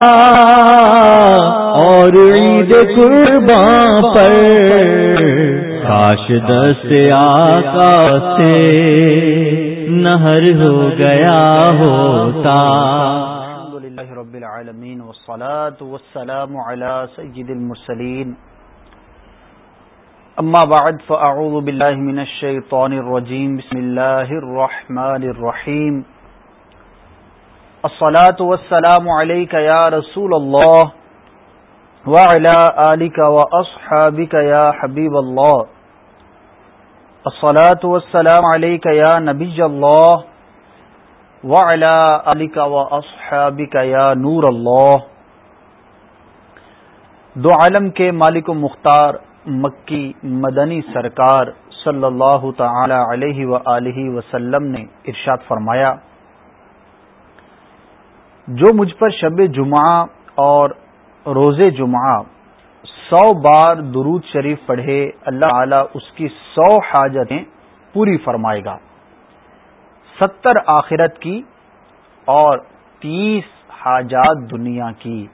اور عید قربان پر کاش دست آقا سے نہر ہو گیا ہوتا۔ رب العالمین والصلاة والسلام على سید المرسلین۔ اما بعد، فاعوذ باللہ من الشیطان الرجیم، بسم اللہ الرحمن الرحیم۔ الصلاة والسلام عليك يا رسول الله وعلى آلك وأصحابك يا حبيب الله. الصلاة والسلام عليك يا نبي الله وعلى آلك وأصحابك يا نور الله. دو عالم کے مالک و مختار مکی مدنی سرکار صلی اللہ تعالی علیہ وآلہ وسلم نے ارشاد فرمایا جو مجھ پر شب جمعہ اور روز جمعہ سو بار درود شریف پڑھے، اللہ تعالی اس کی سو حاجتیں پوری فرمائے گا۔ ستر آخرت کی اور تیس حاجات دنیا کی۔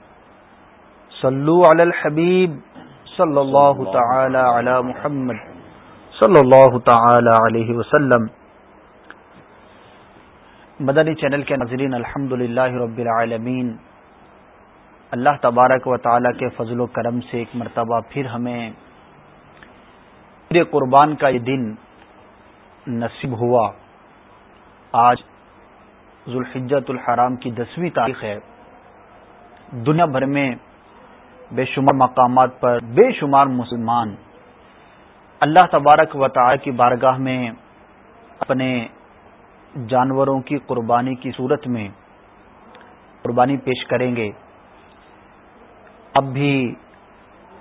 صلو علی الحبیب صلی اللہ تعالی علی محمد صلی اللہ تعالی علیہ وسلم۔ مدنی چینل کے نظرین الحمد رب العالمین۔ اللہ تبارک و تعالی کے فضل و کرم سے ایک مرتبہ پھر ہمیں قربان کا یہ دن نصیب ہوا۔ آج ذوالحجت الحرام کی دسویں تاریخ ہے۔ دنیا بھر میں بے شمار مقامات پر بے شمار مسلمان۔ اللہ تبارک و تعالی کی بارگاہ میں اپنے جانوروں کی قربانی کی صورت میں قربانی پیش کریں گے۔ اب بھی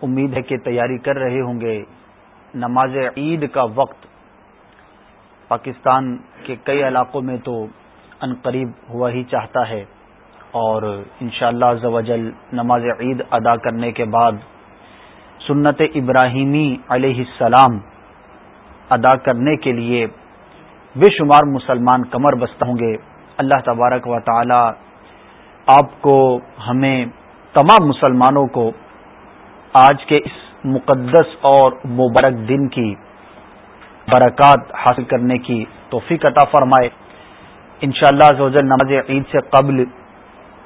امید ہے کہ تیاری کر رہے ہوں گے۔ نماز عید کا وقت۔ پاکستان کے کئی علاقوں میں تو ان قریب ہوا ہی چاہتا ہے۔ اور انشاءاللہ شاء اللہ نماز عید ادا کرنے کے بعد سنت ابراہیمی علیہ السلام ادا کرنے کے لیے بے شمار مسلمان کمر بستہ ہوں گے۔ اللہ تبارک و تعالی آپ کو، ہمیں تمام مسلمانوں کو آج کے اس مقدس اور مبارک دن کی برکات حاصل کرنے کی توفیق عطا فرمائے۔ انشاءاللہ شاء اللہ نماز عید سے قبل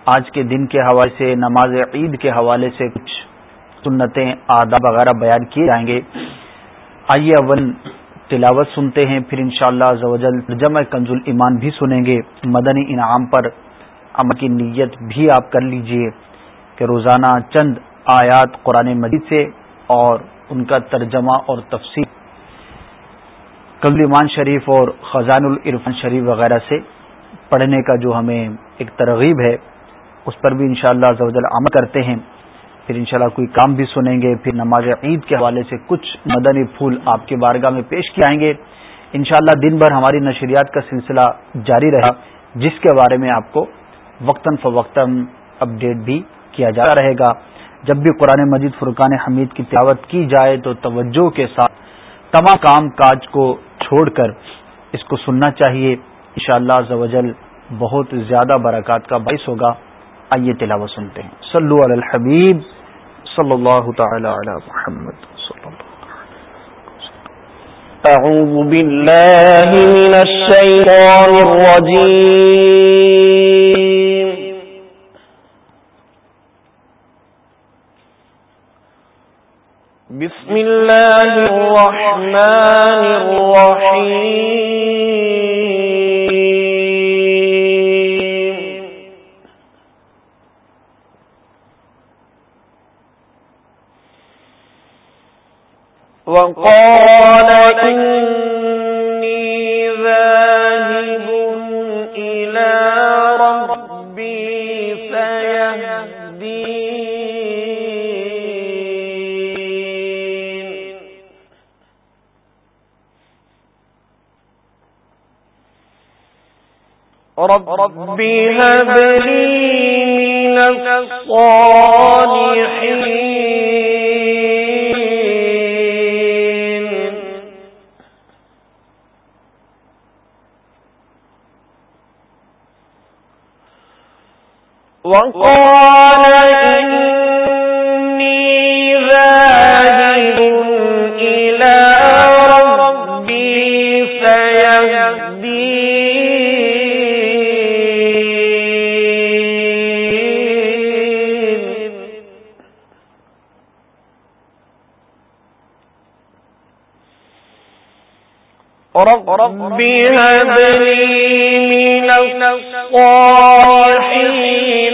آج کے دن کے حوالے سے، نماز عید کے حوالے سے کچھ سنتیں، آداب وغیرہ بیان کیے جائیں گے۔ آئیے اول تلاوت سنتے ہیں، پھر انشاءاللہ شاء اللہ جمع کنز ایمان بھی سنیں گے۔ مدنی انعام پر عمل کی نیت بھی آپ کر لیجیے کہ روزانہ چند آیات قرآن مجید سے اور ان کا ترجمہ اور تفصیل کنز ایمان شریف اور خزان العرفان شریف وغیرہ سے پڑھنے کا جو ہمیں ایک ترغیب ہے، اس پر بھی انشاءاللہ شاء اللہ عمل کرتے ہیں۔ پھر انشاءاللہ کوئی کام بھی سنیں گے، پھر نماز عید کے حوالے سے کچھ مدنی پھول آپ کے بارگاہ میں پیش کیے جائیں گے۔ انشاءاللہ دن بھر ہماری نشریات کا سلسلہ جاری رہا جس کے بارے میں آپ کو وقتاً فوقتاً اپڈیٹ بھی کیا جا رہے گا۔ جب بھی قرآن مجید فرقان حمید کی تلاوت کی جائے تو توجہ کے ساتھ تمام کام کاج کو چھوڑ کر اس کو سننا چاہیے۔ انشاءاللہ شاء اللہ بہت زیادہ برکات کا باعث ہوگا۔ آئیے تلاوت سنتے ہیں۔ صلو علی الحبیب۔ صلی اللہ تعالی علی محمد صلی اللہ أعوذ بالله من الشيطان الرجيم بسم الله الرحمن الرحيم وقال إني ذاهب إلى ربي سيهدين ربي هب لي من الصالحين. وقال إني ذاهب إلى ربي فيهدين. ربي هب من الصالحين.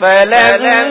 فلما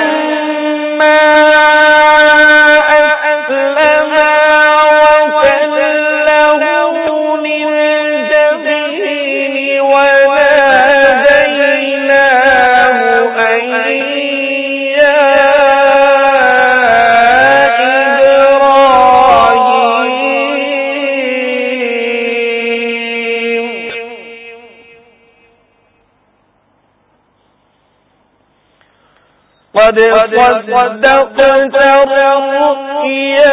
قد صدقت الرؤيا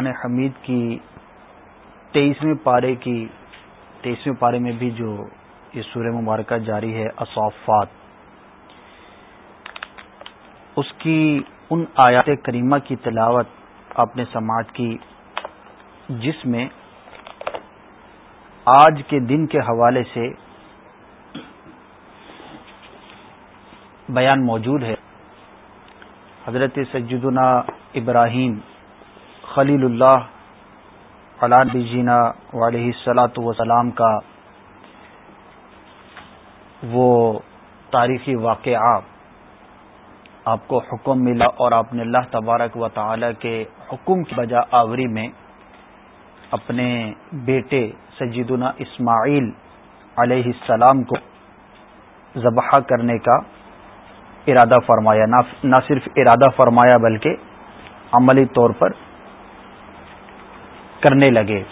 مجید فرقان حمید کی تیئیسویں پارے کی تیئیسویں پارے میں بھی جو یہ سورہ مبارکہ جاری ہے، اصافات۔ اس کی ان آیات کریمہ کی تلاوت آپ نے سماعت کی، جس میں آج کے دن کے حوالے سے بیان موجود ہے۔ حضرت سجدنا ابراہیم خلیل اللہ علا جینا علیہ السلاۃ وسلام کا وہ تاریخی واقعہ آپ کو حکم ملا اور آپ نے اللہ تبارک و تعالی کے حکم کی بجا آوری میں اپنے بیٹے سجدنا اسماعیل علیہ السلام کو ذبح کرنے کا ارادہ فرمایا، نہ صرف ارادہ فرمایا بلکہ عملی طور پر کرنے لگے۔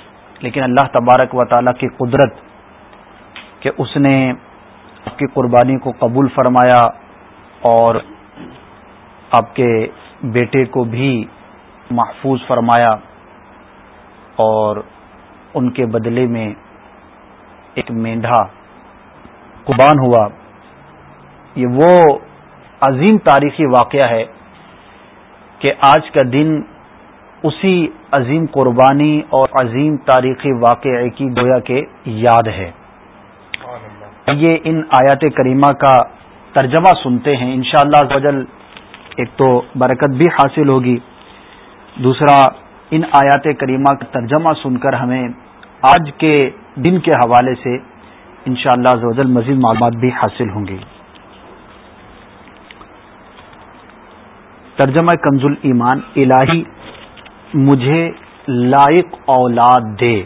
لیکن اللہ تبارک و تعالی کی قدرت کہ اس نے آپ کی قربانی کو قبول فرمایا اور آپ کے بیٹے کو بھی محفوظ فرمایا اور ان کے بدلے میں ایک مینڈھا قربان ہوا۔ یہ وہ عظیم تاریخی واقعہ ہے کہ آج کا دن اسی عظیم قربانی اور عظیم تاریخی واقعے کی گویا کے یاد ہے۔ یہ ان آیات کریمہ کا ترجمہ سنتے ہیں۔ انشاءاللہ شاء اللہ ایک تو برکت بھی حاصل ہوگی۔ دوسرا ان آیات کریمہ کا ترجمہ سن کر ہمیں آج کے دن کے حوالے سے انشاءاللہ شاء اللہ مزید معلومات بھی حاصل ہوں گی۔ ترجمہ کنز ایمان الہی مجھے لائق اولاد دے۔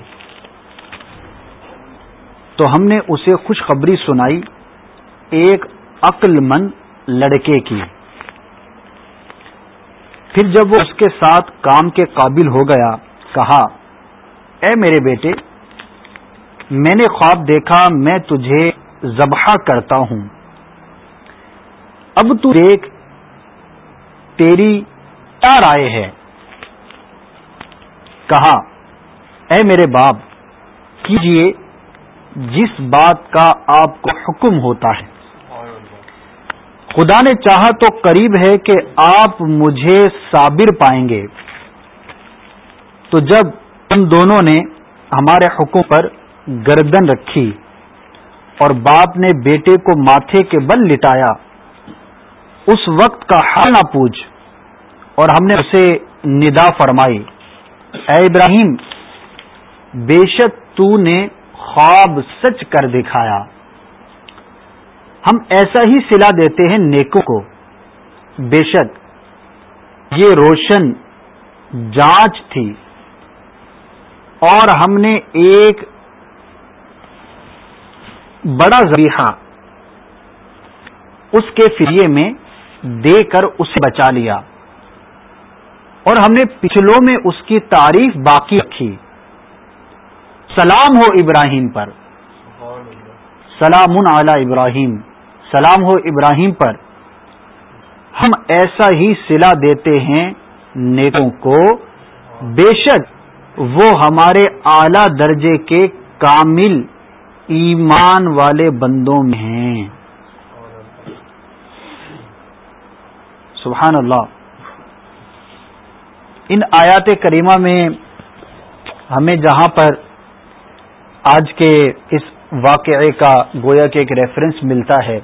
تو ہم نے اسے خوشخبری سنائی، ایک عقل مند لڑکے کی۔ پھر جب وہ اس کے ساتھ کام کے قابل ہو گیا، کہا، اے میرے بیٹے، میں نے خواب دیکھا، میں تجھے ذبح کرتا ہوں۔ اب تو دیکھ، تیری کیا رائے ہے۔ کہا، اے میرے باپ، کیجیے جس بات کا آپ کو حکم ہوتا ہے۔ خدا نے چاہا تو قریب ہے کہ آپ مجھے صابر پائیں گے۔ تو جب ان دونوں نے ہمارے حکم پر گردن رکھی اور باپ نے بیٹے کو ماتھے کے بل لٹایا، اس وقت کا حال نہ پوچھ اور ہم نے اسے ندا فرمائی۔ اے ابراہیم، بے شک تو نے خواب سچ کر دکھایا۔ ہم ایسا ہی سلا دیتے ہیں نیکوں کو۔ بے شک، یہ روشن جانچ تھی۔ اور ہم نے ایک بڑا ذریعہ اس کے فریے میں دے کر اسے بچا لیا۔ اور ہم نے پچھلوں میں اس کی تعریف باقی رکھی۔ سلام ہو ابراہیم پر۔ سلام اعلی ابراہیم۔ سلام ہو ابراہیم پر۔ ہم ایسا ہی سلا دیتے ہیں نیکوں کو۔ بے شک وہ ہمارے اعلی درجے کے کامل ایمان والے بندوں میں ہیں۔ سبحان اللہ۔ ان آیات کریمہ میں ہمیں جہاں پر آج کے اس واقعے کا گویا کے ایک ریفرنس ملتا ہے،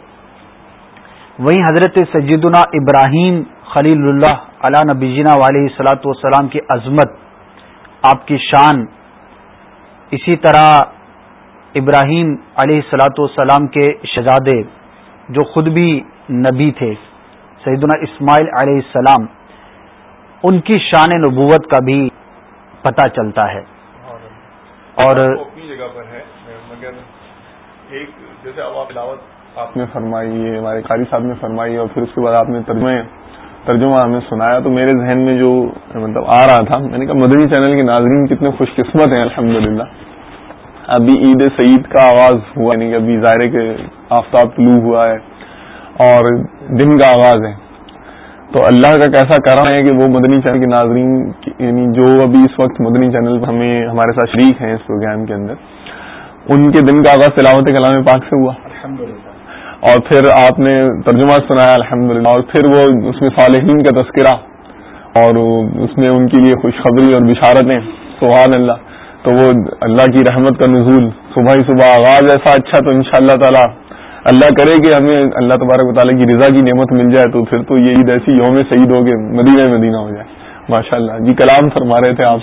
وہیں حضرت سجیدنا ابراہیم خلیل اللہ علا نبیجینا علیہ سلاۃ والسلام کی عظمت، آپ کی شان، اسی طرح ابراہیم علیہ سلاۃ والسلام کے شہزادے جو خود بھی نبی تھے، سیدنا اسماعیل علیہ السلام ان کی شان نبوت کا بھی پتہ چلتا ہے۔ اور اپنی جگہ پر ہے، مگر ایک جیسے آپ نے فرمائی ہے ہمارے قاری صاحب نے فرمائی اور پھر اس کے بعد آپ نے ترجمہ ترجمہ ہمیں سنایا تو میرے ذہن میں جو مطلب آ رہا تھا، میں نے کہا مدنی چینل کے ناظرین کتنے خوش قسمت ہیں الحمد ابھی عید سعید کا آغاز ہوا یعنی کہ ابھی ظاہرے کے آفتاب طلوع ہوا ہے اور دن کا آغاز ہے۔ تو اللہ کا کیسا کرم ہے کہ وہ مدنی چینل کے ناظرین یعنی جو ابھی اس وقت مدنی چینل ہمیں ہمارے ساتھ شریک ہیں اس پروگرام کے اندر ان کے دن کا آغاز تلاوت کلام پاک سے ہوا۔ اور پھر آپ نے ترجمہ سنایا الحمد اور پھر وہ اس میں صالحین کا تذکرہ اور اس میں ان کے لیے خوشخبری اور بشارتیں سبحان اللہ۔ تو وہ اللہ کی رحمت کا نزول صبح ہی صبح آغاز ایسا اچھا تو ان شاء اللہ تعالیٰ اللہ کرے کہ ہمیں اللہ تبارک و تعالیٰ کی رضا کی نعمت مل جائے تو پھر تو یہ عید ایسی یوم سعید ہو کہ مدینہ مدینہ ہو جائے۔ ماشاء اللہ جی کلام فرما رہے تھے آپ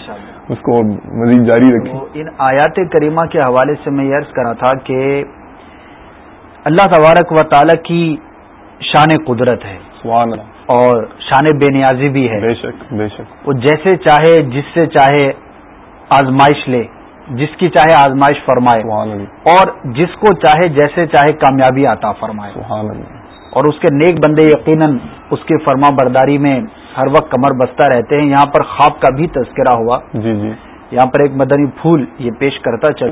اس کو مزید جاری رکھیں۔ ان آیات کریمہ کے حوالے سے میں یہ عرض کرا تھا کہ اللہ تبارک و تعالیٰ کی شان قدرت ہے۔ سبحان اللہ۔ اور شان بے نیازی بھی ہے۔ بے شک بے شک۔ وہ جیسے چاہے جس سے چاہے آزمائش لے۔ جس کی چاہے آزمائش فرمائے اور جس کو چاہے جیسے چاہے کامیابی عطا فرمائے. اور اس کے نیک بندے یقیناً اس کے فرما برداری میں ہر وقت کمر بستہ رہتے ہیں. یہاں پر خواب کا بھی تذکرہ ہوا. جی جی. یہاں پر ایک مدنی پھول یہ پیش کرتا چل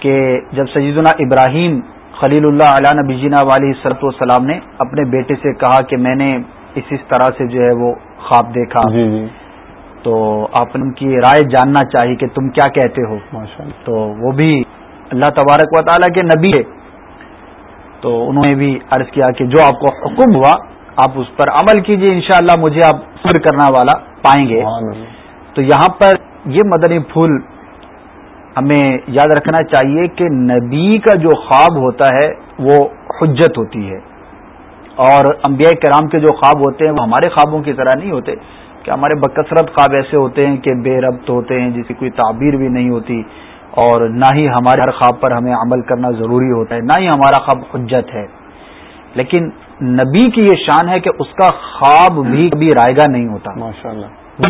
کہ جب سجیدنا ابراہیم خلیل اللہ علیہ نبیجینا والی سرت والسلام نے اپنے بیٹے سے کہا کہ میں نے اس اس طرح سے جو ہے وہ خواب دیکھا. جی جی. تو آپ ان کی رائے جاننا چاہیے کہ تم کیا کہتے ہو۔ تو وہ بھی اللہ تبارک و تعالیٰ کے نبی ہے تو انہوں نے بھی عرض کیا کہ جو آپ کو حکم ہوا آپ اس پر عمل کیجیے انشاءاللہ مجھے آپ سر کرنا والا پائیں گے۔ تو یہاں پر یہ مدنی پھول ہمیں یاد رکھنا چاہیے کہ نبی کا جو خواب ہوتا ہے وہ حجت ہوتی ہے۔ اور انبیاء کرام کے جو خواب ہوتے ہیں وہ ہمارے خوابوں کی طرح نہیں ہوتے۔ کہ ہمارے بکثرت خواب ایسے ہوتے ہیں کہ بے ربط ہوتے ہیں جس کی کوئی تعبیر بھی نہیں ہوتی اور نہ ہی ہمارے ہر خواب پر ہمیں عمل کرنا ضروری ہوتا ہے نہ ہی ہمارا خواب حجت ہے۔ لیکن نبی کی یہ شان ہے کہ اس کا خواب بھی کبھی رائے گا نہیں ہوتا۔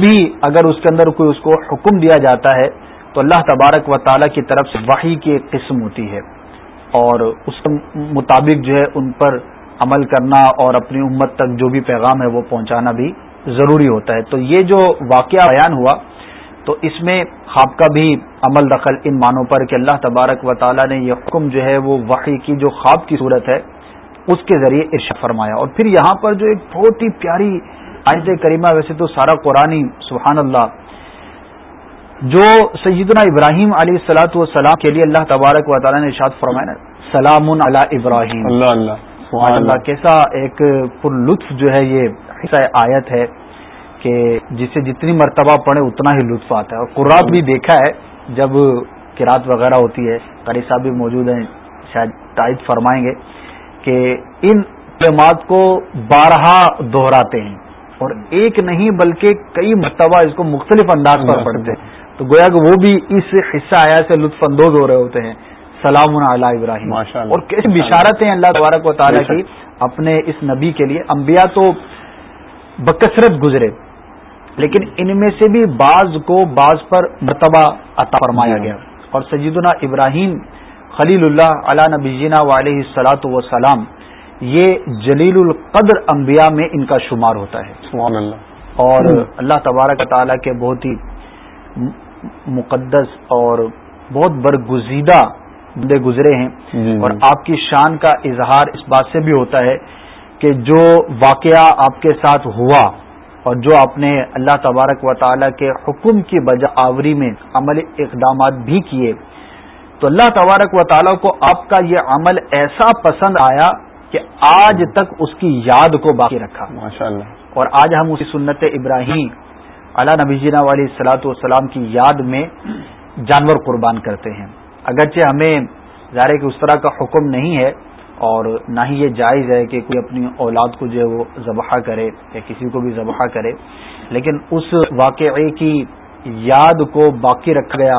بھی اگر اس کے اندر کوئی اس کو حکم دیا جاتا ہے تو اللہ تبارک و تعالیٰ کی طرف سے وحی کی ایک قسم ہوتی ہے۔ اور اس کے مطابق جو ہے ان پر عمل کرنا اور اپنی امت تک جو بھی پیغام ہے وہ پہنچانا بھی ضروری ہوتا ہے۔ تو یہ جو واقعہ بیان ہوا تو اس میں خواب کا بھی عمل دخل ان معنوں پر کہ اللہ تبارک و تعالیٰ نے یہ حکم جو ہے وہ وحی کی جو خواب کی صورت ہے اس کے ذریعے ارشا فرمایا۔ اور پھر یہاں پر جو ایک بہت ہی پیاری آئند کریمہ ویسے تو سارا قرآن سبحان اللہ جو سیدنا ابراہیم علیہ السلاۃ والسلام کے لیے اللہ تبارک و تعالیٰ نے ارشاد فرمایا نا سلام علی ابراہیم۔ اللہ اللہ سبحان اللہ کیسا ایک پر لطف جو ہے یہ آیت ہے کہ جسے جتنی مرتبہ پڑھے اتنا ہی لطف آتا ہے۔ اور قرآن بھی دیکھا ہے جب کراط وغیرہ ہوتی ہے قری صاحب بھی موجود ہیں شاید تائید فرمائیں گے کہ ان کلمات کو بارہا دہراتے ہیں۔ اور ایک نہیں بلکہ کئی مرتبہ اس کو مختلف انداز پر پڑھتے ہیں۔ تو گویا کہ وہ بھی اس حصہ آیا سے لطف اندوز ہو رہے ہوتے ہیں۔ سلام علی ابراہیم۔ اور کیسی بشارت ہیں اللہ تبارک و تعالیٰ کی اپنے اس نبی کے لیے۔ انبیاء تو بکثرت گزرے۔ لیکن ان میں سے بھی بعض کو بعض پر مرتبہ عطا فرمایا گیا۔ اور سجیدنا ابراہیم خلیل اللہ علیہ نبینا علیہ السلاۃ وسلام یہ جلیل القدر انبیاء میں ان کا شمار ہوتا ہے۔ سبحان اللہ اور اللہ تبارک تعالیٰ کے بہت ہی مقدس اور بہت برگزیدہ بندے گزرے ہیں۔ جی، جی۔ اور آپ کی شان کا اظہار اس بات سے بھی ہوتا ہے کہ جو واقعہ آپ کے ساتھ ہوا اور جو آپ نے اللہ تبارک و تعالیٰ کے حکم کی بجا آوری میں عمل اقدامات بھی کیے تو اللہ تبارک و تعالیٰ کو آپ کا یہ عمل ایسا پسند آیا کہ آج تک اس کی یاد کو باقی رکھا۔ ماشاء اللہ اور آج ہم اسی سنت ابراہیم علا نبی جینا والی سلاۃ والسلام کی یاد میں جانور قربان کرتے ہیں۔ اگرچہ ہمیں ظاہر کہ اس طرح کا حکم نہیں ہے اور نہ ہی یہ جائز ہے کہ کوئی اپنی اولاد کو جو ہے وہ ذبح کرے یا کسی کو بھی ذبح کرے، لیکن اس واقعے کی یاد کو باقی رکھا گیا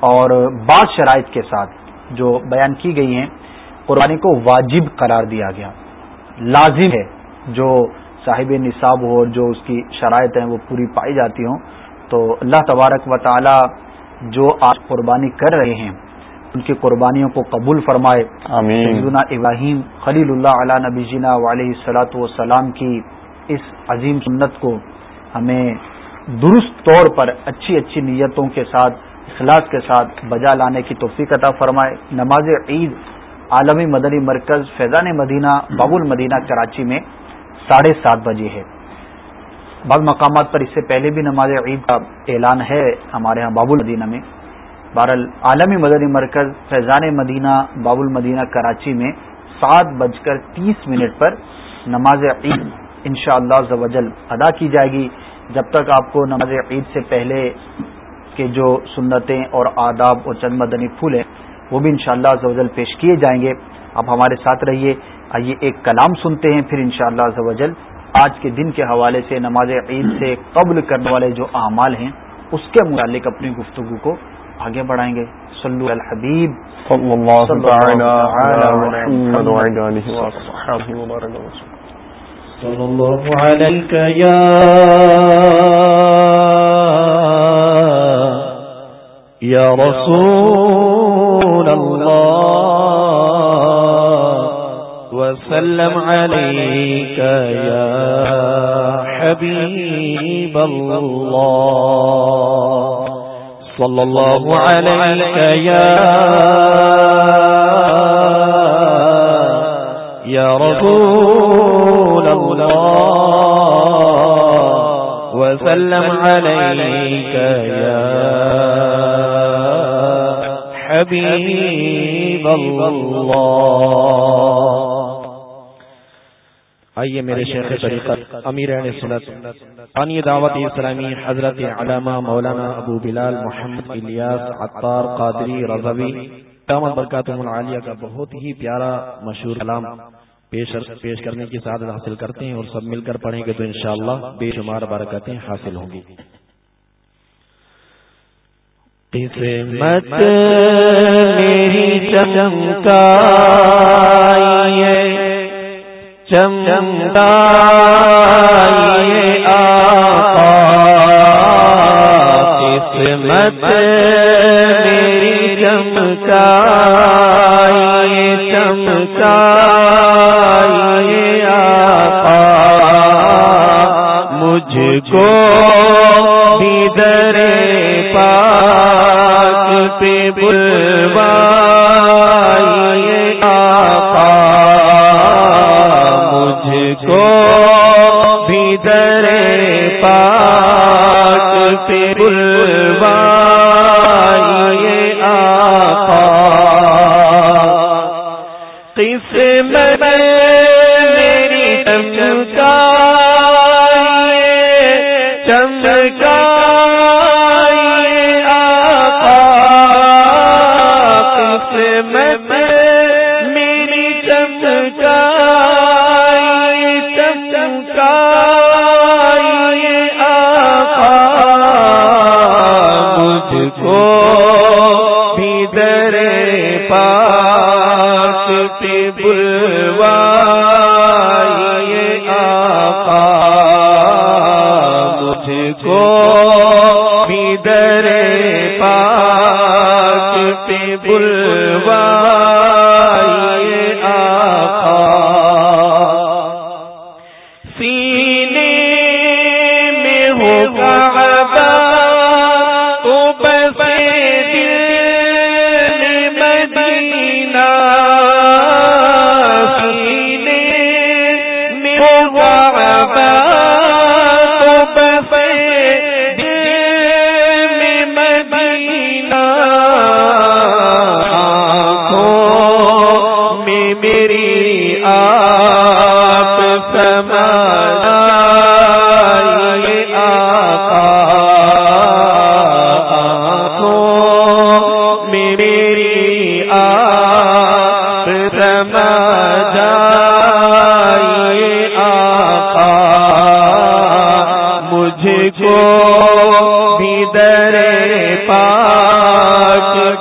اور بعض شرائط کے ساتھ جو بیان کی گئی ہیں قربانی کو واجب قرار دیا گیا۔ لازم ہے جو صاحب نصاب ہو جو اس کی شرائط ہیں وہ پوری پائی جاتی ہوں۔ تو اللہ تبارک و تعالی جو آج قربانی کر رہے ہیں ان کی قربانیوں کو قبول فرمائے۔ آمین۔ ابراہیم خلیل اللہ علیہ نبی جینا علیہ السلاۃ والسلام کی اس عظیم سنت کو ہمیں درست طور پر اچھی اچھی نیتوں کے ساتھ اخلاص کے ساتھ بجا لانے کی توفیق عطا فرمائے۔ نماز عید عالمی مدنی مرکز فیضان مدینہ باب المدینہ کراچی میں ساڑھے سات بجے ہے۔ بعض مقامات پر اس سے پہلے بھی نماز عید کا اعلان ہے ہمارے ہاں باب المدینہ میں۔ بہرحال عالمی مدنی مرکز فیضان مدینہ باب المدینہ کراچی میں سات بج کر تیس منٹ پر نماز عید ان شاء اللہ ادا کی جائے گی۔ جب تک آپ کو نماز عید سے پہلے کے جو سنتیں اور آداب اور چند مدنی پھول ہیں، وہ بھی انشاءاللہ شاء اللہ پیش کیے جائیں گے۔ آپ ہمارے ساتھ رہیے، آئیے ایک کلام سنتے ہیں، پھر انشاءاللہ شاء اللہ آج کے دن کے حوالے سے نماز عید سے قبل کرنے والے جو اعمال ہیں، اس کے متعلق اپنی گفتگو کو آگے بڑھائیں گے۔ صلو الحبیب۔ صلی اللہ یا رسول اللہ وسلم عليك يا حبيب الله صلى الله عليك يا يا رسول الله وسلم عليك يا حبيب الله. آئیے میرے شیخ طریقت امیر سنت۔ پانی دعوت اسلامی حضرت علامہ مولانا ابو بلال محمد الیاس عطار قادری رضوی دامت برکات العالیہ کا بہت ہی پیارا مشہور کلام پیش پیش کرنے کی سعادت حاصل کرتے ہیں اور سب مل کر پڑھیں گے تو انشاءاللہ بے شمار برکتیں حاصل ہوں گی۔ قسمت میری چمکا قسمت میری چمکا چمکا آقا مجھ کو در پاک پہ بلوا کو بھی در پاک پہ بلوا مجھ کو بھی در پاک پہ بلوائیے آقا مجھ کو بھی در پاک پہ بلوائیے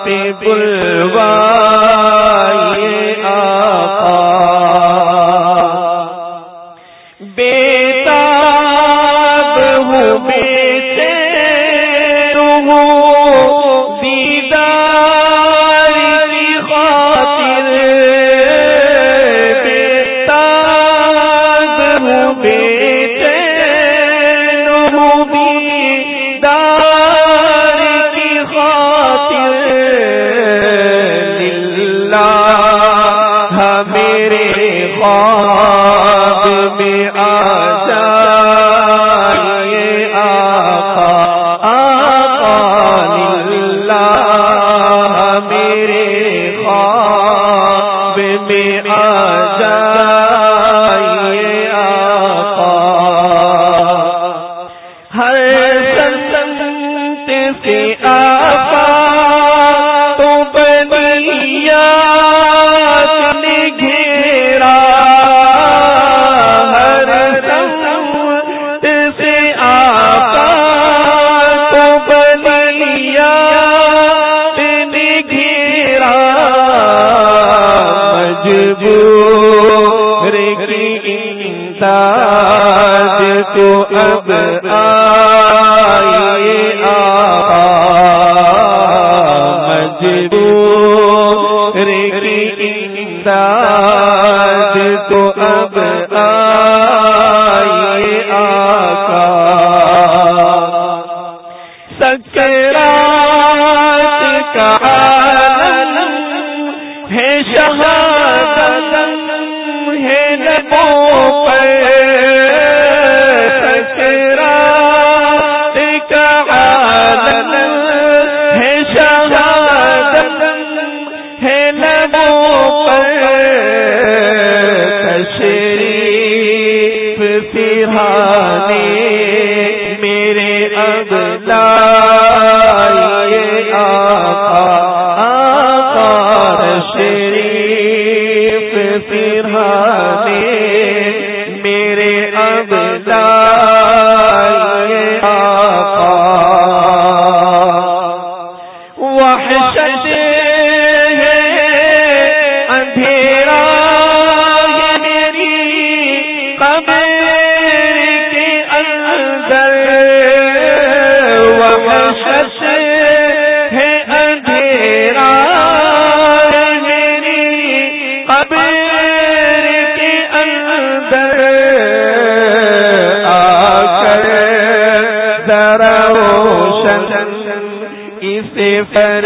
پہ بلوا میں تو اب آئیے آ مجبور ری تو تشریف فرا فر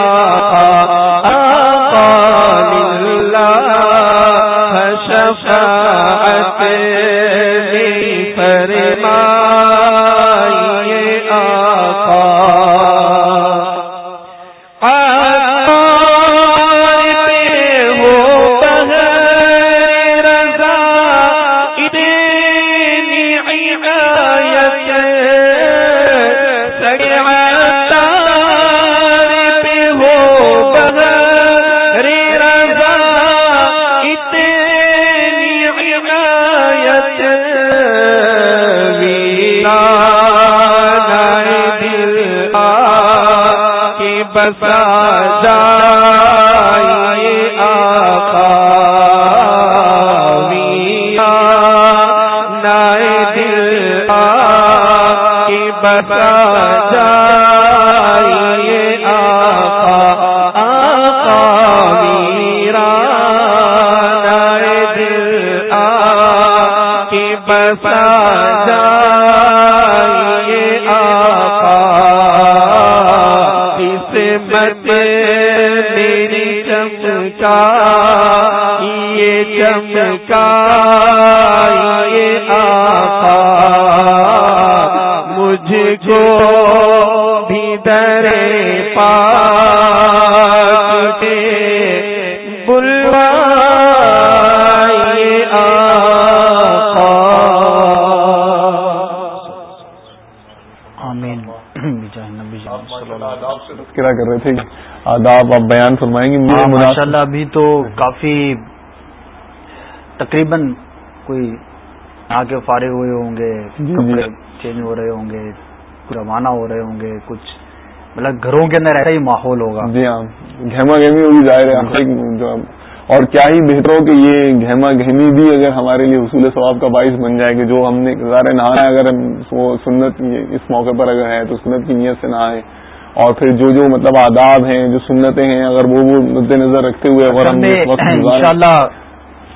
کر آداب آپ بیان فرمائیں گے ہاں، ماشاء اللہ ابھی تو کافی تقریباً کوئی یہاں کے فارغ ہوئے ہوں گے جی، جی۔ کپڑے چینج ہو رہے ہوں گے روانہ ہو رہے ہوں گے کچھ مطلب گھروں کے اندر ایسا ہی ماحول ہوگا جی ہاں گہما گہمی ہوگی ظاہر ہے اور کیا ہی بہتر ہو کہ یہ گہما گہمی بھی اگر ہمارے لیے حصول ثواب کا باعث بن جائے کہ جو ہم نے ظاہر نہانا اگر سنت اس موقع پر اگر ہے تو سنت کی نیت سے نہائے اور پھر جو جو مطلب آداب ہیں جو سنتیں ہیں اگر وہ وہ مد نظر رکھتے ہوئے اگر ہم ان شاء اللہ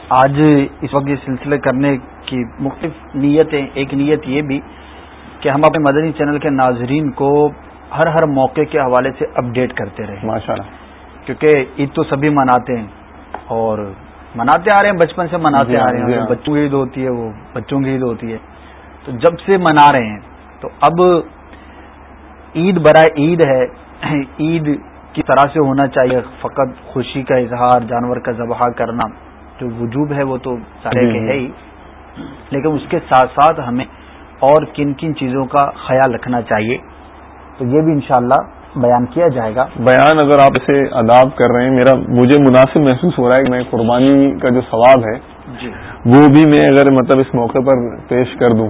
آج اس وقت یہ سلسلے کرنے کی مختلف نیتیں ایک نیت یہ بھی کہ ہم اپنے مدنی چینل کے ناظرین کو ہر ہر موقع کے حوالے سے اپڈیٹ کرتے رہے ماشاء اللہ کیونکہ عید تو سبھی مناتے ہیں اور مناتے آ رہے ہیں بچپن سے مناتے جی آ رہے ہیں۔ جی بچوں کی عید ہوتی ہے وہ بچوں کی عید ہوتی ہے۔ تو جب سے منا رہے ہیں تو اب عید برائے عید ہے عید کی طرح سے ہونا چاہیے فقط خوشی کا اظہار جانور کا ذبح کرنا جو وجوب ہے وہ تو سارے کے ہے ہی۔ لیکن اس کے ساتھ ساتھ ہمیں اور کن کن چیزوں کا خیال رکھنا چاہیے۔ تو یہ بھی انشاءاللہ بیان کیا جائے گا۔ بیان اگر آپ اسے اداب کر رہے ہیں میرا مجھے مناسب محسوس ہو رہا ہے کہ میں قربانی کا جو ثواب ہے جی۔ وہ بھی میں اگر مطلب اس موقع پر پیش کر دوں۔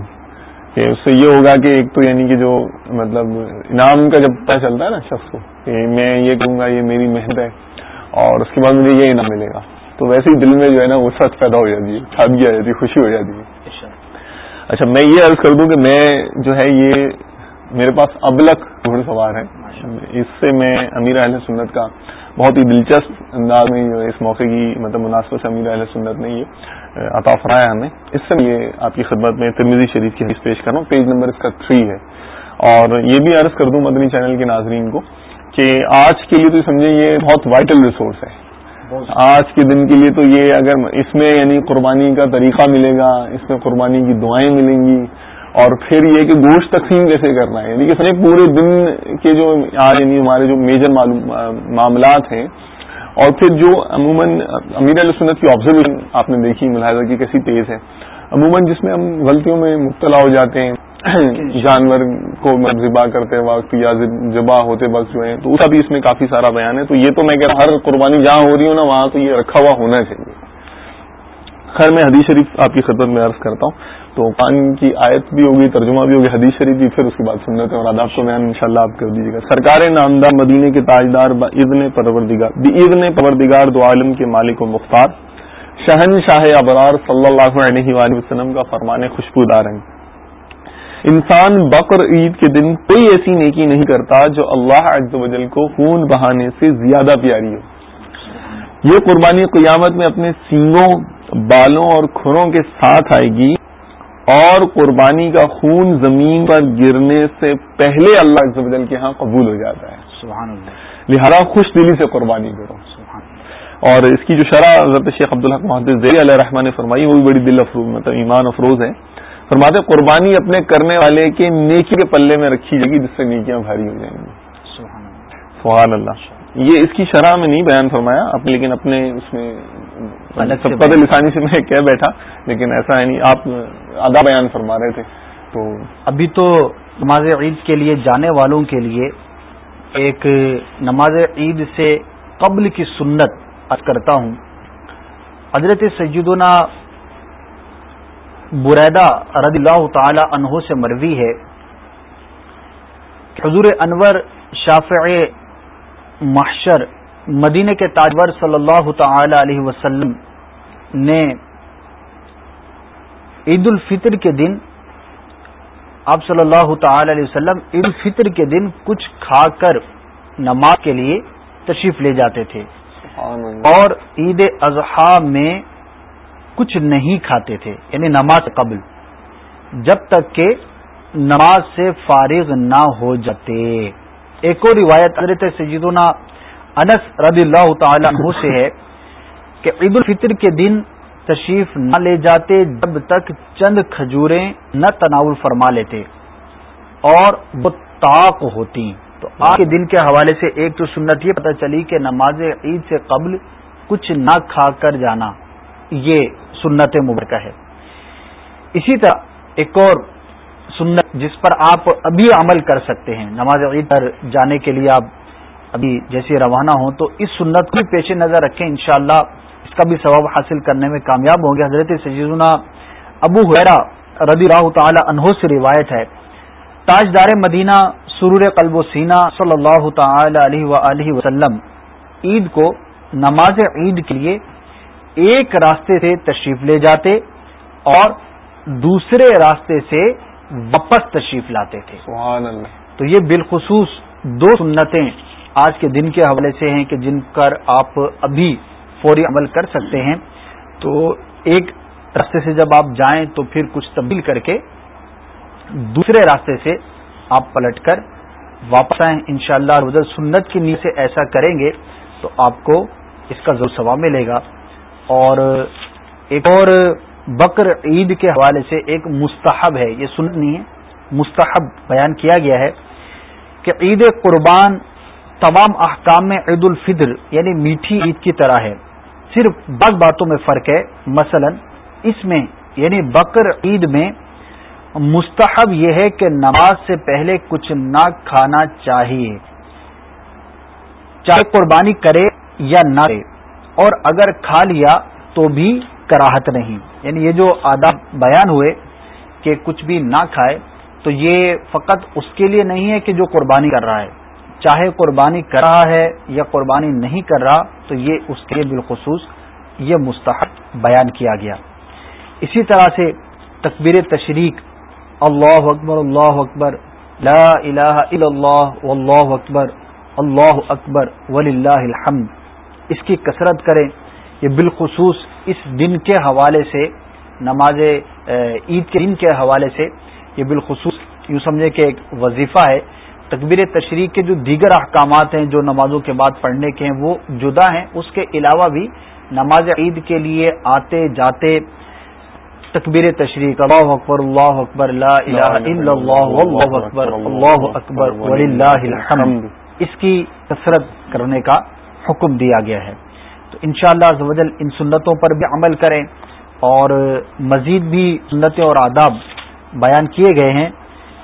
کہ اس سے یہ ہوگا کہ ایک تو یعنی کہ جو مطلب انعام کا جب پتہ چلتا ہے نا شخص کو کہ میں یہ کہوں گا، یہ میری محنت ہے اور اس کے بعد مجھے یہ انعام ملے گا۔ تو ویسے ہی دل میں جو ہے نا وہ سچ پیدا ہو جاتی ہے کھادی آ جاتی ہے، خوشی ہو جاتی ہے۔ اچھا میں یہ عرض کر دوں کہ میں جو ہے یہ میرے پاس ابلک گھڑ سوار ہے۔ اس سے میں امیر اہل سنت کا بہت ہی دلچسپ انداز میں جو اس موقع کی مطلب مناسب سے امیر اہل سنت نے یہ عطا فرایا ہمیں۔ اس سے یہ آپ کی خدمت میں ترمیزی شریف کی حدیث پیش کر رہا ہوں۔ پیج نمبر اس کا تھری ہے۔ اور یہ بھی عرض کر دوں مدنی چینل کے ناظرین کو کہ آج کے لیے تو سمجھیں یہ بہت وائٹل ریسورس ہے۔ آج کے دن کے لیے تو یہ اگر اس میں یعنی قربانی کا طریقہ ملے گا اس میں قربانی کی دعائیں ملیں گی اور پھر یہ کہ گوشت تقسیم کیسے کرنا ہے۔ یعنی کہ پورے دن کے جو یعنی ہمارے جو میجر معاملات ہیں اور پھر جو عموماً امیر علیہ سنت کی آبزرویشن آپ نے دیکھی ملاحظہ کی کیسی تیز ہے۔ عموماً جس میں ہم غلطیوں میں مبتلا ہو جاتے ہیں جانور کو ذبح کرتے وقت یا ذبح ہوتے وقت جو ہے تو اس کا بھی اس میں کافی سارا بیان ہے۔ تو یہ تو میں کہ ہر قربانی جہاں ہو رہی ہوں نا وہاں تو یہ رکھا ہوا ہونا چاہیے۔ خیر میں حدیث شریف آپ کی خدمت میں عرض کرتا ہوں۔ تو قرآن کی آیت بھی ہوگی، ترجمہ بھی ہوگی، حدیث شریف بھی، پھر اس کے بعد سنت اور آداب کو بیان ان شاء اللہ آپ کر دیجیے گا۔ سرکار نامدار مدینے کے تاجدار ابن پروردگار ابن پروردگار، دو عالم کے مالک و مختار شہن شاہ ابرار صلی اللہ علیہ وآلہ وسلم کا فرمان خوشبودار ہیں۔ انسان بقر عید کے دن کوئی ایسی نیکی نہیں کرتا جو اللہ عز و جل کو خون بہانے سے زیادہ پیاری ہو۔ یہ قربانی قیامت میں اپنے سینگوں، بالوں اور کھروں کے ساتھ آئے گی۔ اور قربانی کا خون زمین پر گرنے سے پہلے اللہ عز و جل کے ہاں قبول ہو جاتا ہے۔ سبحان اللہ۔ لہذا خوش دلی سے قربانی کرو۔ اور اس کی جو شرح حضرت شیخ عبدالحق محدود زیر علیہ رحمان نے فرمائی وہ بھی بڑی دل افروز مطلب ایمان افروز ہے۔ فرماتے قربانی اپنے کرنے والے کے نیکی کے پلے میں رکھی جائے گی جس سے نیکیاں بھاری ہو جائیں گی۔ سبحان اللہ۔ یہ اس کی شرح میں نہیں بیان فرمایا لیکن اپنے اس میں لسانی سے میں کہہ بیٹھا لیکن ایسا ہے نہیں آپ آدھا بیان فرما رہے تھے۔ تو ابھی تو نماز عید کے لیے جانے والوں کے لیے ایک نماز عید سے قبل کی سنت کرتا ہوں۔ حضرت سیدنا بریدہ رضی اللہ تعالی عنہ سے مروی ہے۔ حضور انور شافع محشر مدینہ کے تاجور صلی اللہ تعالی علیہ وسلم نے عید الفطر کے دن آپ صلی اللہ تعالی علیہ وسلم عید الفطر کے دن کچھ کھا کر نماز کے لیے تشریف لے جاتے تھے اور عید اضحیٰ میں کچھ نہیں کھاتے تھے یعنی نماز قبل جب تک کہ نماز سے فارغ نہ ہو جاتے۔ ایک اور روایت حضرت سجیدنا انس رضی اللہ تعالی عنہ سے ہے کہ عید الفطر کے دن تشریف نہ لے جاتے جب تک چند کھجوریں نہ تناول فرما لیتے اور وہ طاق ہوتی تو آج کے دن کے حوالے سے ایک تو سنت یہ پتہ چلی کہ نماز عید سے قبل کچھ نہ کھا کر جانا یہ سنت مبرکہ ہے۔ اسی طرح ایک اور سنت جس پر آپ ابھی عمل کر سکتے ہیں۔ نماز عید پر جانے کے لیے آپ ابھی جیسے روانہ ہوں تو اس سنت کو پیش نظر رکھیں انشاءاللہ اس کا بھی ثواب حاصل کرنے میں کامیاب ہوں گے۔ حضرت سجیزنا ابو حیرا رضی راہ تعالی عنہ سے روایت ہے۔ تاجدار مدینہ سرور قلب و سینہ صلی اللہ تعالی علیہ وسلم عید کو نماز عید کے لیے ایک راستے سے تشریف لے جاتے اور دوسرے راستے سے واپس تشریف لاتے تھے۔ سبحان اللہ۔ تو یہ بالخصوص دو سنتیں آج کے دن کے حوالے سے ہیں کہ جن پر آپ ابھی فوری عمل کر سکتے ہیں، تو ایک راستے سے جب آپ جائیں تو پھر کچھ تبدیل کر کے دوسرے راستے سے آپ پلٹ کر واپس آئیں۔ انشاءاللہ شاء اللہ سنت کی نیت سے ایسا کریں گے تو آپ کو اس کا ضرور ثواب ملے گا۔ اور ایک اور بکر عید کے حوالے سے ایک مستحب ہے، یہ سن نہیں ہے، مستحب بیان کیا گیا ہے کہ عید قربان تمام احکام میں عید الفطر یعنی میٹھی عید کی طرح ہے۔ صرف بعض باتوں میں فرق ہے۔ مثلا اس میں یعنی بکر عید میں مستحب یہ ہے کہ نماز سے پہلے کچھ نہ کھانا چاہیے۔ چاہے قربانی کرے یا نہ کرے۔ اور اگر کھا لیا تو بھی کراہت نہیں۔ یعنی یہ جو آداب بیان ہوئے کہ کچھ بھی نہ کھائے تو یہ فقط اس کے لیے نہیں ہے کہ جو قربانی کر رہا ہے۔ چاہے قربانی کر رہا ہے یا قربانی نہیں کر رہا، تو یہ اس کے بالخصوص یہ مستحق بیان کیا گیا۔ اسی طرح سے تکبیر تشریق، اللہ اکبر اللہ اکبر، لا الہ الا اللہ، واللہ اکبر، اللہ اکبر، وللہ الحمد۔ اس کی کثرت کریں، یہ بالخصوص اس دن کے حوالے سے، نماز عید کے دن کے حوالے سے، یہ بالخصوص یوں سمجھے کہ ایک وظیفہ ہے۔ تکبیر تشریح کے جو دیگر احکامات ہیں، جو نمازوں کے بعد پڑھنے کے ہیں، وہ جدا ہیں۔ اس کے علاوہ بھی نماز عید کے لیے آتے جاتے تکبیر تشریح اللہ اکبر اللہ اکبر، لا الہ الا اللہ اللہ اکبر اللہ اکبر الحمد۔ اس کی کثرت کرنے کا حکم دیا گیا ہے۔ تو انشاءاللہ شاء اللہ ان سنتوں پر بھی عمل کریں۔ اور مزید بھی سنتیں اور آداب بیان کیے گئے ہیں۔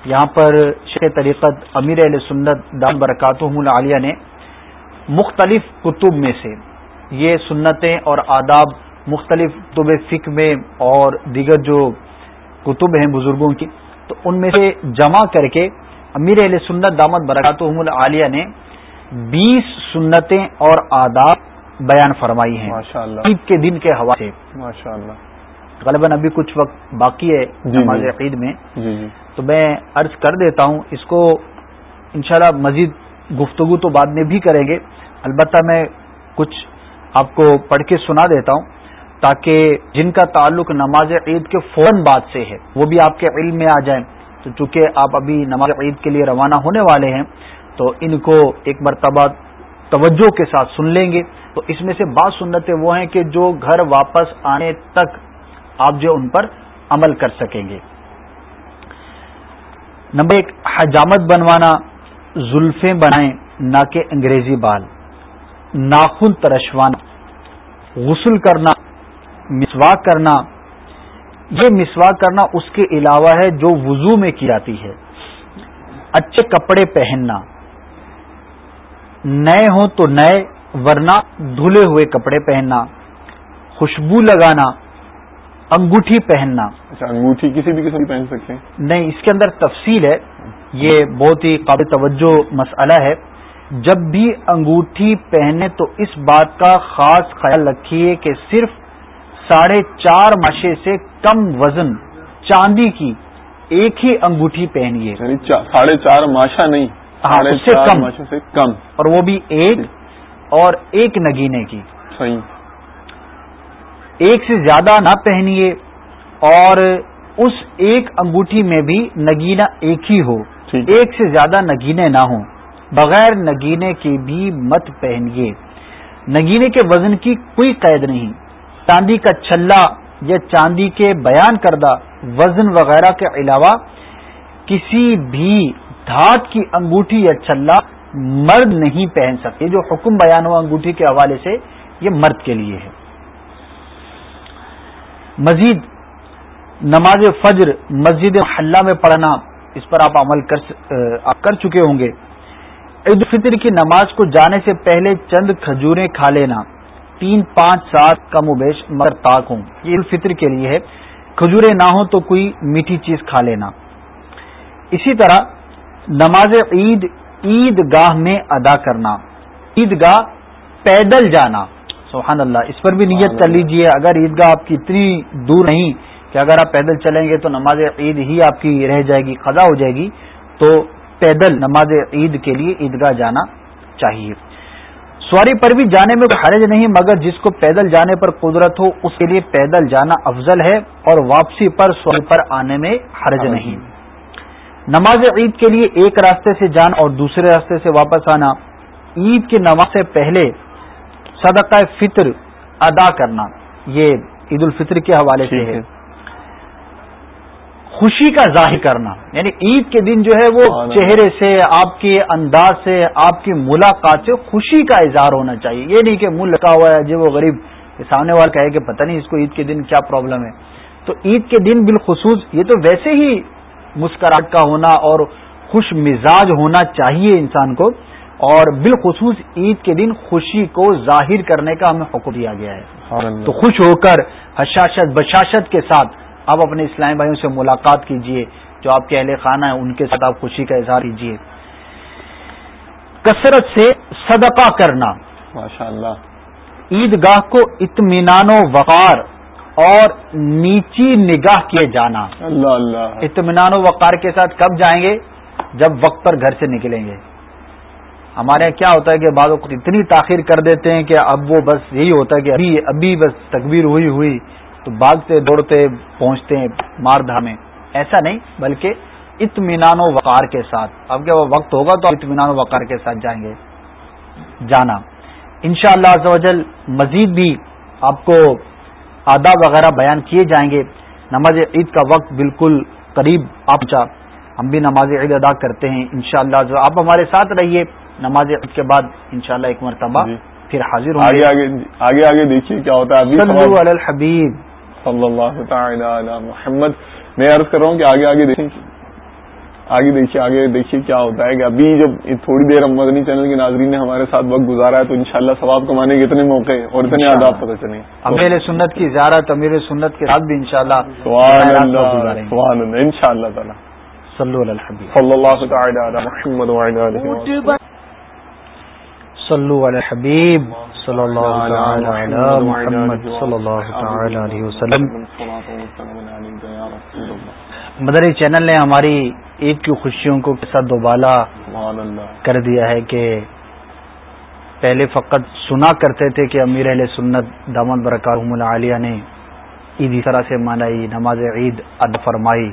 یہاں پر شیخ طریقت امیر علیہ سنت دام برکات عالیہ نے مختلف کتب میں سے یہ سنتیں اور آداب مختلف کتب فک میں اور دیگر جو کتب ہیں بزرگوں کی تو ان میں سے جمع کر کے امیر علیہ سنت دامت برکات عالیہ نے بیس سنتیں اور آداب بیان فرمائی ہیں۔ عید کے دن کے حوالے سے۔ غالباً ابھی کچھ وقت باقی ہے جی، جی۔ نماز عید میں۔ جی، تو میں عرض کر دیتا ہوں، اس کو انشاءاللہ مزید گفتگو تو بعد میں بھی کریں گے۔ البتہ میں کچھ آپ کو پڑھ کے سنا دیتا ہوں، تاکہ جن کا تعلق نماز عید کے فوراً بعد سے ہے، وہ بھی آپ کے علم میں آ جائیں۔ تو چونکہ آپ ابھی نماز عید کے لیے روانہ ہونے والے ہیں، تو ان کو ایک مرتبہ توجہ کے ساتھ سن لیں گے۔ تو اس میں سے بعض سنتیں وہ ہیں کہ جو گھر واپس آنے تک آپ جو ان پر عمل کر سکیں گے۔ نمبر ایک، حجامت بنوانا، زلفیں بنائیں، نہ کہ انگریزی بال، ناخن ترشوانا، غسل کرنا، مسواک کرنا۔ یہ مسواک کرنا اس کے علاوہ ہے جو وضو میں کی جاتی ہے۔ اچھے کپڑے پہننا۔ نئے ہوں تو نئے، ورنہ دھلے ہوئے کپڑے پہننا۔ خوشبو لگانا۔ انگوٹھی پہننا۔ اچھا انگوٹھی کسی بھی قسم پہن سکتے ہیں؟ نہیں اس کے اندر تفصیل ہے۔ یہ بہت ہی قابل توجہ مسئلہ ہے۔ جب بھی انگوٹھی پہنے تو اس بات کا خاص خیال رکھیے کہ صرف ساڑھے چار ماشے سے کم وزن چاندی کی ایک ہی انگوٹھی پہنیے۔ یعنی ساڑھے چار ماشا نہیں ہاں، سے کم۔ سے کم۔ اور وہ بھی ایک اور ایک نگینے کی۔ صحیح۔ ایک سے زیادہ نہ پہنیے اور اس ایک انگوٹھی میں بھی نگینا ایک ہی ہو۔ ایک سے زیادہ نگینے نہ ہوں۔ بغیر نگینے کے بھی مت پہنیے۔ نگینے کے وزن کی کوئی قید نہیں۔ چاندی کا چھلا یا چاندی کے بیان کردہ وزن وغیرہ کے علاوہ کسی بھی دھات کی انگوٹھی یا چھلا مرد نہیں پہن سکتے جو حکم بیان ہوا انگوٹھی کے حوالے سے یہ مرد کے لیے ہے۔ مزید نماز فجر مسجد حلہ میں پڑھنا، اس پر آپ عمل کر چکے ہوں گے۔ عید الفطر کی نماز کو جانے سے پہلے چند کھجوریں کھا لینا۔ تین، پانچ، سات کم و بیش مگر تاک ہوں۔ یہ الفطر کے لیے ہے۔ کھجورے نہ ہوں تو کوئی میٹھی چیز کھا لینا۔ اسی طرح نماز عید عید گاہ میں ادا کرنا۔ عید گاہ پیدل جانا۔ سبحان اللہ اس پر بھی نیت کر لیجیے۔ اگر عید گاہ آپ کی اتنی دور نہیں کہ اگر آپ پیدل چلیں گے تو نماز عید ہی آپ کی رہ جائے گی خزا ہو جائے گی۔ تو پیدل نماز عید کے لیے عیدگاہ جانا چاہیے۔ سواری پر بھی جانے میں حرج نہیں مگر جس کو پیدل جانے پر قدرت ہو اس کے لیے پیدل جانا افضل ہے اور واپسی پر سواری پر آنے میں حرج نہیں۔ نماز عید کے لیے ایک راستے سے جانا اور دوسرے راستے سے واپس آنا۔ عید کی نماز سے پہلے صدقہ فطر ادا کرنا یہ عید الفطر کے حوالے سے ہے۔ خوشی کا ظاہر کرنا یعنی عید کے دن جو ہے وہ چہرے سے آپ کے انداز سے آپ کی ملاقات سے خوشی کا اظہار ہونا چاہیے۔ یہ نہیں کہ منہ لگا ہوا ہے جب وہ غریب سامنے والا کہے کہ پتہ نہیں اس کو عید کے دن کیا پرابلم ہے۔ تو عید کے دن بالخصوص یہ تو ویسے ہی مسکراہٹ کا ہونا اور خوش مزاج ہونا چاہیے انسان کو۔ اور بالخصوص عید کے دن خوشی کو ظاہر کرنے کا ہمیں حکم دیا گیا ہے۔ تو خوش ہو کر حشاشت بشاشت کے ساتھ آپ اپنے اسلامی بھائیوں سے ملاقات کیجیے جو آپ کے اہل خانہ ہیں ان کے ساتھ آپ خوشی کا اظہار کیجیے کثرت سے صدقہ کرنا۔ ماشاء اللہ عید گاہ کو اطمینان و وقار اور نیچی نگاہ کیے جانا۔ اللہ اللہ۔ اطمینان و وقار کے ساتھ کب جائیں گے؟ جب وقت پر گھر سے نکلیں گے۔ ہمارے یہاں کیا ہوتا ہے کہ بعض اتنی تاخیر کر دیتے ہیں کہ اب وہ بس یہی ہوتا ہے کہ ابھی ابھی بس تکبیر ہوئی ہوئی، تو بھاگتے، دوڑتے، پہنچتے ہیں مار دھامے ایسا نہیں، بلکہ اطمینان و وقار کے ساتھ۔ اب کیا وہ وقت ہوگا تو اطمینان و وقار کے ساتھ جائیں گے۔ جانا۔ ان شاء اللہ مزید بھی آپ کو آداب وغیرہ بیان کیے جائیں گے۔ نماز عید کا وقت بالکل قریب آپ چاہ ہم بھی نماز عید ادا کرتے ہیں ان شاء اللہ آپ ہمارے ساتھ رہیے۔ نماز عید کے بعد انشاءاللہ ایک مرتبہ جی۔ پھر حاضر ہوں آگے آگے آگے آگے دیکھیے کیا ہوتا ہے۔ الحبیب۔ صلی اللہ تعالی علی محمد۔ میں عرض کر رہا ہوں کہ آگے آگے دیکھیں آگے دیکھیے آگے دیکھیے کیا ہوتا ہے کہ ابھی جب تھوڑی دیر ہم مدنی چینل کے ناظرین نے ہمارے ساتھ وقت گزارا ہے تو انشاءاللہ شاء اللہ کمانے کے اتنے موقع اور اتنے آداب پتہ چلیں۔ امیر سنت کی زیارت امیر سنت کے ساتھ بھی ان شاء اللہ ان شاء اللہ تعالیٰ۔ صلی اللہ تعالی محمد صلو علی حبیب صلی اللہ علی محمد صلی اللہ تعالی علیہ وسلم. مدری چینل نے ہماری عید کی خوشیوں کو کیسا دوبالا کر دیا ہے کہ پہلے فقط سنا کرتے تھے کہ امیر اہل سنت دامد برکات العالیہ نے عید اس طرح سے منائی نماز عید اد فرمائی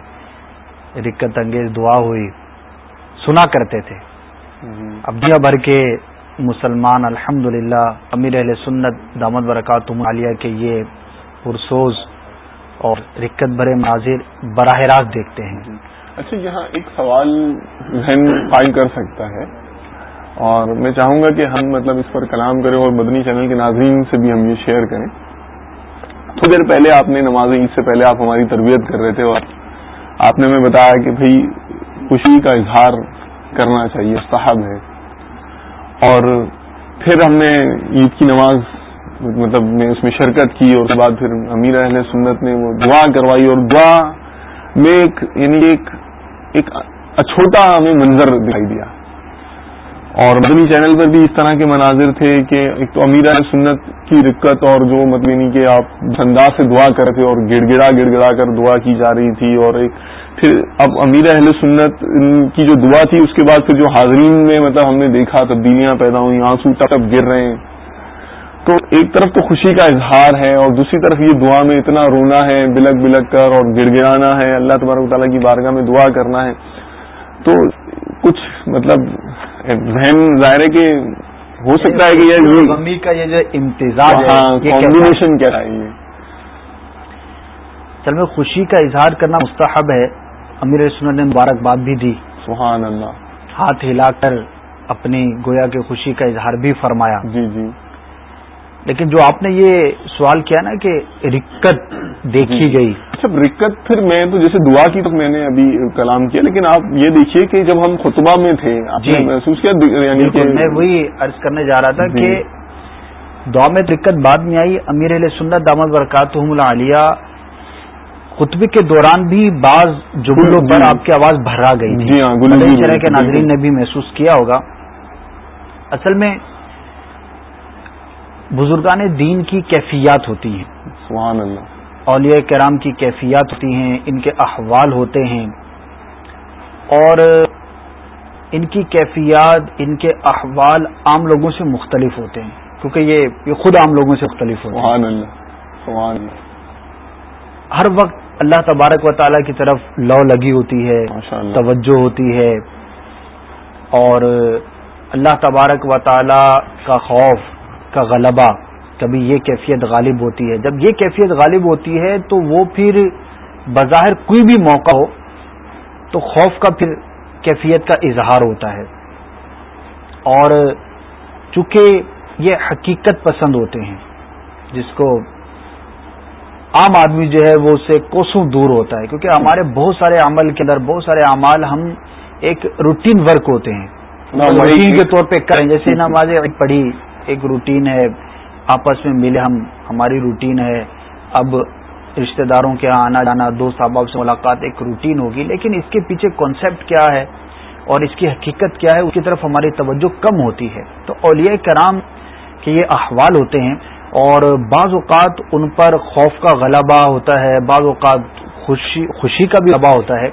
رکت انگیز دعا ہوئی سنا کرتے تھے۔ اب دنیا بھر کے مسلمان الحمد للہ امیر اہل سنت دامد برکات عالیہ کے یہ پرسوز اور رکت بھرے مناظر براہ راست دیکھتے ہیں۔ اچھا یہاں ایک سوال ذہن قائم کر سکتا ہے۔ اور میں چاہوں گا کہ ہم مطلب اس پر کلام کریں اور مدنی چینل کے ناظرین سے بھی ہم یہ شیئر کریں۔ تھوڑی دیر پہلے آپ نے نماز عید سے پہلے آپ ہماری تربیت کر رہے تھے اور آپ نے ہمیں بتایا کہ بھائی خوشی کا اظہار کرنا چاہیے صاحب ہے۔ اور پھر ہم نے عید کی نماز مطلب میں اس میں شرکت کی اور اس کے بعد پھر امیر اہل سنت نے وہ دعا کروائی اور دعا میں ایک یعنی ایک ایک چھوٹا ہمیں منظر دکھائی دیا۔ اور مدنی چینل پر بھی اس طرح کے مناظر تھے کہ ایک تو امیر سنت کی رکت اور جو مطلب یعنی کہ آپ انداز سے دعا کرتے اور گڑ گڑا گڑ گڑا کر دعا کی جا رہی تھی اور ایک پھر اب امیر اہل سنت کی جو دعا تھی اس کے بعد پھر جو حاضرین میں مطلب ہم نے دیکھا تبدیلیاں پیدا ہوئی آنسو ٹپ گر رہے ہیں۔ تو ایک طرف تو خوشی کا اظہار ہے اور دوسری طرف یہ دعا میں اتنا رونا ہے بلک بلک کر اور گڑ گڑانا ہے اللہ تبارک تعالیٰ کی بارگاہ میں دعا کرنا ہے۔ تو کچھ مطلب ذہن ظاہر ہے کہ ہو سکتا ہے کہ یہ کا یہ جو امتزاج کمبینیشن ہاں، کیا ہے؟ چل میں خوشی کا اظہار کرنا مستحب ہے۔ امیر سنت نے مبارکباد بھی دی۔ سبحان اللہ ہاتھ ہلا کر اپنی گویا کے خوشی کا اظہار بھی فرمایا۔ جی جی۔ لیکن جو آپ نے یہ سوال کیا نا کہ رکت دیکھی جی۔ گئی۔ اچھا رکت پھر میں تو جیسے دعا کی تو میں نے ابھی کلام کیا لیکن آپ یہ دیکھیے کہ جب ہم خطبہ میں تھے جی۔ محسوس کیا یعنی میں وہی عرض کرنے جا رہا تھا جی۔ کہ دعا میں رکت بعد میں آئی امیر علیہ سنت دامد برکات عالیہ خطبے کے دوران بھی بعض جملوں پر آپ کی آواز بھرا گئی تھی۔ جی ہاں کے ناظرین نے بھی محسوس کیا ہوگا۔ اصل میں بزرگان دین کی کیفیات ہوتی ہیں۔ سبحان اللہ۔ اولیاء کرام کی کیفیات ہوتی ہیں ان کے احوال ہوتے ہیں۔ اور ان کی کیفیات ان کے احوال عام لوگوں سے مختلف ہوتے ہیں۔ کیونکہ یہ خود عام لوگوں سے مختلف ہوتے ہیں۔ سبحان سبحان اللہ اللہ۔ ہر وقت اللہ تبارک و تعالیٰ کی طرف لو لگی ہوتی ہے توجہ ہوتی ہے۔ اور اللہ تبارک و تعالیٰ کا خوف کا غلبہ کبھی یہ کیفیت غالب ہوتی ہے۔ جب یہ کیفیت غالب ہوتی ہے تو وہ پھر بظاہر کوئی بھی موقع ہو تو خوف کا پھر کیفیت کا اظہار ہوتا ہے۔ اور چونکہ یہ حقیقت پسند ہوتے ہیں جس کو عام آدمی جو ہے وہ اس سے کوسوں دور ہوتا ہے کیونکہ ہمارے بہت سارے عمل کے اندر بہت سارے اعمال ہم ایک روٹین ورک ہوتے ہیں۔ روٹین کے طور پہ کریں جیسے نماز پڑھی ایک روٹین ہے آپس میں ملے ہم ہماری روٹین ہے۔ اب رشتہ داروں کے آنا جانا دوست احباب سے ملاقات ایک روٹین ہوگی لیکن اس کے پیچھے کانسیپٹ کیا ہے اور اس کی حقیقت کیا ہے اس کی طرف ہماری توجہ کم ہوتی ہے۔ تو اولیاء کرام کے یہ احوال ہوتے ہیں اور بعض اوقات ان پر خوف کا غلبہ ہوتا ہے بعض اوقات خوشی خوشی کا بھی غلبہ ہوتا ہے۔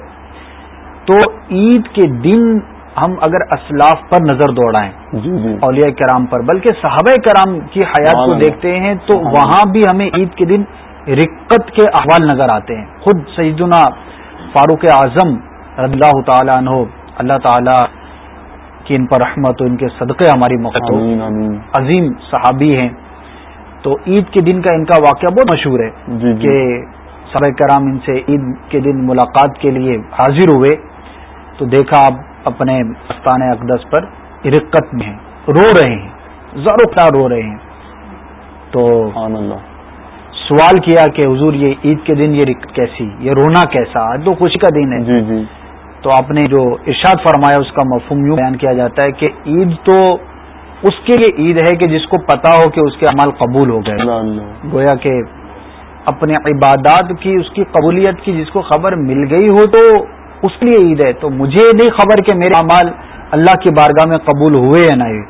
تو عید کے دن ہم اگر اسلاف پر نظر دوڑائیں جی جی۔ اولیاء کرام پر بلکہ صحابہ کرام کی حیات کو دیکھتے ہیں تو وہاں بھی ہمیں عید کے دن رقت کے احوال نظر آتے ہیں۔ خود سیدنا فاروق اعظم رضی اللہ تعالیٰ عنہ اللہ تعالیٰ کی ان پر رحمت ان کے صدقے ہماری موقع عظیم صحابی ہیں۔ تو عید کے دن کا ان کا واقعہ بہت مشہور ہے جی، جی۔ کہ سب کرام ان سے عید کے دن ملاقات کے لیے حاضر ہوئے۔ تو دیکھا آپ اپنے استان اقدس پر رقت میں ہیں رو رہے ہیں ضرور رو رہے ہیں۔ تو سوال کیا کہ حضور یہ عید کے دن یہ رقت کیسی یہ رونا کیسا؟ آج تو خوشی کا دن ہے۔ جی جی۔ تو آپ نے جو ارشاد فرمایا اس کا مفہوم یوں بیان کیا جاتا ہے کہ عید تو اس کے لیے عید ہے کہ جس کو پتا ہو کہ اس کے عمال قبول ہو گئے۔ گویا کہ اپنے عبادات کی اس کی قبولیت کی جس کو خبر مل گئی ہو تو اس کے لیے عید ہے۔ تو مجھے نہیں خبر کہ میرے اعمال اللہ کی بارگاہ میں قبول ہوئے یا نہیں۔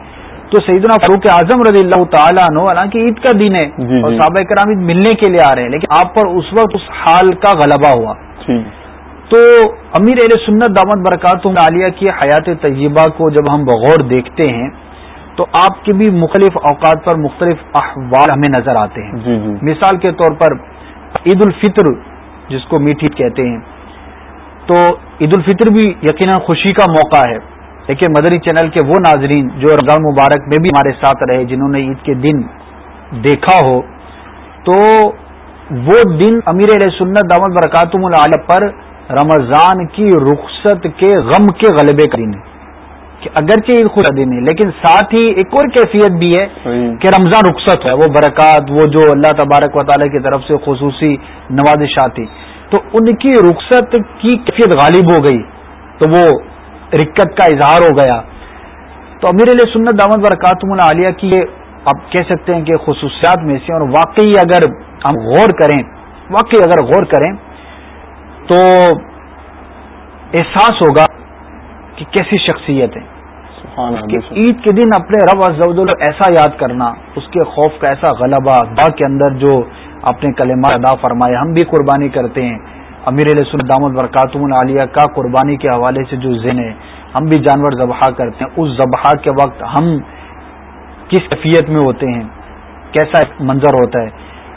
تو سیدنا فاروق اعظم رضی اللہ تعالیٰ عنہ حالانکہ عید کا دن ہے جی، جی۔ اور صحابہ کرام عید ملنے کے لیے آ رہے ہیں لیکن آپ پر اس وقت اس حال کا غلبہ ہوا۔ جی۔ تو امیر علیہ سنت دامت برکات عالیہ کی حیات طیبہ کو جب ہم بغور دیکھتے ہیں تو آپ کے بھی مختلف اوقات پر مختلف احوال ہمیں نظر آتے ہیں۔ مثال کے طور پر عید الفطر جس کو میٹھی کہتے ہیں تو عید الفطر بھی یقیناً خوشی کا موقع ہے۔ لیکن مدری چینل کے وہ ناظرین جو رمضان مبارک میں بھی ہمارے ساتھ رہے جنہوں نے عید کے دن دیکھا ہو تو وہ دن امیر علیہ سنت دامت برکاتم العال پر رمضان کی رخصت کے غم کے غلبے کا دن ہے۔ کہ اگرچہ عید خود دن ہے لیکن ساتھ ہی ایک اور کیفیت بھی ہے کہ رمضان رخصت ہے وہ برکات وہ جو اللہ تبارک و تعالیٰ کی طرف سے خصوصی نوازشات تھی تو ان کی رخصت کی کیفیت غالب ہو گئی تو وہ رکت کا اظہار ہو گیا۔ تو امیر علیہ سنت دامت برکاتم العالیہ کی یہ آپ کہہ سکتے ہیں کہ خصوصیات میں سے اور واقعی اگر ہم غور کریں واقعی اگر غور کریں تو احساس ہوگا کہ کیسی شخصیت ہے۔ کہ عید کے دن اپنے رب ازل ایسا یاد کرنا اس کے خوف کا ایسا غلبہ با کے اندر جو اپنے کلمات ادا فرمائے ہم بھی قربانی کرتے ہیں۔ امیر علیہ دامت برکاتم العالیہ کا قربانی کے حوالے سے جو ذہن ہے ہم بھی جانور ذبح کرتے ہیں۔ اس ذبح کے وقت ہم کس کیفیت میں ہوتے ہیں؟ کیسا منظر ہوتا ہے؟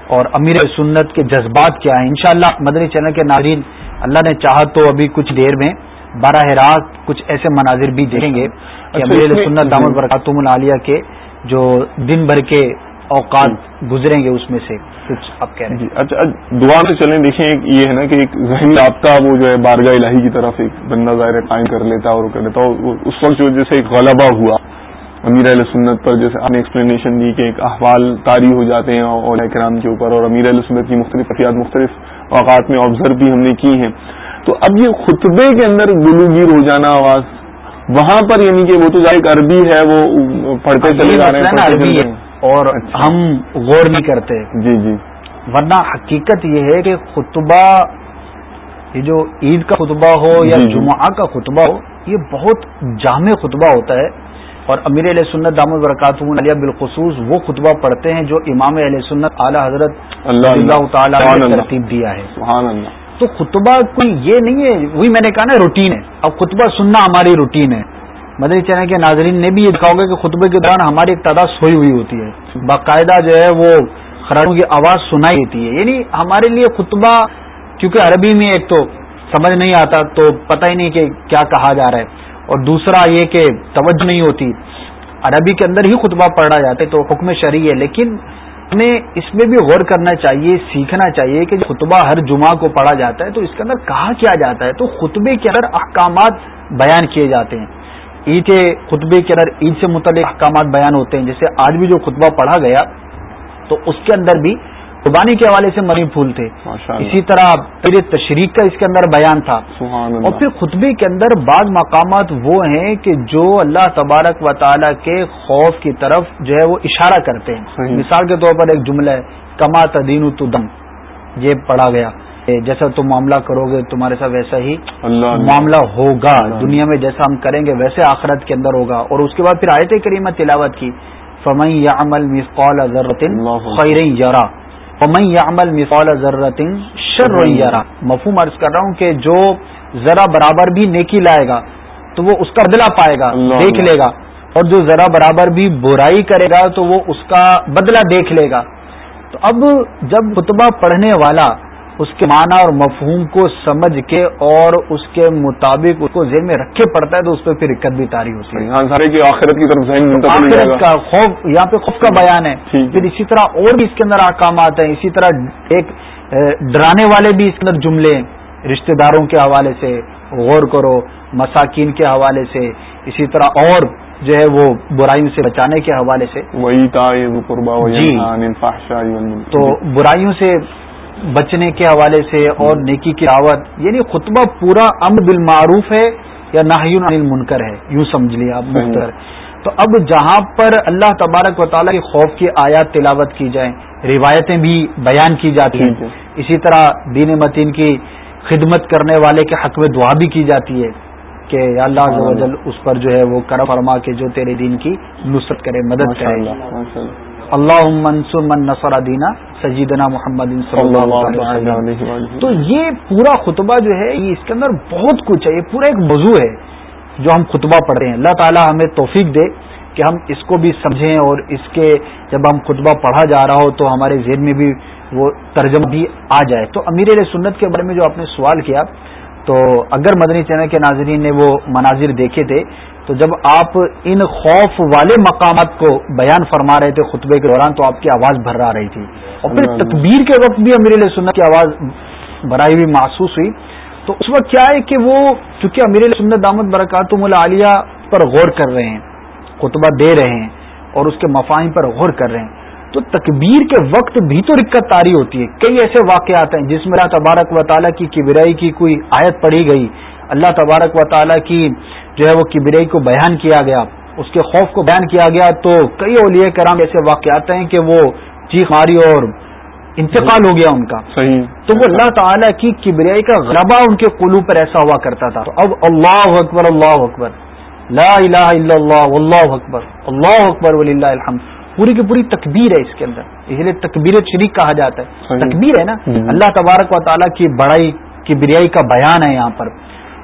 اور امیر سنت کے جذبات کیا ہیں؟ انشاءاللہ مدنی چینل کے ناظرین اللہ نے چاہا تو ابھی کچھ دیر میں براہ راست کچھ ایسے مناظر بھی دیکھیں گے۔ کہ امیر سنت دامت برکاتم العالیہ کے جو دن بھر کے اوقات گزریں گے اس میں سے، کچھ آپ کہہ رہے ہیں؟ جی، اچھا،, اچھا دعا میں چلیں، دیکھیں یہ ہے نا کہ ایک ذہنی رابطہ وہ جو ہے بارگاہ الہی کی طرف ایک بندہ ظاہر قائم کر لیتا اور کر لیتا اس وقت جو جیسے ایک غلبہ ہوا، امیر علیہ سنت پر جیسے آپ نے ایکسپلینیشن دی کہ ایک احوال طاری ہو جاتے ہیں اور کرام کے اوپر اور امیر علیہ سنت کی مختلف افیات مختلف اوقات میں آبزرو بھی ہم نے کی ہیں۔ تو اب یہ خطبے کے اندر گلوگیر ہو جانا آواز وہاں پر یعنی کہ وہ تو ایک عربی ہے وہ پڑھتے چلے جا رہے ہیں اور اچھا۔ ہم غور نہیں کرتے۔ جی جی۔ ورنہ حقیقت یہ ہے کہ خطبہ یہ جو عید کا خطبہ ہو یا جی، جی۔ جمعہ کا خطبہ ہو یہ بہت جامع خطبہ ہوتا ہے۔ اور امیر علیہ سنت دام البرکات علیہ بالخصوص وہ خطبہ پڑھتے ہیں جو امام علیہ سنت اعلیٰ حضرت اللہ تعالیٰ نے ترتیب دیا ہے۔ تو خطبہ کوئی یہ نہیں ہے، وہی میں نے کہا نا روٹین ہے۔ اب خطبہ سننا ہماری روٹین ہے۔ مدنی چینل کے ناظرین نے بھی یہ دکھاؤ گا کہ خطبے کے دوران ہماری ایک تعداد سوئی ہوئی ہوتی ہے۔ باقاعدہ جو ہے وہ خراٹوں کی آواز سنائی دیتی ہے۔ یعنی ہمارے لیے خطبہ، کیونکہ عربی میں ایک تو سمجھ نہیں آتا، تو پتہ ہی نہیں کہ کیا کہا جا رہا ہے۔ اور دوسرا یہ کہ توجہ نہیں ہوتی۔ عربی کے اندر ہی خطبہ پڑھا جاتا ہے، تو حکم شرعی ہے۔ لیکن ہمیں اس میں بھی غور کرنا چاہیے، سیکھنا چاہیے کہ خطبہ ہر جمعہ کو پڑھا جاتا ہے، تو اس کے اندر کہا کیا جاتا ہے؟ تو خطبے کے اندر احکامات بیان کیے جاتے ہیں۔ عید کے خطبے کے اندر عید سے متعلق احکامات بیان ہوتے ہیں، جیسے آج بھی جو خطبہ پڑھا گیا، تو اس کے اندر بھی قربانی کے حوالے سے مری پھول تھے۔ اسی طرح پھر تشریق کا اس کے اندر بیان تھا۔ اور پھر خطبے کے اندر بعض مقامات وہ ہیں کہ جو اللہ تبارک و تعالیٰ کے خوف کی طرف جو ہے وہ اشارہ کرتے ہیں۔ مثال کے طور پر ایک جملہ ہے کما تدین دم یہ پڑھا گیا۔ جیسا تم معاملہ کرو گے تمہارے ساتھ ویسا ہی معاملہ ہوگا۔ دنیا میں جیسا ہم کریں گے ویسے آخرت کے اندر ہوگا۔ اور اس کے بعد پھر آیت کریمت تلاوت کی۔ فمئی یا عمل ضرورتن خیر یارا فمئی یا عمل مسقول ضرورتن شر یارا مفہوم عرض کر رہا ہوں کہ جو ذرا برابر بھی نیکی لائے گا تو وہ اس کا بدلہ پائے گا دیکھ لے گا۔ اور جو ذرا برابر بھی برائی کرے گا تو وہ اس کا بدلہ دیکھ لے گا۔ تو اب جب خطبہ پڑھنے والا اس کے معنی اور مفہوم کو سمجھ کے اور اس کے مطابق اس کو ذہن میں رکھے پڑتا ہے تو اس پہ پھر رکت بھی تاری ہوتی ہے۔ ہاں، آخرت کی طرف آخرت کا خوف یہاں پہ خوف کا بیان ہے۔ پھر اسی طرح اور بھی اس کے اندر احکامات ہیں۔ اسی طرح ایک ڈرانے والے بھی اس کے اندر جملے رشتہ داروں کے حوالے سے غور کرو مساکین کے حوالے سے۔ اسی طرح اور جو ہے وہ برائیوں سے بچانے کے حوالے سے۔ وہی جی۔ تو برائیوں سے بچنے کے حوالے سے اور نیکی کی دعوت یعنی خطبہ پورا امر بالمعروف ہے یا ناہیون عن المنکر ہے؟ یوں سمجھ لیا آپ مختر تو اب جہاں پر اللہ تبارک و تعالیٰ کی خوف کی آیات تلاوت کی جائیں روایتیں بھی بیان کی جاتی ہیں۔ اسی طرح دین متین کی خدمت کرنے والے کے حق میں دعا بھی کی جاتی ہے کہ اللہ اس پر جو ہے وہ کرم فرما کے جو تیرے دین کی نصرت کرے مدد کرے۔ اللہ منصور من نصر دینا سجیدنا محمد تو یہ پورا خطبہ جو ہے یہ اس کے اندر بہت کچھ ہے یہ پورا ایک موضوع ہے جو ہم خطبہ پڑھ رہے ہیں۔ اللہ تعالی ہمیں توفیق دے کہ ہم اس کو بھی سمجھیں اور اس کے جب ہم خطبہ پڑھا جا رہا ہو تو ہمارے ذہن میں بھی وہ ترجمہ بھی آ جائے۔ تو امیر سنت کے بارے میں جو آپ نے سوال کیا تو اگر مدنی چینل کے ناظرین نے وہ مناظر دیکھے تھے تو جب آپ ان خوف والے مقامات کو بیان فرما رہے تھے خطبے کے دوران تو آپ کی آواز بھر رہی تھی۔ اور پھر تکبیر کے وقت بھی امیر سنت کی آواز بھرائی ہوئی محسوس ہوئی۔ تو اس وقت کیا ہے کہ وہ چونکہ امیر سنت دامد برکاتم العالیہ پر غور کر رہے ہیں خطبہ دے رہے ہیں اور اس کے مفاہم پر غور کر رہے ہیں۔ تو تکبیر کے وقت بھی تو رکت تاری ہوتی ہے۔ کئی ایسے واقعات ہیں جس میں اللہ تبارک و تعالیٰ کی کبرائی کی کوئی آیت پڑھی گئی۔ اللہ تبارک و تعالیٰ کی جو ہے وہ کبرائی کو بیان کیا گیا۔ اس کے خوف کو بیان کیا گیا۔ تو کئی اولیاء کرام ایسے واقعات ہیں کہ وہ چیخ ماری اور انتقال ہو گیا ان کا۔ صحیح۔ تو وہ اللہ تعالیٰ کی کبریائی کا غلبہ ان کے قلوب پر ایسا ہوا کرتا تھا۔ تو اب اللہ اکبر اللہ اکبر۔ لا الہ الا اللہ اللہ اکبر۔ اللہ اکبر ولی اللہ الحمد۔ پوری کی پوری تکبیر ہے اس کے اندر۔ اس لیے تکبیر شریک کہا جاتا ہے۔ تکبیر ہے نا؟ اللہ تبارک و تعالیٰ کی بڑائی کی بریائی کا بیان ہے یہاں پر۔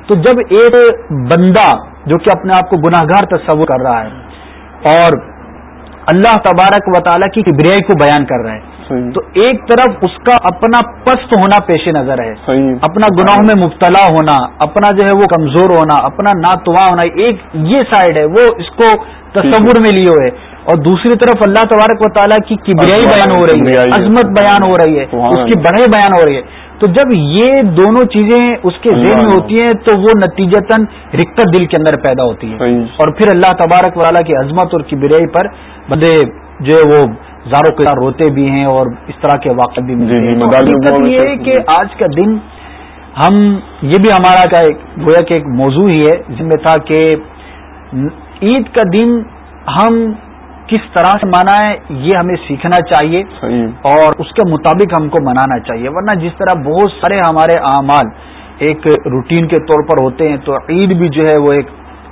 تو جب ایک بندہ جو کہ اپنے آپ کو گناہ گار تصور کر رہا ہے اور اللہ تبارک و تعالیٰ کی بریائی کو بیان کر رہا ہے تو ایک طرف اس کا اپنا پست ہونا پیش نظر ہے اپنا گناہوں میں مبتلا ہونا اپنا جو ہے وہ کمزور ہونا اپنا ناتواں ہونا ایک یہ سائڈ ہے وہ اس کو تصور میں لیے ہوئے۔ اور دوسری طرف اللہ تبارک و تعالیٰ کی کبریائی بیان ہو رہی ہے عظمت بیان ہو رہی ہے اس کی بڑھے بیان ہو رہی ہے۔ تو جب یہ دونوں چیزیں اس کے ذہن میں ہوتی ہیں تو وہ نتیجتاً رکت دل کے اندر پیدا ہوتی ہے اور پھر اللہ تبارک والا کی عظمت اور کبریائی پر بندے جو ہے وہ زاروں کے روتے بھی ہیں اور اس طرح کے واقع بھی جی، جی، دقت یہ ہے کہ آج کا دن ہم یہ بھی ہمارا کا ایک گویا کہ ایک موضوع ہی ہے جن میں تھا کہ عید کا دن ہم کس طرح سے مانا ہے یہ ہمیں سیکھنا چاہیے اور اس کے مطابق ہم کو منانا چاہیے۔ ورنہ جس طرح بہت سارے ہمارے اعمال ایک روٹین کے طور پر ہوتے ہیں تو عید بھی جو ہے وہ ایک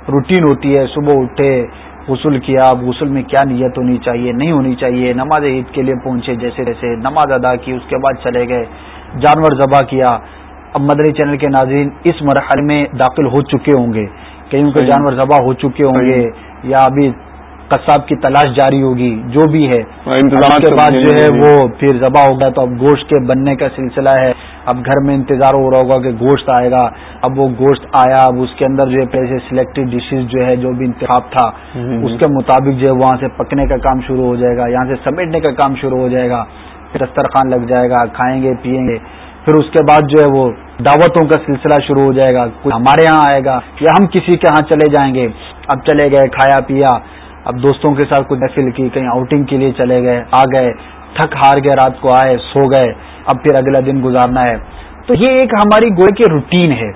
روٹین ہوتی ہے۔ صبح اٹھے غسل کیا غسل میں کیا نیت ہونی چاہیے نہیں ہونی چاہیے نماز عید کے لیے پہنچے جیسے جیسے نماز ادا کی اس کے بعد چلے گئے جانور ذبح کیا۔ اب مدری چینل کے ناظرین اس مرحلے میں داخل ہو چکے ہوں گے۔ کہیں کے جانور ذبح ہو چکے ہوں گے یا ابھی قصاب کی تلاش جاری ہوگی جو بھی ہے ہاں، اس کے بعد جو ہے وہ پھر ذبح ہوگا تو اب گوشت کے بننے کا سلسلہ ہے۔ اب گھر میں انتظار ہو رہا ہوگا کہ گوشت آئے گا۔ اب وہ گوشت آیا اب اس کے اندر جو ہے پیسے سلیکٹڈ ڈشز جو ہے جو بھی انتخاب تھا اس کے مطابق جو ہے وہاں سے پکنے کا کام شروع ہو جائے گا یہاں سے سمیٹنے کا کام شروع ہو جائے گا۔ پھر دسترخوان لگ جائے گا کھائیں گے پیئیں گے۔ پھر اس کے بعد جو ہے وہ دعوتوں کا سلسلہ شروع ہو جائے گا۔ ہمارے یہاں آئے گا یا ہم کسی کے ہاں چلے جائیں گے۔ اب چلے گئے کھایا پیا۔ اب دوستوں کے ساتھ کچھ محفل کی کہیں آؤٹنگ کے لیے چلے گئے آ گئے تھک ہار گئے رات کو آئے سو گئے اب پھر اگلا دن گزارنا ہے۔ تو یہ ایک ہماری گوئے کی روٹین ہے۔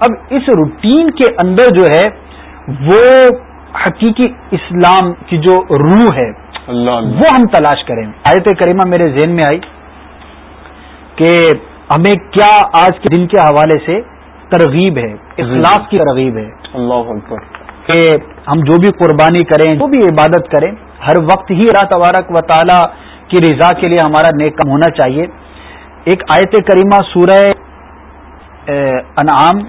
اب اس روٹین کے اندر جو ہے وہ حقیقی اسلام کی جو روح ہے وہ ہم تلاش کریں۔ آیت کریمہ میرے ذہن میں آئی کہ ہمیں کیا آج کے دن کے حوالے سے ترغیب ہے اخلاق کی ترغیب ہے۔ اللہ کہ ہم جو بھی قربانی کریں، جو بھی عبادت کریں، ہر وقت ہی اللہ تبارک و تعالی کی رضا کے لیے ہمارا نیک کم ہونا چاہیے۔ ایک آیت کریمہ سورہ انعام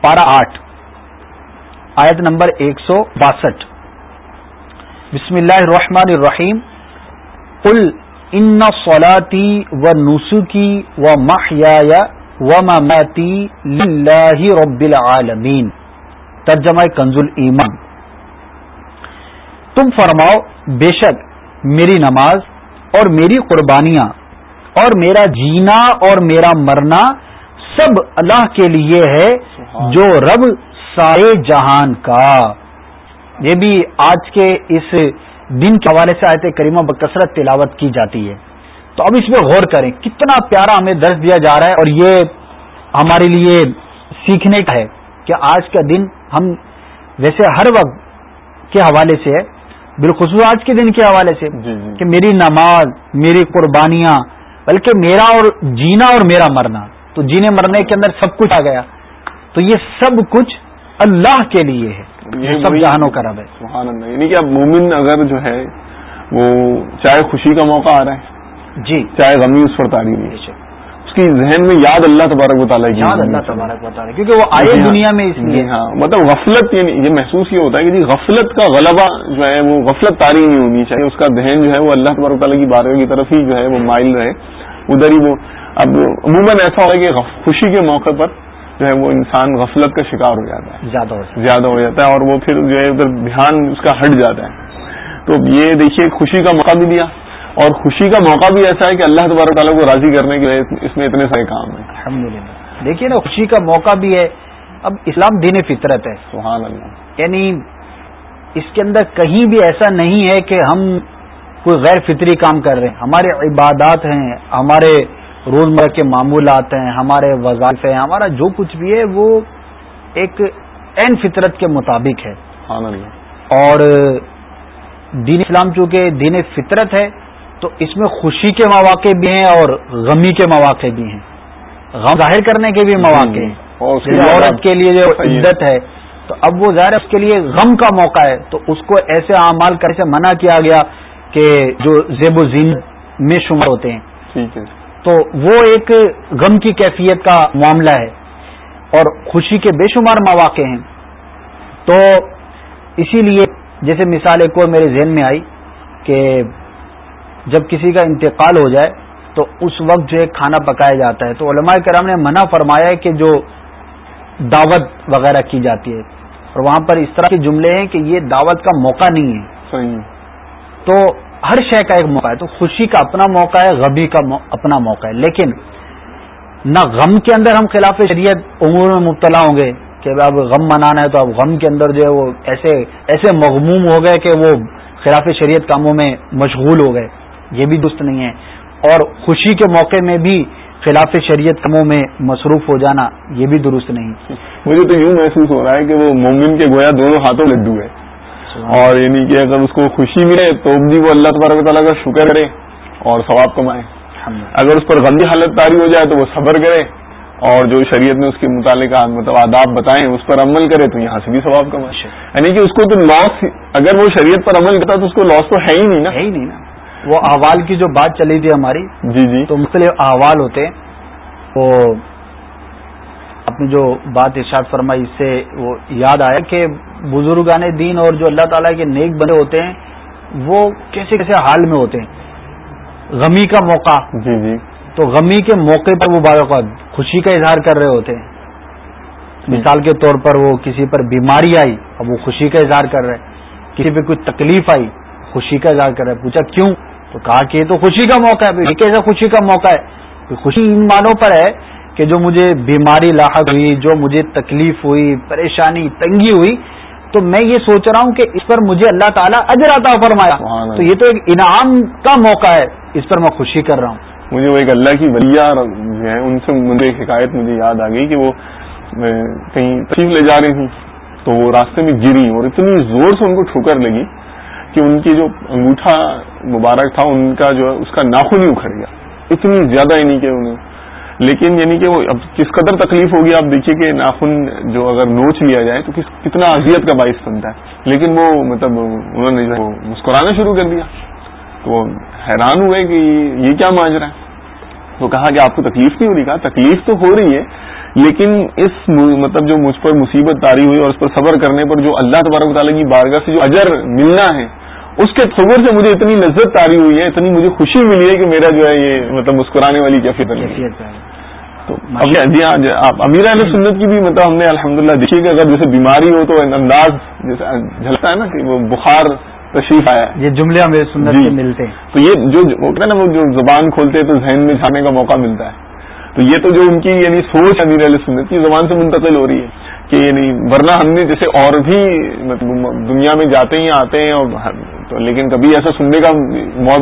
پارا آٹھ، آیت نمبر ایک سو باسٹھ۔ بسم اللہ الرحمن الرحیم۔ قل ان سولاتی و نسخی و محیا و مماتی رب العالمین۔ ترجمہ کنزل ایمان۔ تم فرماؤ بے شک میری نماز اور میری قربانیاں اور میرا جینا اور میرا مرنا سب اللہ کے لیے ہے جو رب سارے جہان کا۔ یہ بھی آج کے اس دن کے حوالے سے آیت کریمہ بکثرت تلاوت کی جاتی ہے۔ تو اب اس میں غور کریں کتنا پیارا ہمیں درس دیا جا رہا ہے اور یہ ہمارے لیے سیکھنے کا ہے کہ آج کا دن ہم ویسے ہر وقت کے حوالے سے بالخصوص آج کے دن کے حوالے سے جی، جی۔ کہ میری نماز میری قربانیاں بلکہ میرا اور جینا اور میرا مرنا تو جینے مرنے کے اندر سب کچھ آ گیا۔ تو یہ سب کچھ اللہ کے لیے ہے۔ یہ سب جہانوں کا رب ہے۔ یعنی کہ اب مومن اگر جو ہے وہ چاہے خوشی کا موقع آ رہا ہے جی۔ چاہے غمی اس پر تاری ہے کی ذہن میں یاد اللہ تبارک و تعالیٰ کی یاد اللہ تبارک و تعالیٰ کیونکہ وہ آئے جی ہاں۔ دنیا میں اس لیے۔ ہاں۔ مطلب غفلت یہ محسوس یہ ہوتا ہے کہ جی غفلت کا غلبہ جو ہے وہ غفلت تاری نہیں ہونی چاہیے۔ اس کا ذہن جو ہے وہ اللہ تبارک تعالیٰ کی بارے کی طرف ہی جو ہے وہ مائل رہے۔ ادھر ہی وہ اب عموماً ایسا ہوگا کہ خوشی کے موقع پر جو ہے وہ انسان غفلت کا شکار ہو جاتا ہے۔ زیادہ زیادہ ہو جاتا ہے اور وہ پھر جو ہے ادھر دھیان اس کا ہٹ جاتا ہے۔ تو یہ دیکھیے خوشی کا موقع بھی دیا۔ اور خوشی کا موقع بھی ایسا ہے کہ اللہ تبارک تعالیٰ کو راضی کرنے کے لیے اس میں اتنے سارے کام ہیں۔ الحمد دیکھیے نا خوشی کا موقع بھی ہے۔ اب اسلام دین فطرت ہے۔ سبحان اللہ۔ یعنی اس کے اندر کہیں بھی ایسا نہیں ہے کہ ہم کوئی غیر فطری کام کر رہے ہیں۔ ہمارے عبادات ہیں ہمارے روزمرہ کے معمولات ہیں ہمارے وظائف ہیں ہمارا جو کچھ بھی ہے وہ ایک این فطرت کے مطابق ہے۔ اور دین اسلام چونکہ دین فطرت ہے تو اس میں خوشی کے مواقع بھی ہیں اور غمی کے مواقع بھی ہیں۔ غم ظاہر کرنے کے بھی مواقع ہیں۔ عورت کے لیے جو عزت ہے تو اب وہ ظاہر اس کے لیے غم کا موقع ہے۔ تو اس کو ایسے اعمال کر سے منع کیا گیا کہ جو زیب و زین میں شمار ہوتے ہیں۔ تو وہ ایک غم کی کیفیت کا معاملہ ہے اور خوشی کے بے شمار مواقع ہیں۔ تو اسی لیے جیسے مثال ایک اور میرے ذہن میں آئی کہ جب کسی کا انتقال ہو جائے تو اس وقت جو ہے کھانا پکایا جاتا ہے۔ تو علماء کرام نے منع فرمایا ہے کہ جو دعوت وغیرہ کی جاتی ہے۔ اور وہاں پر اس طرح کے جملے ہیں کہ یہ دعوت کا موقع نہیں ہے۔ صحیح۔ تو ہر شے کا ایک موقع ہے۔ تو خوشی کا اپنا موقع ہے غبی کا اپنا موقع ہے۔ لیکن نہ غم کے اندر ہم خلاف شریعت امور میں مبتلا ہوں گے کہ اب غم منانا ہے تو اب غم کے اندر جو ہے وہ ایسے ایسے مغموم ہو گئے کہ وہ خلاف شریعت کاموں میں مشغول ہو گئے۔ یہ بھی درست نہیں ہے۔ اور خوشی کے موقع میں بھی خلاف شریعت کموں میں مصروف ہو جانا یہ بھی درست نہیں۔ مجھے تو یوں محسوس ہو رہا ہے کہ وہ مومن کے گویا دونوں ہاتھوں لڈو ہے۔ اور یعنی کہ اگر اس کو خوشی ملے تو بھی وہ اللہ تبارک تعالیٰ کا شکر کرے اور ثواب کمائے۔ اگر اس پر غلطی حالت تاری ہو جائے تو وہ صبر کرے۔ اور جو شریعت نے اس کے متعلق مطلب آداب بتائیں اس پر عمل کرے تو یہاں سے بھی ثواب کمائے۔ یعنی کہ اس کو تو لاس اگر وہ شریعت پر عمل کرتا تو اس کو لاس تو ہے ہی نہیں نا۔ ہے ہی نہیں نا۔ وہ احوال کی جو بات چلی تھی ہماری جی جی۔ تو مختلف احوال ہوتے ہیں تو اپنی جو بات ارشاد فرمائی اس سے وہ یاد آیا کہ بزرگان دین اور جو اللہ تعالیٰ کے نیک بنے ہوتے ہیں وہ کیسے کیسے حال میں ہوتے ہیں۔ غمی کا موقع۔ جی جی۔ تو غمی کے موقع پر وہ اوقات خوشی کا اظہار کر رہے ہوتے ہیں۔ مثال کے طور پر وہ کسی پر بیماری آئی اب وہ خوشی کا اظہار کر رہے کسی پہ کوئی تکلیف آئی خوشی کا اظہار کر رہے پوچھا کیوں؟ تو کہا کہ یہ تو خوشی کا موقع ہے۔ یہ کیسا خوشی کا موقع ہے؟ خوشی ان مانوں پر ہے کہ جو مجھے بیماری لاحق ہوئی جو مجھے تکلیف ہوئی پریشانی تنگی ہوئی تو میں یہ سوچ رہا ہوں کہ اس پر مجھے اللہ تعالیٰ اجر عطا فرمایا تو یہ تو ایک انعام کا موقع ہے۔ اس پر میں خوشی کر رہا ہوں۔ مجھے وہ ایک اللہ کی ولیہ ہے ان سے مجھے ایک حکایت مجھے یاد آ گئی کہ وہ کہیں تشریف لے جا رہی تھی تو وہ راستے میں گری اور اتنی زور سے ان کو ٹھوکر لگی کہ ان کی جو انگوٹھا مبارک تھا، ان کا جو ہے، اس کا ناخن ہی اکھڑ گیا۔ اتنی زیادہ یعنی کہ انہیں لیکن یعنی کہ وہ اب کس قدر تکلیف ہوگی، آپ دیکھیے کہ ناخن جو اگر نوچ لیا جائے تو کس کتنا اذیت کا باعث بنتا ہے۔ لیکن وہ مطلب انہوں نے جو مسکرانا شروع کر دیا۔ تو وہ حیران ہوئے کہ یہ کیا ماجرا ہے۔ تو کہا کہ آپ کو تکلیف نہیں ہو رہی، کہا تکلیف تو ہو رہی ہے، لیکن اس مطلب جو مجھ پر مصیبت تاری ہوئی اور اس پر صبر کرنے پر جو اللہ تبارک تعالیٰ کی بارگاہ سے جو اجر ملنا ہے اس کے خبر سے مجھے اتنی لذت تاری ہوئی ہے اتنی مجھے خوشی ملی ہے کہ میرا جو ہے یہ مطلب مسکرانے والی کیفیت ہے۔ تو جی آپ امیر علیہ سنت کی بھی مطلب ہم نے الحمد للہ دیکھی کہ اگر جیسے بیماری ہو تو انداز جیسے جھلتا ہے نا کہ وہ بخار تشریف آیا یہ جملے ہمیں سنت جی۔ ملتے ہیں۔ تو یہ جو ہوتا ہے نا وہ جو زبان کھولتے تو ذہن میں جانے کا موقع ملتا ہے۔ تو یہ تو جو ان کی یعنی سوچ امیر علیہ سنت کی زبان سے منتقل ہو رہی ہے کہ یعنی ورنہ ہم نے جیسے اور بھی مطلب دنیا میں جاتے ہیں آتے ہیں اور تو لیکن کبھی ایسا سننے کا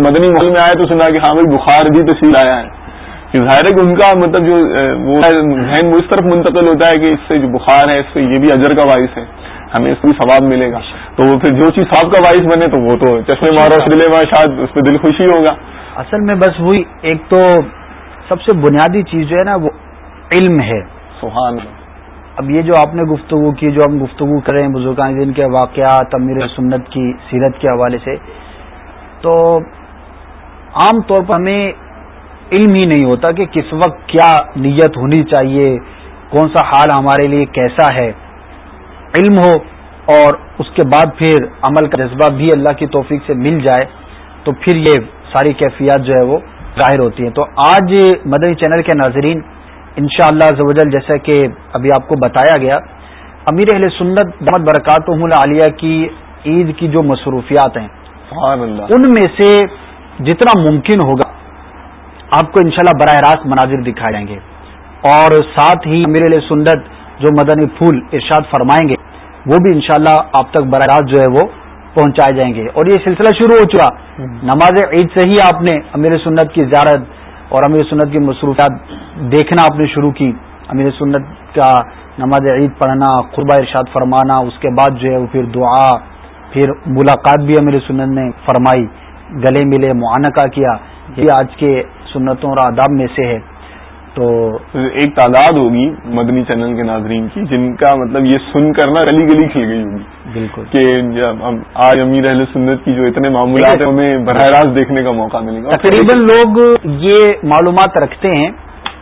مدنی محل میں آیا تو سنا کہ ہاں بھائی بخار بھی تشریح آیا ہے۔ ظاہر ہے کہ ان کا مطلب جو وہ ذہن وہ اس طرف منتقل ہوتا ہے کہ اس سے جو بخار ہے اس سے یہ بھی اجر کا باعث ہے ہمیں اس کو ثواب ملے گا۔ تو پھر جو چیز صاحب کا باعث بنے تو وہ تو چشمے مارو سلے میں شاید اس پہ دل خوشی ہوگا۔ اصل میں بس وہی ایک تو سب سے بنیادی چیز جو ہے نا وہ علم ہے۔ سبحان اب یہ جو آپ نے گفتگو کی، جو ہم گفتگو کریں بزرگان دن کے واقعات، امیر سنت کی سیرت کے حوالے سے، تو عام طور پر ہمیں علم ہی نہیں ہوتا کہ کس وقت کیا نیت ہونی چاہیے، کون سا حال ہمارے لیے کیسا ہے۔ علم ہو اور اس کے بعد پھر عمل کا جذبہ بھی اللہ کی توفیق سے مل جائے، تو پھر یہ ساری کیفیات جو ہے وہ ظاہر ہوتی ہیں۔ تو آج مدنی چینل کے ناظرین ان شاء اللہ جیسا کہ ابھی آپ کو بتایا گیا امیر اہل سنت دمت برکات عالیہ کی عید کی جو مصروفیات ہیں ان میں سے جتنا ممکن ہوگا آپ کو انشاءاللہ براہ راست مناظر دکھائے جائیں گے۔ اور ساتھ ہی امیر علیہ سنت جو مدنی پھول ارشاد فرمائیں گے وہ بھی انشاءاللہ شاء آپ تک براہ راست جو ہے وہ پہنچائے جائیں گے۔ اور یہ سلسلہ شروع ہو چکا۔ نماز عید سے ہی آپ نے امیر سنت کی زیارت اور امیر سنت کی مصروفیات دیکھنا آپ نے شروع کی۔ امیر سنت کا نماز عید پڑھنا، قربہ ارشاد فرمانا، اس کے بعد جو ہے وہ پھر دعا، پھر ملاقات بھی امیر سنت نے فرمائی، گلے ملے، معانقہ کیا۔ یہ آج کے سنتوں اور آداب میں سے ہے۔ تو ایک تعداد ہوگی مدنی چینل کے ناظرین کی جن کا مطلب یہ سن کر نا گلی گلی کھل گئی ہوگی۔ بالکل۔ کہ آج امیر اہل سنت کی جو اتنے معمولات ہیں ہمیں براہ راست دیکھنے کا موقع ملے گا۔ تقریباً لوگ یہ معلومات رکھتے ہیں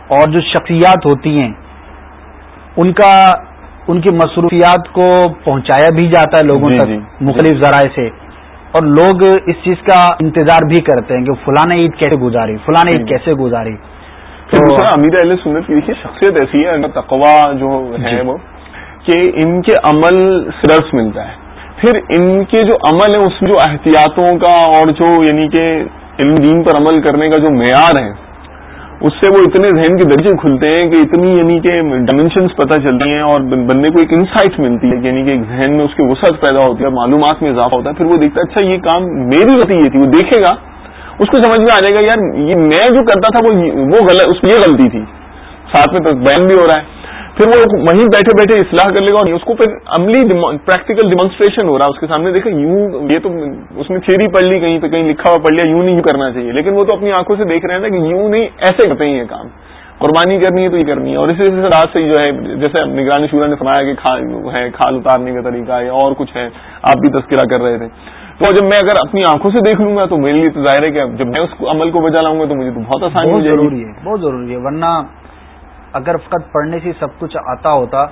اور جو شخصیات ہوتی ہیں ان کا ان کی مصروفیات کو پہنچایا بھی جاتا ہے لوگوں جی تک جی۔ مختلف ذرائع سے۔ اور لوگ اس چیز کا انتظار بھی کرتے ہیں کہ فلاں عید کیسے گزاری فلاں عید جی۔ کیسے گزاری۔ تو امیر اہل سنت کی دیکھیے شخصیت ایسی ہے تقوا جو ہے جی۔ وہ کہ ان کے عمل درس ملتا ہے۔ پھر ان کے جو عمل ہے اس میں جو احتیاطوں کا اور جو یعنی کہ علم دین پر عمل کرنے کا جو معیار ہے اس سے وہ اتنے ذہن کے درجے کھلتے ہیں کہ اتنی یعنی کہ ڈائمینشنس پتہ چلتی ہیں اور بندے کو ایک انسائٹ ملتی ہے یعنی کہ ایک ذہن میں اس کی وسعت پیدا ہوتی ہے معلومات میں اضافہ ہوتا ہے۔ پھر وہ دیکھتا ہے اچھا یہ کام میری غلطی یہ تھی وہ دیکھے گا۔ اس کو سمجھ میں آ جائے گا، یار یہ میں جو کرتا تھا وہ غلط اس یہ غلطی تھی۔ ساتھ میں تو بھی ہو رہا ہے۔ پھر وہ وہیں بیٹھے بیٹھے اصلاح کر لے گا اور اس کو پھر عملی پریکٹیکل ڈیمانسٹریشن ہو رہا ہے اس کے سامنے۔ دیکھیں یوں یہ تو اس میں تھیری پڑھ لی، کہیں پہ کہیں لکھا ہوا پڑھ لیا، یوں نہیں کرنا چاہیے۔ لیکن وہ تو اپنی آنکھوں سے دیکھ رہے ہیں کہ یوں نہیں، ایسے کرتے ہیں یہ کام۔ قربانی کرنی ہے تو یہ کرنی ہے۔ اور اسی طرح رات سے جو ہے، جیسے نگرانی شورا نے فرمایا کہ ہے، کھال اتارنے کا طریقہ ہے، اور کچھ ہے۔ آپ بھی تذکرہ کر رہے تھے۔ تو جب میں اگر اپنی آنکھوں سے دیکھ لوں گا تو میرے لیے تو ظاہر ہے کہ جب میں اس عمل کو بجا لاؤں گا تو مجھے تو بہت آسانی ضروری ہے بہت ضروری ہے۔ ورنہ اگر فقط پڑھنے سے سب کچھ آتا ہوتا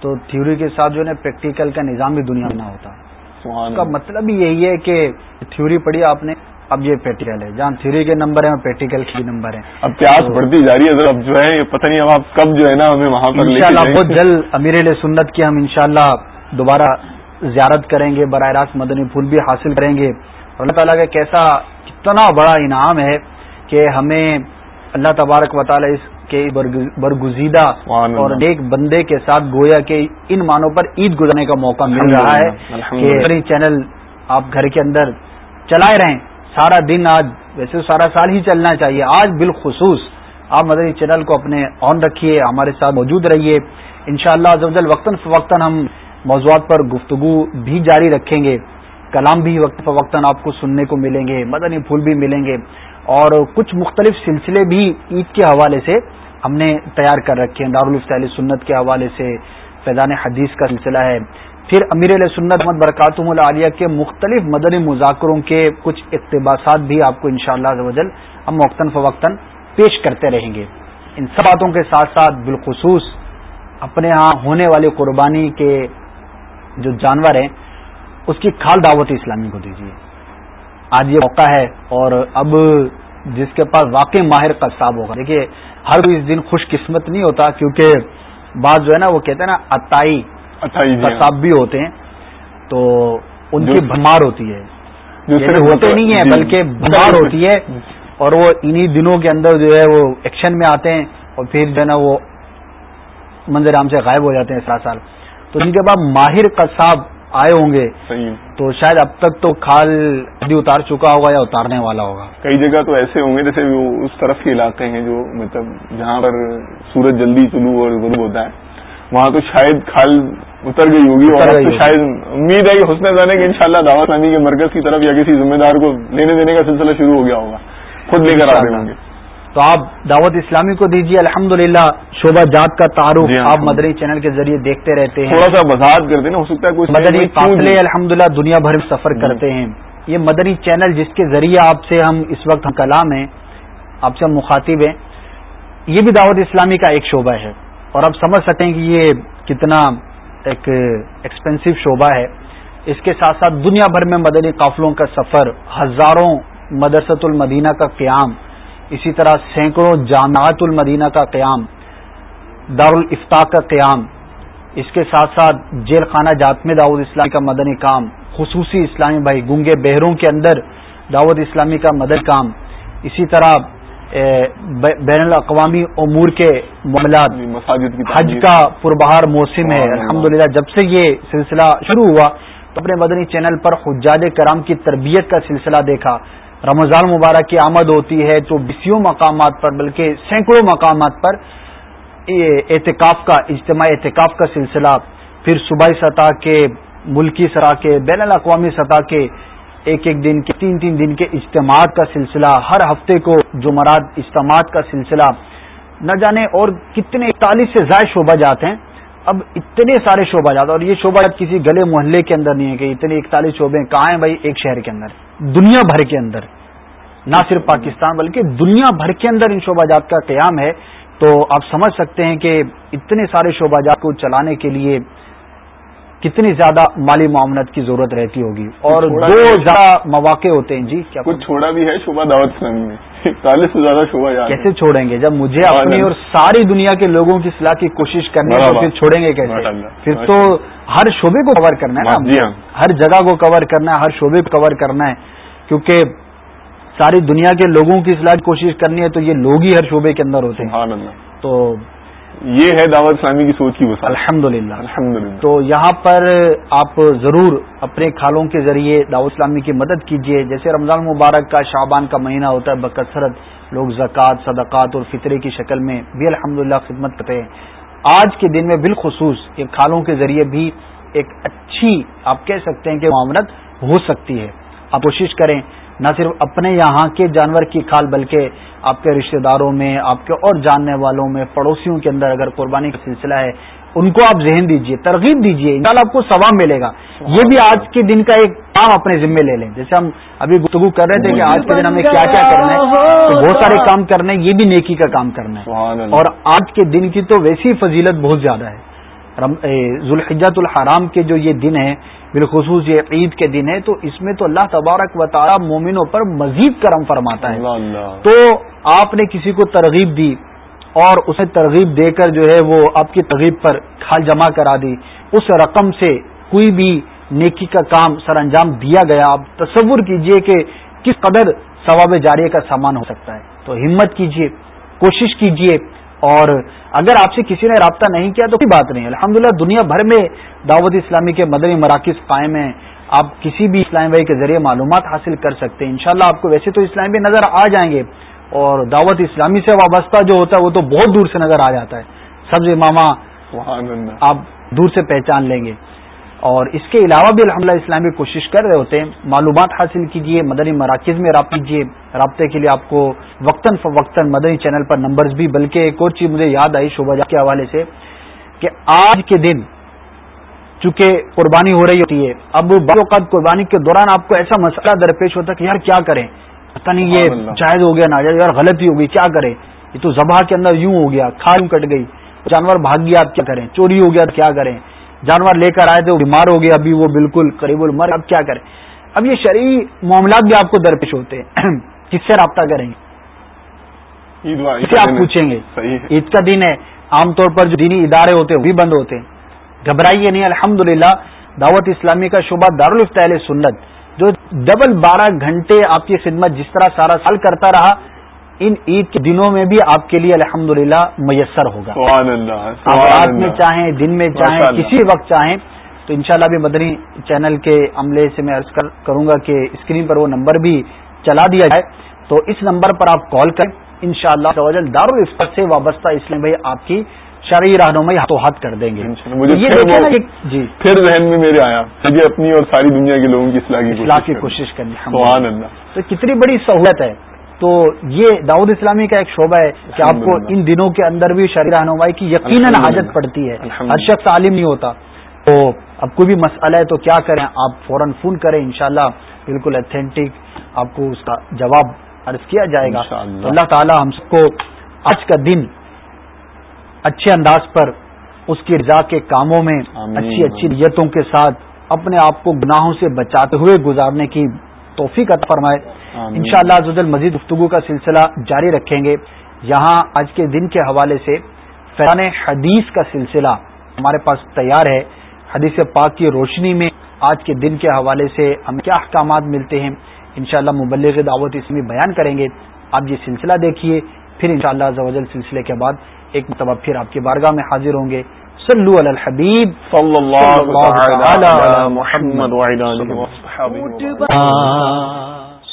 تو تھیوری کے ساتھ جو ہے پریکٹیکل کا نظام بھی دنیا میں نہ ہوتا۔ کا مطلب ہی یہی ہے کہ تھیوری پڑھی آپ نے اب یہ پریکٹیکل ہے۔ جہاں تھیوری کے نمبر ہیں پریکٹیکل کے نمبر ہیں۔ اب پیاس بڑھتی جا رہی ہے اب جو ہے پتہ نہیں اب آپ کب جو ہے نا ہمیں وہاں پر بہت جلد امیر سنت کی ہم انشاءاللہ دوبارہ زیارت کریں گے براہ راست مدنی پھول بھی حاصل کریں گے۔ اور اللہ تعالیٰ کا کیسا کتنا بڑا انعام ہے کہ ہمیں اللہ تبارک و تعالیٰ اس کے برگزیدہ اور ایک بندے کے ساتھ گویا کہ ان معنوں پر عید گزرنے کا موقع مل رہا ہے کہ چینل آپ گھر کے اندر چلائے رہیں۔ سارا دن آج ویسے سارا سال ہی چلنا چاہیے۔ آج بالخصوص آپ مدنی چینل کو اپنے آن رکھیے ہمارے ساتھ موجود رہیے۔ ان شاء اللہ وقتاً فوقتاً ہم موضوعات پر گفتگو بھی جاری رکھیں گے۔ کلام بھی وقت فوقتاً آپ کو سننے کو ملیں گے، مدنی پھول بھی ملیں گے۔ اور کچھ مختلف سلسلے بھی عید کے حوالے سے ہم نے تیار کر رکھے ہیں۔ دارالفتعلی سنت کے حوالے سے فیضان حدیث کا سلسلہ ہے۔ پھر امیر علیہ سنت محمد برکاتم العالیہ کے مختلف مدنی مذاکروں کے کچھ اقتباسات بھی آپ کو انشاءاللہ شاء اللہ ہم وقتاً فوقتاً پیش کرتے رہیں گے۔ ان سب باتوں کے ساتھ ساتھ بالخصوص اپنے ہاں ہونے والی قربانی کے جو جانور ہیں اس کی کھال دعوت اسلامی کو دیجیے آج یہ موقع ہے اور اب جس کے پاس واقعی ماہر قصاب ہوگا۔ دیکھیے ہر کوئی اس دن خوش قسمت نہیں ہوتا کیونکہ بعض جو ہے نا وہ کہتے ہیں نا اتائی جی قصاب۔ بھی ہوتے ہیں۔ تو ان کی بھمار ہوتی ہے۔ یعنی ہوتے نہیں ہیں جی۔ بلکہ بھمار ہوتی ہے۔ اور وہ انہی دنوں کے اندر جو ہے وہ ایکشن میں آتے ہیں اور پھر جو ہے نا وہ منظر عام سے غائب ہو جاتے ہیں سات سال تو ان کے بعد ماہر قصاب آئے ہوں گے تو شاید اب تک تو کھال اتار چکا ہوگا یا اتارنے والا ہوگا۔ کئی جگہ تو ایسے ہوں گے جیسے وہ اس طرف کے علاقے ہیں جو مطلب جہاں پر سورج جلدی چلو اور غروب ہوتا ہے وہاں تو شاید کھال اتر گئی ہوگی اور تو شاید امید ہے کہ حسن زانے کے انشاءاللہ شاء دعوت کے مرکز کی طرف یا کسی ذمہ دار کو لینے دینے کا سلسلہ شروع ہو گیا ہوگا خود لے کر آ رہے ہوں گے۔ تو آپ دعوت اسلامی کو دیجیے الحمد للہ شوبہ جات کا تعارف جی ہاں۔ آپ مدری چینل کے ذریعے دیکھتے رہتے ہیں۔ تھوڑا سا وضاحت کرتے ہیں ہو سکتا ہے مدری قافلے الحمد للہ دنیا بھر میں سفر جی۔ کرتے ہیں۔ یہ مدری چینل جس کے ذریعے آپ سے ہم اس وقت کلام ہیں آپ سے ہم مخاطب ہیں یہ بھی دعوت اسلامی کا ایک شعبہ ہے۔ اور آپ سمجھ سکیں کہ یہ کتنا ایک ایکسپینسو شعبہ ہے۔ اس کے ساتھ ساتھ دنیا بھر میں مدنی قافلوں کا سفر ہزاروں مدرسۃ المدینہ کا قیام اسی طرح سینکڑوں جامعات المدینہ کا قیام دارالفتا کا قیام اس کے ساتھ ساتھ جیل خانہ جات میں دعوت اسلامی کا مدنی کام خصوصی اسلامی بھائی گنگے بہروں کے اندر دعوت اسلامی کا مدنی کام اسی طرح بین الاقوامی امور کے معاملات مساجد حج کا پربہار موسم ہے۔ الحمدللہ جب سے یہ سلسلہ شروع ہوا تو اپنے مدنی چینل پر حجاج کرام کی تربیت کا سلسلہ دیکھا۔ رمضان مبارک کی آمد ہوتی ہے تو بیسوں مقامات پر بلکہ سینکڑوں مقامات پر اعتکاف کا، اجتماعی اعتکاف کا سلسلہ پھر صوبائی سطح کے ملکی سطح کے، بین الاقوامی سطح کے ایک ایک دن کے، تین تین دن کے اجتماعات کا سلسلہ، ہر ہفتے کو جمعرات اجتماعات کا سلسلہ۔ نہ جانے اور کتنے اکتالیس سے زائد شعبہ جات ہیں۔ اب اتنے سارے شعبہ جات اور یہ شعبہ جات کسی گلے محلے کے اندر نہیں ہے کہ اتنے اکتالیس شعبے کہاں ہیں بھائی؟ ایک شہر کے اندر، دنیا بھر کے اندر۔ نہ صرف پاکستان بلکہ دنیا بھر کے اندر ان شعبہ جات کا قیام ہے۔ تو آپ سمجھ سکتے ہیں کہ اتنے سارے شعبہ جات کو چلانے کے لیے کتنی زیادہ مالی معاملت کی ضرورت رہتی ہوگی؟ اور دو زیادہ مواقع ہوتے ہیں جی کیا کچھ چھوڑا بھی ہے شعبہ دعوت اسلامی میں۔ اکتالیس سے زیادہ شعبہ کیسے چھوڑیں گے؟ جب مجھے اپنی اور ساری دنیا کے لوگوں کی صلاح کی کوشش کرنی ہے تو پھر چھوڑیں گے کیسے؟ پھر تو ہر شعبے کو کور کرنا ہے نا۔ جی ہاں۔ ہر جگہ کو کور کرنا ہے ہر شعبے کو کور کرنا ہے۔ کیونکہ ساری دنیا کے لوگوں کی اصلاح کوشش کرنی ہے تو یہ لوگ ہی ہر شعبے کے اندر ہوتے ہیں۔ تو یہ ہے دعوت اسلامی کی سوچ کی للہ الحمد للہ تو یہاں پر آپ ضرور اپنے کھالوں کے ذریعے دعوت اسلامی کی مدد کیجیے جیسے رمضان مبارک کا شعبان کا مہینہ ہوتا ہے بکثرت لوگ زکوٰۃ صدقات اور فطرے کی شکل میں بھی الحمد خدمت کرتے ہیں۔ آج کے دن میں بالخصوص یہ کھالوں کے ذریعے بھی ایک اچھی آپ کہہ سکتے ہیں کہ معاملت ہو سکتی ہے۔ آپ کوشش کریں نہ صرف اپنے یہاں کے جانور کی کھال بلکہ آپ کے رشتہ داروں میں آپ کے اور جاننے والوں میں پڑوسیوں کے اندر اگر قربانی کا سلسلہ ہے ان کو آپ ذہن دیجیے ترغیب دیجیے ان آپ کو ثواب ملے گا۔ یہ بھی آج کے دن کا ایک کام اپنے ذمے لے لیں۔ جیسے ہم ابھی گفتگو کر رہے تھے کہ آج کے دن ہمیں کیا کیا کرنا ہے بہت سارے کام کرنے ہیں یہ بھی نیکی کا کام کرنا ہے۔ اور آج کے دن کی تو ویسی فضیلت بہت زیادہ ہے۔ ذوالحجت الحرام کے جو یہ دن ہیں بالخصوص یہ عید کے دن ہے تو اس میں تو اللہ تبارک و تعالی مومنوں پر مزید کرم فرماتا ہے۔ تو آپ نے کسی کو ترغیب دی اور اسے ترغیب دے کر جو ہے وہ آپ کی ترغیب پر کھال جمع کرا دی۔ اس رقم سے کوئی بھی نیکی کا کام سر انجام دیا گیا۔ آپ تصور کیجیے کہ کس قدر ثواب جاریہ کا سامان ہو سکتا ہے۔ تو ہمت کیجیے کوشش کیجیے اور اگر آپ سے کسی نے رابطہ نہیں کیا تو کوئی بات نہیں۔ الحمدللہ دنیا بھر میں دعوت اسلامی کے مدنی مراکز قائم ہیں۔ آپ کسی بھی اسلامی بھائی کے ذریعے معلومات حاصل کر سکتے ہیں۔ انشاءاللہ آپ کو ویسے تو اسلامی بھی نظر آ جائیں گے اور دعوت اسلامی سے وابستہ جو ہوتا ہے وہ تو بہت دور سے نظر آ جاتا ہے۔ سبز ماما آپ دور سے پہچان لیں گے۔ اور اس کے علاوہ بھی الحمد اسلامی کوشش کر رہے ہوتے ہیں معلومات حاصل کیجیے مدنی مراکز میں رابط کیجیے رابطے کے لیے آپ کو وقتاً فوقتاً مدنی چینل پر نمبرز بھی بلکہ ایک اور چیز مجھے یاد آئی شعبہ کے حوالے سے کہ آج کے دن چونکہ قربانی ہو رہی ہوتی ہے اب بعض اوقات قربانی کے دوران آپ کو ایسا مسئلہ درپیش ہوتا ہے کہ یار کیا کریں؟ پتہ نہیں یہ جائز ہو گیا ناجائز یار غلطی ہو گئی کیا کریں؟ یہ تو زبا کے اندر یوں ہو گیا کھال کٹ گئی جانور بھاگ گیا آپ کیا کریں؟ چوری ہو گیا کیا کریں؟ جانور لے کر آئے تھے بیمار ہو گیا ابھی وہ بالکل قریب المر اب کیا کریں؟ اب یہ شرعی معاملات بھی آپ کو درپیش ہوتے ہیں۔ کس سے رابطہ کریں گے؟ اسے آپ پوچھیں گے۔ عید کا دن ہے۔ عام طور پر جو دینی ادارے ہوتے ہیں وہ بھی بند ہوتے ہیں۔ گھبرائیے نہیں الحمد دعوت اسلامی کا شعبہ دارالفتہ سنت جو ڈبل بارہ گھنٹے آپ کی خدمت جس طرح سارا سال کرتا رہا ان عید کے دنوں میں بھی آپ کے لیے الحمد میسر ہوگا۔ آپ رات میں چاہیں دن میں چاہیں کسی وقت چاہیں تو انشاءاللہ بھی مدنی چینل کے عملے سے میں عرض کروں گا کہ اسکرین پر وہ نمبر بھی چلا دیا جائے۔ تو اس نمبر پر آپ کال کریں۔ ان شاء اللہ دار سے وابستہ اس لیے بھائی آپ کی شرعی رہنمائی ہاتھوں ہاتھ کر دیں گے۔ جی۔ پھر ذہن میں میرے آیا۔ مجھے اپنی اور ساری دنیا کے لوگوں کی اصلاح کی کوشش کرنی۔ تو کتنی بڑی سہولت ہے۔ تو یہ داؤد اسلامی کا ایک شعبہ ہے کہ آپ کو ان دنوں کے اندر بھی شرح رہنمائی کی یقیناً حاجت پڑتی ہے۔ ہر شخص عالم نہیں ہوتا۔ تو اب کوئی بھی مسئلہ ہے تو کیا کریں؟ آپ فوراً فون کریں انشاءاللہ بالکل اتھینٹک آپ کو اس کا جواب عرض کیا جائے گا۔ تو اللہ تعالی ہم سب کو آج کا دن اچھے انداز پر اس کی رضا کے کاموں میں اچھی اچھی نیتوں کے ساتھ اپنے آپ کو گناہوں سے بچاتے ہوئے گزارنے کی توفیق عطا فرمائے۔ ان شاء اللہ مزید گفتگو کا سلسلہ جاری رکھیں گے۔ یہاں آج کے دن کے حوالے سے فیضان حدیث کا سلسلہ ہمارے پاس تیار ہے۔ حدیث پاک کی روشنی میں آج کے دن کے حوالے سے ہمیں کیا احکامات ملتے ہیں انشاءاللہ مبلغ دعوت اس میں بیان کریں گے۔ آپ یہ سلسلہ دیکھیے پھر انشاءاللہ شاء سلسلے کے بعد ایک مرتبہ پھر آپ کی بارگاہ میں حاضر ہوں گے۔ صلو علی الحبیب صلی اللہ علی محمد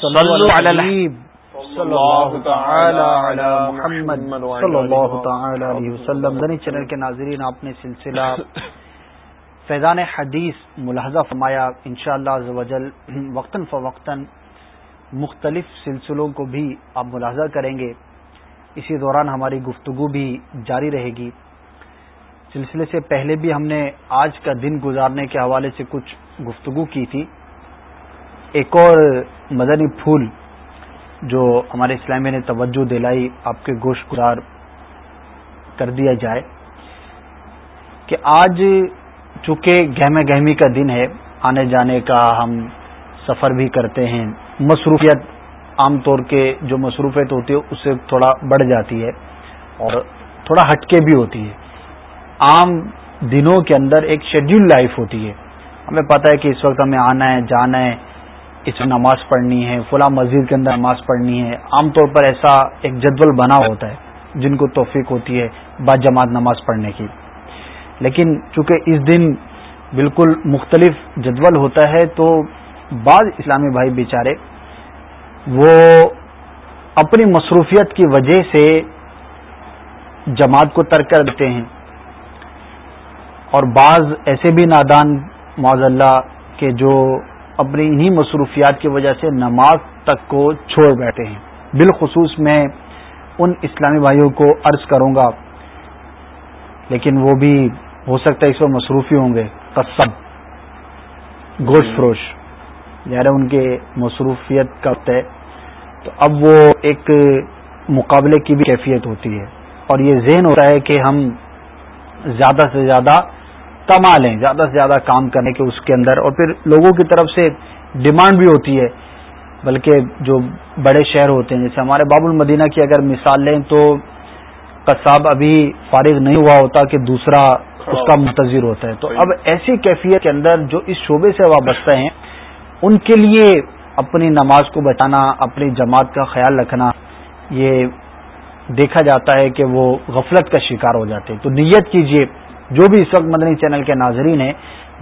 صلو علی الحبیب صلی اللہ تعالی علی محمد صلی اللہ تعالی علیہ وسلم. دنی چینل کے ناظرین آپ نے سلسلہ فیضان حدیث ملاحظہ فرمایا. انشاءاللہ عزوجل وقتاً فوقتاً مختلف سلسلوں کو بھی آپ ملاحظہ کریں گے. اسی دوران ہماری گفتگو بھی جاری رہے گی. سلسلے سے پہلے بھی ہم نے آج کا دن گزارنے کے حوالے سے کچھ گفتگو کی تھی۔ ایک اور مدنی پھول جو ہمارے اسلامیہ نے توجہ دلائی، آپ کے گوشت گزار کر دیا جائے کہ آج چونکہ گہمے گہمی کا دن ہے، آنے جانے کا ہم سفر بھی کرتے ہیں۔ مصروفیت عام طور کے جو مصروفیت ہوتی ہے، اس سے تھوڑا بڑھ جاتی ہے اور تھوڑا ہٹکے بھی ہوتی ہے۔ عام دنوں کے اندر ایک شیڈیول لائف ہوتی ہے۔ ہمیں پتہ ہے کہ اس وقت ہمیں آنا ہے، جانا ہے، اس میں نماز پڑھنی ہے، فلاں مسجد کے اندر نماز پڑھنی ہے۔ عام طور پر ایسا ایک جدول بنا ہوتا ہے جن کو توفیق ہوتی ہے با جماعت نماز پڑھنے کی۔ لیکن چونکہ اس دن بالکل مختلف جدول ہوتا ہے تو بعض اسلامی بھائی بیچارے وہ اپنی مصروفیت کی وجہ سے جماعت کو ترک کر دیتے ہیں۔ اور بعض ایسے بھی نادان معذ اللہ کہ جو اپنی انہی مصروفیات کی وجہ سے نماز تک کو چھوڑ بیٹھے ہیں۔ بالخصوص میں ان اسلامی بھائیوں کو عرض کروں گا لیکن وہ بھی ہو سکتا ہے اس وقت مصروفی ہوں گے۔ قصب گوشت فروش۔ ظاہر ان کے مصروفیت کا ہے۔ تو اب وہ ایک مقابلے کی بھی کیفیت ہوتی ہے۔ اور یہ ذہن ہوتا ہے کہ ہم زیادہ سے زیادہ کما لیں زیادہ سے زیادہ کام کرنے کے اس کے اندر اور پھر لوگوں کی طرف سے ڈیمانڈ بھی ہوتی ہے بلکہ جو بڑے شہر ہوتے ہیں جیسے ہمارے باب المدینہ کی اگر مثال لیں تو قصاب ابھی فارغ نہیں ہوا ہوتا کہ دوسرا اس کا منتظر ہوتا ہے۔ تو اب ایسی کیفیت کے اندر جو اس شعبے سے وابستہ ہیں ان کے لیے اپنی نماز کو بچانا اپنی جماعت کا خیال رکھنا یہ دیکھا جاتا ہے کہ وہ غفلت کا شکار ہو جاتے تو نیت کیجیے جو بھی اس وقت مدنی چینل کے ناظرین ہیں،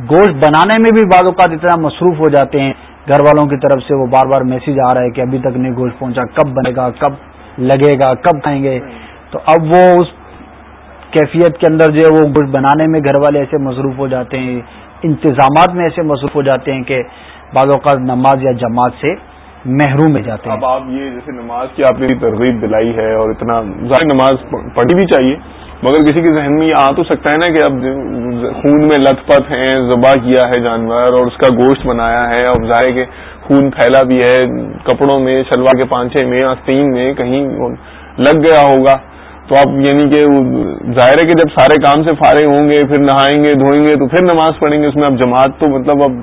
گوشت بنانے میں بھی بعض اوقات اتنا مصروف ہو جاتے ہیں۔ گھر والوں کی طرف سے وہ بار بار میسج آ رہا ہے کہ ابھی تک نہیں گوشت پہنچا، کب بنے گا، کب لگے گا، کب کھائیں گے؟ تو اب وہ اس کیفیت کے اندر جو ہے وہ گوشت بنانے میں گھر والے ایسے مصروف ہو جاتے ہیں، انتظامات میں ایسے مصروف ہو جاتے ہیں کہ بعض اوقات نماز یا جماعت سے محروم میں جاتے ہیں۔ اب آپ یہ جیسے نماز کی آپ نے ترغیب دلائی ہے اور اتنا ظاہر نماز پڑھنی بھی چاہیے۔ مگر کسی کے ذہن میں یہ آ تو سکتا ہے نا کہ اب خون میں لت پت ہیں، ذبح کیا ہے جانور اور اس کا گوشت بنایا ہے اور ظاہر کہ خون پھیلا بھی ہے، کپڑوں میں، شلوار کے پانچے میں، آستین میں کہیں لگ گیا ہوگا۔ تو آپ یعنی کہ ظاہر ہے کہ جب سارے کام سے فارغ ہوں گے، پھر نہائیں گے، دھوئیں گے، تو پھر نماز پڑھیں گے، اس میں اب جماعت تو مطلب اب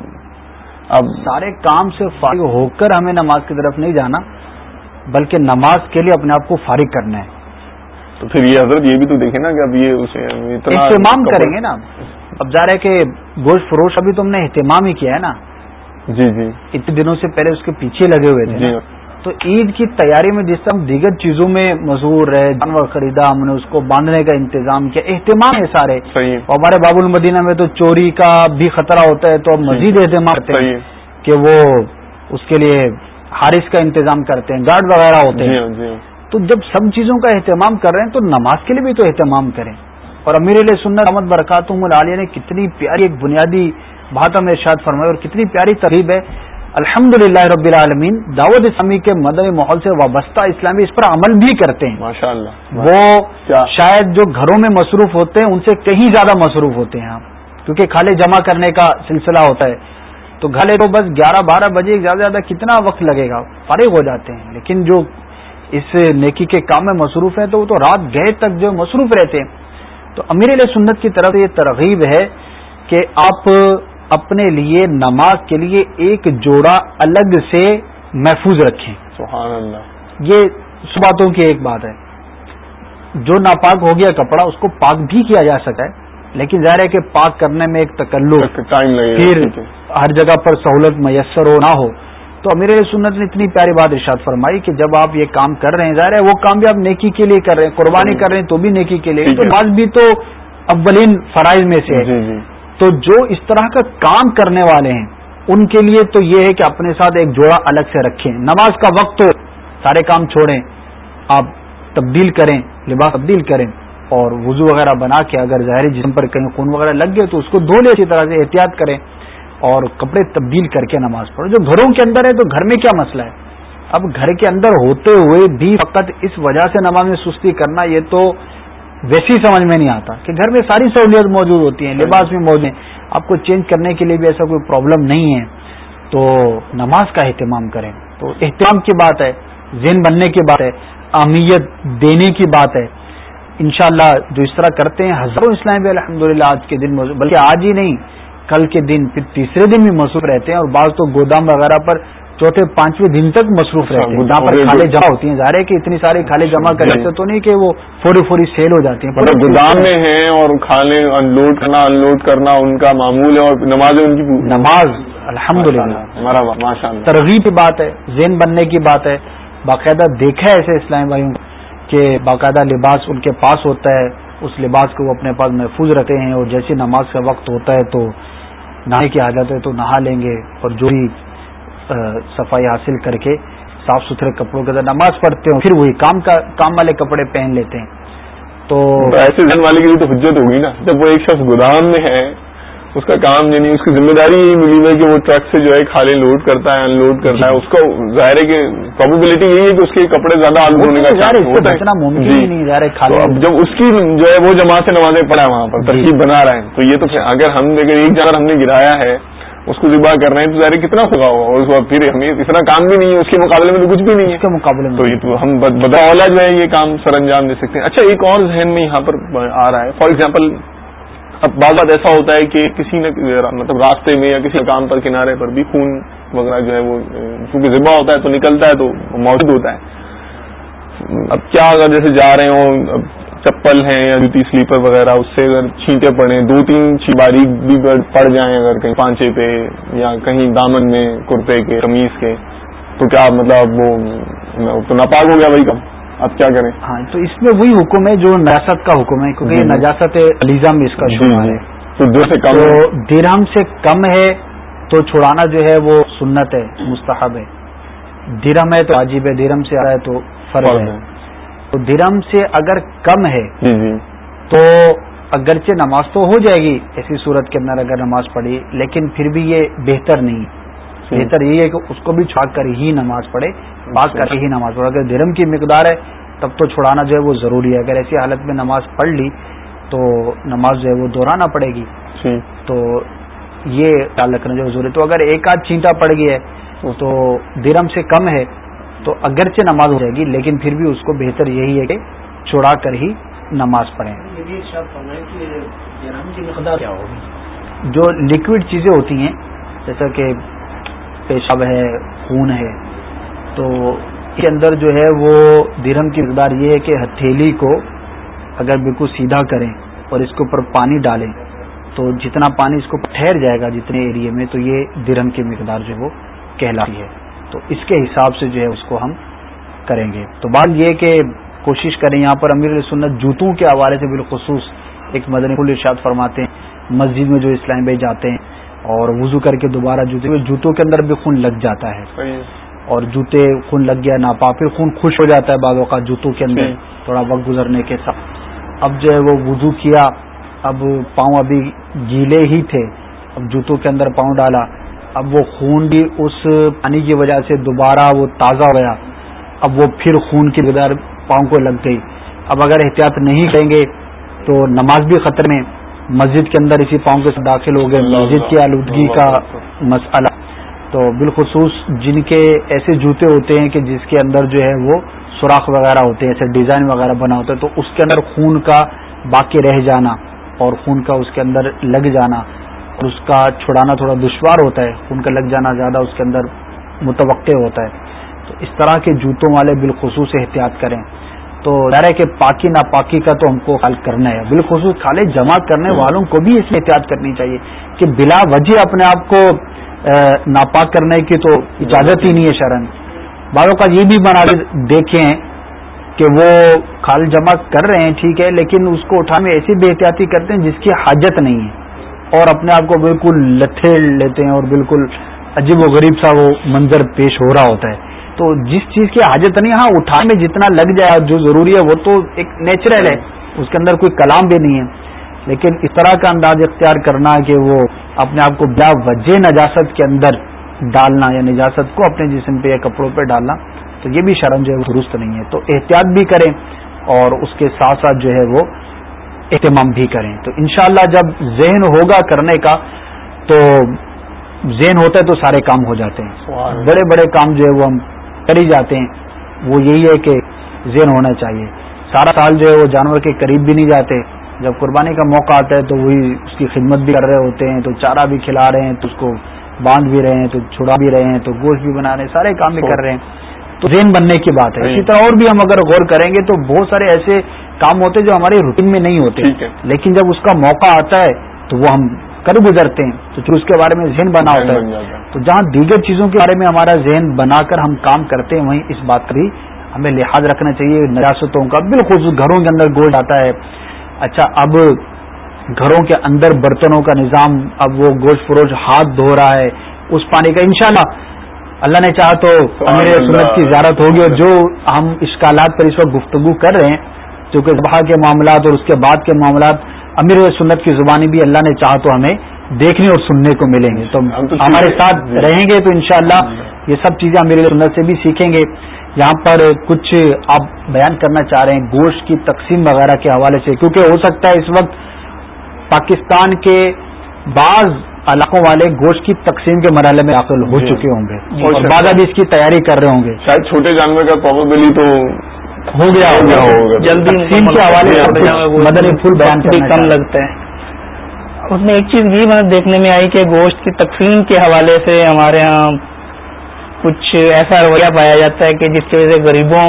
اب سارے کام سے فارغ ہو کر ہمیں نماز کی طرف نہیں جانا، بلکہ نماز کے لیے اپنے آپ کو فارغ کرنا ہے۔ تو پھر یہ حضرت یہ بھی تو دیکھیں نا کہ اب یہ اسے اہتمام کریں گے نا۔ اب جا رہے کہ گوشت فروش ابھی تم نے اہتمام ہی کیا ہے نا۔ جی جی۔ اتنے دنوں سے پہلے اس کے پیچھے لگے ہوئے تھے جی۔ تو عید کی تیاری میں جس طرح دیگر چیزوں میں مشہور ہے جانور خریدا ہم نے اس کو باندھنے کا انتظام کیا۔ اہتمام ہے سارے۔ اور ہمارے باب المدینہ میں تو چوری کا بھی خطرہ ہوتا ہے تو مزید اہتمام کرتے ہیں کہ وہ اس کے لیے حارث کا انتظام کرتے ہیں گارڈ وغیرہ ہوتے ہیں۔ جی، جی۔ تو جب سب چیزوں کا اہتمام کر رہے ہیں تو نماز کے لیے بھی تو اہتمام کریں۔ اور امیر علیہ سنت احمد برکات العالیہ نے کتنی پیاری ایک بنیادی بات ہمیں ارشاد فرمائی اور کتنی پیاری تقریب ہے۔ الحمد للہ رب العالمین دعوت اسلامی کے مدنی ماحول سے وابستہ اسلامی اس پر عمل بھی کرتے ہیں۔ ماشاء اللہ وہ شاید جو گھروں میں مصروف ہوتے ہیں ان سے کہیں زیادہ مصروف ہوتے ہیں کیونکہ کھالے جمع کرنے کا سلسلہ ہوتا ہے۔ تو گھلے تو بس گیارہ بارہ بجے زیادہ زیادہ کتنا وقت لگے گا؟ فارغ ہو جاتے ہیں۔ لیکن جو اس نیکی کے کام میں مصروف ہیں تو وہ تو رات گئے تک جو مصروف رہتے ہیں۔ تو امیر علیہ سنت کی طرف یہ ترغیب ہے کہ آپ اپنے لیے نماز کے لیے ایک جوڑا الگ سے محفوظ رکھیں۔ سبحان اللہ۔ یہ باتوں کی ایک بات ہے۔ جو ناپاک ہو گیا کپڑا اس کو پاک بھی کیا جا سکتا ہے لیکن ظاہر ہے کہ پاک کرنے میں ایک تکلو پھر ہر جگہ پر سہولت میسر ہو نہ ہو۔ تو امیر سنت نے اتنی پیاری بات ارشاد فرمائی کہ جب آپ یہ کام کر رہے ہیں ظاہر ہے وہ کام بھی آپ نیکی کے لیے کر رہے ہیں قربانی کر رہے ہیں تو بھی نیکی کے لیے تو بات بھی تو اولین فرائض میں سے ہے جی، جی۔ تو جو اس طرح کا کام کرنے والے ہیں ان کے لیے تو یہ ہے کہ اپنے ساتھ ایک جوڑا الگ سے رکھیں۔ نماز کا وقت تو سارے کام چھوڑیں آپ تبدیل کریں لباس تبدیل کریں اور وضو وغیرہ بنا کے اگر ظاہری جسم پر کہیں خون وغیرہ لگ گئے تو اس کو دھو لے اسی طرح سے احتیاط کریں۔ اور کپڑے تبدیل کر کے نماز پڑھو۔ جو گھروں کے اندر ہے تو گھر میں کیا مسئلہ ہے؟ اب گھر کے اندر ہوتے ہوئے بھی فقط اس وجہ سے نماز میں سستی کرنا یہ تو ویسی سمجھ میں نہیں آتا کہ گھر میں ساری سہولیت موجود ہوتی ہیں، لباس بھی موجود ہیں۔ آپ کو چینج کرنے کے لیے بھی ایسا کوئی پرابلم نہیں ہے۔ تو نماز کا اہتمام کریں۔ تو اہتمام کی بات ہے، ذہن بننے کی بات ہے، اہمیت دینے کی بات ہے۔ انشاءاللہ جو اس طرح کرتے ہیں، ہزاروں اسلام بھی الحمد آج کے دن بلکہ آج ہی نہیں کل کے دن پھر تیسرے دن بھی مصروف رہتے ہیں اور بعض تو گودام وغیرہ پر چوتھے پانچویں دن تک مصروف رہتے ہیں۔ جہاں پر کھالے جمع ہوتی ہیں۔ ظاہر ہے کہ اتنی ساری کھالے جمع کر ایسا تو نہیں کہ وہ فوری فوری سیل ہو جاتی ہیں۔ مطلب گودام میں ہیں اور کھانے ان لوڈ کرنا ان لوڈ کرنا ان کا معمول ہے اور نماز ان کی نماز الحمد للہ ترغیب کی بات ہے زین بننے کی بات ہے۔ باقاعدہ دیکھا ہے ایسے اسلام بھائیوں کہ باقاعدہ لباس ان کے پاس ہوتا ہے اس لباس کو وہ اپنے پاس محفوظ رکھتے ہیں اور جیسے نماز کا وقت ہوتا ہے تو نہانے کی عادت ہے تو نہا لیں گے اور جو بھی صفائی حاصل کر کے صاف ستھرے کپڑوں کے اندر نماز پڑھتے ہوں، پھر وہی کام کا کام والے کپڑے پہن لیتے ہیں۔ تو ایسے دن والے کی تو حجت ہوگی نا، جب وہ ایک شخص گودام میں ہے اس کا کام یعنی اس کی ذمہ داری یہی ملی ہے کہ وہ ٹرک سے جو ہے کھالے لوڈ کرتا ہے ان لوڈ کرتا ہے۔ اس کو ظاہر ہے کہ پرابیبلٹی یہی ہے کہ اس کے کپڑے زیادہ آلود ہونے کا جی۔ جب اس کی جو ہے وہ جماعت سے نمازیں پڑا ہے وہاں پر ترکیب بنا رہے ہیں تو یہ تو اگر ہم دیکھیں ایک جگہ ہم نے گرایا ہے اس کو ذبح کر رہے ہیں تو ظاہر کتنا ہوگا۔ ہوا اور اس وقت پھر ہمیں اتنا کام بھی نہیں ہے اس کے مقابلے میں تو کچھ بھی نہیں ہے۔ مقابلے میں تو ہم بدولا جو ہے یہ کام سر انجام دے سکتے ہیں۔ اچھا ایک اور ذہن میں یہاں پر آ رہا ہے۔ فار ایگزامپل اب بعض بات ایسا ہوتا ہے کہ کسی نے مطلب راستے میں یا کسی کام پر، کنارے پر بھی خون وغیرہ جو ہے وہ کیونکہ ذبح ہوتا ہے تو نکلتا ہے تو موجود ہوتا ہے۔ اب کیا اگر جیسے جا رہے ہوں چپل ہیں یا جوتی سلیپر وغیرہ، اس سے اگر چھینٹے پڑے، دو تین باریک بھی پڑ جائیں اگر کہیں پانچے پہ یا کہیں دامن میں کرتے کے قمیض کے، تو کیا مطلب وہ تو ناپاک ہو گیا وہی کم اب کیا کریں؟ ہاں تو اس میں وہی حکم ہے جو نجاست کا حکم ہے کیونکہ یہ نجاست علیزہ میں اس کا شمار ہے۔ تو دو سے کم درہم سے کم ہے تو چھڑانا جو ہے وہ سنت ہے مستحب ہے۔ درم ہے تو عجیب ہے درم سے آ رہا ہے تو فرض ہے۔ تو درم سے اگر کم ہے جی، جی۔ تو اگرچہ نماز تو ہو جائے گی ایسی صورت کے اندر اگر نماز پڑھی لیکن پھر بھی یہ بہتر نہیں۔ بہتر یہ ہے کہ اس کو بھی چھوڑ کر ہی نماز پڑھے بات کر کے ہی نماز پڑھے۔ اگر درم کی مقدار ہے تب تو چھڑانا جو ہے وہ ضروری ہے۔ اگر ایسی حالت میں نماز پڑھ لی تو نماز جو ہے وہ دہرانا پڑے گی۔ جی۔ تو یہ خیال رکھنا جو ضروری تو اگر ایک آدھ چینٹا پڑ گئی ہے تو درم سے کم ہے تو اگرچہ نماز ہو جائے گی لیکن پھر بھی اس کو بہتر یہی ہے کہ چھوڑا کر ہی نماز پڑھیں۔ جو لکوڈ چیزیں ہوتی ہیں جیسا کہ پیشاب ہے، خون ہے۔ تو اس کے اندر جو ہے وہ درہم کی مقدار یہ ہے کہ ہتھیلی کو اگر بالکل سیدھا کریں اور اس کے اوپر پانی ڈالیں، تو جتنا پانی اس کو ٹھہر جائے گا جتنے ایریے میں، تو یہ درہم کی مقدار جو وہ کہلاتی ہے۔ تو اس کے حساب سے جو ہے اس کو ہم کریں گے۔ تو بات یہ کہ کوشش کریں، یہاں پر امیر سنت جوتوں کے حوالے سے بالخصوص ایک مدنی پھول ارشاد فرماتے ہیں، مسجد میں جو اسلام بھائی جاتے ہیں اور وضو کر کے دوبارہ جوتے جوتوں کے اندر بھی خون لگ جاتا ہے۔ اور جوتے خون لگ گیا ناپا پھر خون خوش ہو جاتا ہے بعض اوقات جوتوں کے اندر تھوڑا وقت گزرنے کے ساتھ اب جو ہے وہ وضو کیا اب پاؤں ابھی گیلے ہی تھے اب جوتوں کے اندر پاؤں ڈالا اب وہ خون بھی اس پانی کی وجہ سے دوبارہ وہ تازہ ہو گیا۔ اب وہ پھر خون کی بغیر پاؤں کو لگ گئی۔ اب اگر احتیاط نہیں کریں گے تو نماز بھی خطرے میں۔ مسجد کے اندر اسی پاؤں کے داخل ہو گئے مسجد کی آلودگی کا مسئلہ۔ تو بالخصوص جن کے ایسے جوتے ہوتے ہیں کہ جس کے اندر جو ہے وہ سوراخ وغیرہ ہوتے ہیں ایسے ڈیزائن وغیرہ بنا ہوتا ہے تو اس کے اندر خون کا باقی رہ جانا اور خون کا اس کے اندر لگ جانا۔ اور اس کا چھڑانا تھوڑا دشوار ہوتا ہے خون کا لگ جانا زیادہ اس کے اندر متوقع ہوتا ہے۔ تو اس طرح کے جوتوں والے بالخصوص احتیاط کریں۔ تو ظاہر ہے کہ پاکی ناپاکی کا تو ہم کو حل کرنا ہے۔ بالخصوص کھالے جمع کرنے والوں کو بھی اس میں احتیاط کرنی چاہیے کہ بلا وجہ اپنے آپ کو ناپاک کرنے کی تو اجازت ہی نہیں ہے شرن۔ بعضوں کا یہ بھی بنا دیکھیں کہ وہ کھال جمع کر رہے ہیں، ٹھیک ہے، لیکن اس کو اٹھانے میں ایسی بے احتیاطی کرتے ہیں جس کی حاجت نہیں ہے۔ اور اپنے آپ کو بالکل لتھیڑ لیتے ہیں اور بالکل عجیب و غریب سا وہ منظر پیش ہو رہا ہوتا ہے۔ تو جس چیز کی حاجت نہیں ہاں اٹھانے میں جتنا لگ جائے جو ضروری ہے وہ تو ایک نیچرل ہے اس کے اندر کوئی کلام بھی نہیں ہے۔ لیکن اس طرح کا انداز اختیار کرنا کہ وہ اپنے آپ کو بلا وجہ نجاست کے اندر ڈالنا یا نجاست کو اپنے جسم پہ یا کپڑوں پہ ڈالنا تو یہ بھی شرم جو ہے وہ درست نہیں ہے۔ تو احتیاط بھی کریں اور اس کے ساتھ ساتھ جو ہے وہ اہتمام بھی کریں۔ تو انشاءاللہ جب ذہن ہوگا کرنے کا تو ذہن ہوتا ہے تو سارے کام ہو جاتے ہیں۔ بڑے بڑے کام جو ہے وہ ہم کر ہی جاتے ہیں۔ وہ یہی ہے کہ ذہن ہونا چاہیے۔ سارا سال جو ہے وہ جانور کے قریب بھی نہیں جاتے۔ جب قربانی کا موقع آتا ہے تو وہی اس کی خدمت بھی کر رہے ہوتے ہیں تو چارہ بھی کھلا رہے ہیں تو اس کو باندھ بھی رہے ہیں تو چھڑا بھی رہے ہیں تو گوشت بھی بنا رہے ہیں سارے کام بھی کر رہے ہیں۔ تو ذہن بننے کی بات ہے۔ اسی طرح اور بھی ہم اگر غور کریں گے تو بہت سارے ایسے کام ہوتے جو ہمارے روٹین میں نہیں ہوتے۔ لیکن جب اس کا موقع آتا ہے تو وہ ہم کر گزرتے ہیں۔ تو پھر اس کے بارے میں ذہن بنا ہوتا ہے۔ تو جہاں دیگر چیزوں کے بارے میں ہمارا ذہن بنا کر ہم کام کرتے ہیں وہیں اس بات کا بھی ہمیں لحاظ رکھنا چاہیے۔ نراستوں کا بالکل گھروں کے اندر گوشت آتا ہے۔ اچھا اب گھروں کے اندر برتنوں کا نظام اب وہ گوشت فروش ہاتھ دھو رہا ہے۔ اس پانی کا انشاءاللہ اللہ نے چاہا تو امیر سنت کی زیارت ہوگی اور جو ہم اشکالات پر اس وقت گفتگو کر رہے ہیں جو کہ کے معاملات اور اس کے بعد کے معاملات امیر سنت کی زبانی بھی اللہ نے چاہا تو ہمیں دیکھنے اور سننے کو ملیں گے۔ تو ہمارے ساتھ رہیں گے تو انشاءاللہ یہ سب چیزیں امیر سنت سے بھی سیکھیں گے۔ یہاں پر کچھ آپ بیان کرنا چاہ رہے ہیں گوشت کی تقسیم وغیرہ کے حوالے سے کیونکہ ہو سکتا ہے اس وقت پاکستان کے بعض علاقوں والے گوشت کی تقسیم کے مرحلے میں داخل ہو جی۔ چکے ہوں گے۔ اور بعد ابھی اس کی تیاری کر رہے ہوں گے۔ شاید چھوٹے جانور کا پروبیبلی تو ہو گیا ہوگا جلدی تقسیم کے حوالے سے مدنی پھول بیان کم لگتا ہے اس میں ایک چیز یہ دیکھنے میں آئی کہ گوشت کی تقسیم کے حوالے سے ہمارے ہاں کچھ ایسا رویہ پایا جاتا ہے کہ جس کی وجہ سے غریبوں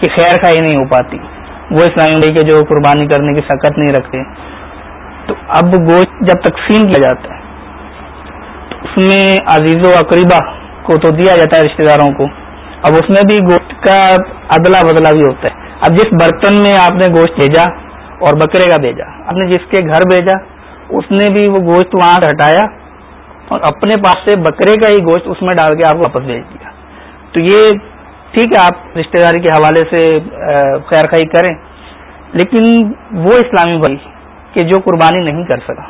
کی خیر خائی نہیں ہو پاتی۔ وہ اسلامی بھائی کے جو قربانی کرنے کی سکت نہیں رکھتے۔ تو اب گوشت جب تقسیم کیا جاتا ہے، تو اس میں عزیز و اقریبا کو تو دیا جاتا ہے رشتے داروں کو۔ اب اس میں بھی گوشت کا ادلا بدلا بھی ہوتا ہے۔ اب جس برتن میں آپ نے گوشت بھیجا اور بکرے کا بھیجا، آپ نے جس کے گھر بھیجا اس نے بھی وہ گوشت وہاں سے ہٹایا اور اپنے پاس سے بکرے کا ہی گوشت اس میں ڈال کے آپ واپس بھیج دیا۔ تو یہ ٹھیک ہے، آپ رشتے داری کے حوالے سے خیر خائی کریں۔ لیکن وہ اسلامی بھائی کہ جو قربانی نہیں کر سکا،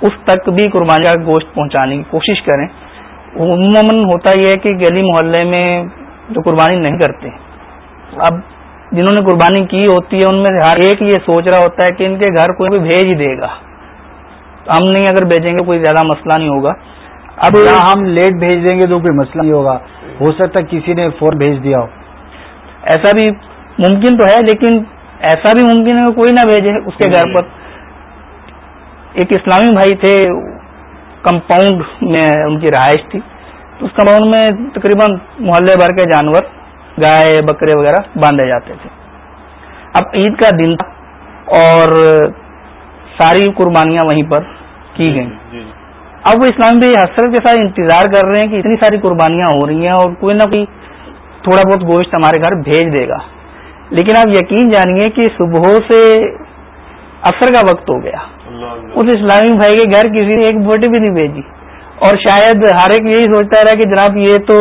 اس تک بھی قربانی کا گوشت پہنچانے کی کوشش کریں۔ عموماً ہوتا یہ ہے کہ گلی محلے میں جو قربانی نہیں کرتے۔ اب جنہوں نے قربانی کی ہوتی ہے، ان میں ہر ایک یہ سوچ رہا ہوتا ہے کہ ان کے گھر کوئی بھی بھیج ہی دے گا۔ ہم نہیں اگر بھیجیں گے کوئی زیادہ مسئلہ نہیں ہوگا۔ اب ہم لیٹ بھیج دیں گے تو کوئی مسئلہ نہیں ہوگا۔ ہو سکتا ہے کسی نے فور بھیج دیا ہو۔ ایسا بھی ممکن تو ہے لیکن ایسا بھی ممکن ہے کہ کوئی نہ بھیجے اس کے گھر پر۔ ایک اسلامی بھائی تھے کمپاؤنڈ میں ان کی رہائش تھی۔ تو اس کمپاؤنڈ میں تقریباً محلے بھر کے جانور گائے بکرے وغیرہ باندھے جاتے تھے۔ اب عید کا دن تھا اور ساری قربانیاں وہیں پر کی گئیں۔ جی، جی۔ اب وہ اسلام بھی حسرت کے ساتھ انتظار کر رہے ہیں کہ اتنی ساری قربانیاں ہو رہی ہیں اور کوئی نہ کوئی تھوڑا بہت گوشت ہمارے گھر بھیج دے گا۔ لیکن آپ یقین جانیے کہ صبح سے اثر کا وقت ہو گیا۔ اس اسلامی بھائی کے گھر کسی نے ایک بوٹی بھی نہیں بھیجی۔ اور شاید ہر ایک یہی سوچتا رہا کہ جناب یہ تو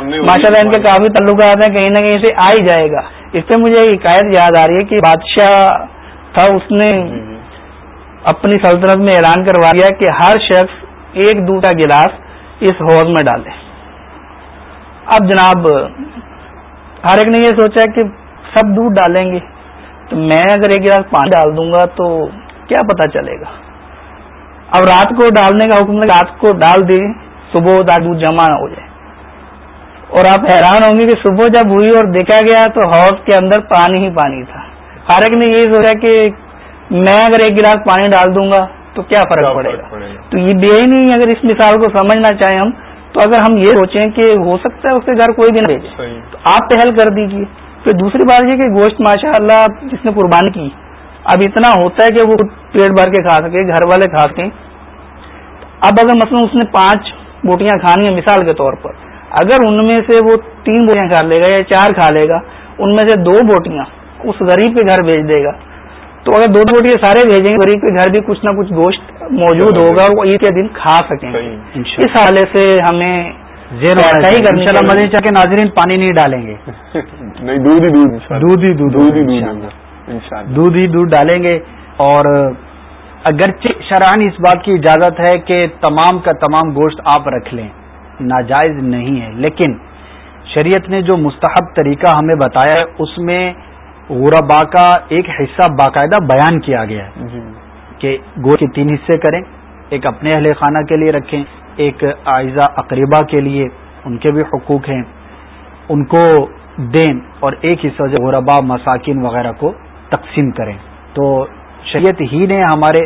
ماشاء اللہ ان کے کافی تعلقات ہیں کہیں نہ کہیں سے آ ہی جائے گا۔ اس پہ مجھے حکایت یاد آ رہی ہے کہ بادشاہ تھا اس نے اپنی سلطنت میں اعلان کروا دیا کہ ہر شخص ایک دوسرا گلاس اس حوض میں ڈالے۔ اب جناب، ہر ایک نے یہ سوچا کہ سب دودھ ڈالیں گے۔ تو میں اگر ایک گلاس پانی ڈال دوں گا تو کیا پتا چلے گا۔ اب رات کو ڈالنے کا حکم رات کو ڈال دیں، صبح دودھ جمع نہ ہو جائے۔ اور آپ حیران ہوں گے کہ صبح جب ہوئی اور دیکھا گیا تو حوض کے اندر پانی ہی پانی تھا۔ ہر ایک نے یہی سوچا کہ میں اگر ایک گلاس پانی ڈال دوں گا تو کیا فرق پڑے گا؟ تو یہ بے ہی نہیں اگر اس مثال کو سمجھنا چاہیں ہم تو اگر ہم یہ سوچیں کہ ہو سکتا ہے اس کے گھر کوئی بھی نہ بھیجے تو آپ پہل کر دیجیے پھر دوسری بات یہ کہ گوشت ماشاء اللہ جس نے قربانی کی اب اتنا ہوتا ہے کہ وہ پیٹ بھر کے کھا سکے گھر والے کھا سکیں۔ اب اگر مثلا اس نے پانچ بوٹیاں کھانی ہیں مثال کے طور پر اگر ان میں سے وہ تین بوٹیاں کھا لے گا یا چار کھا لے گا ان میں سے دو بوٹیاں اس غریب کے گھر بھیج دے گا۔ تو اگر دو روٹی سارے بھیجیں گے غریب کے گھر بھی کچھ نہ کچھ گوشت موجود ہوگا وہ عید کے دن کھا سکیں گے۔ اس حوالے سے ہمیں مدنی چاہ کے ناظرین پانی نہیں ڈالیں گے۔ دودھ دودھ ہی دودھ دودھ ہی دودھ ڈالیں گے۔ اور اگرچہ شرحان اس بات کی اجازت ہے کہ تمام کا تمام گوشت آپ رکھ لیں ناجائز نہیں ہے لیکن شریعت نے جو مستحب طریقہ ہمیں بتایا ہے اس میں غربا کا ایک حصہ باقاعدہ بیان کیا گیا ہے جی۔ کہ گو کے تین حصے کریں ایک اپنے اہل خانہ کے لیے رکھیں ایک آئزہ اقریبا کے لیے ان کے بھی حقوق ہیں ان کو دیں اور ایک حصہ جو غربا مساکین وغیرہ کو تقسیم کریں تو شریعت ہی نے ہمارے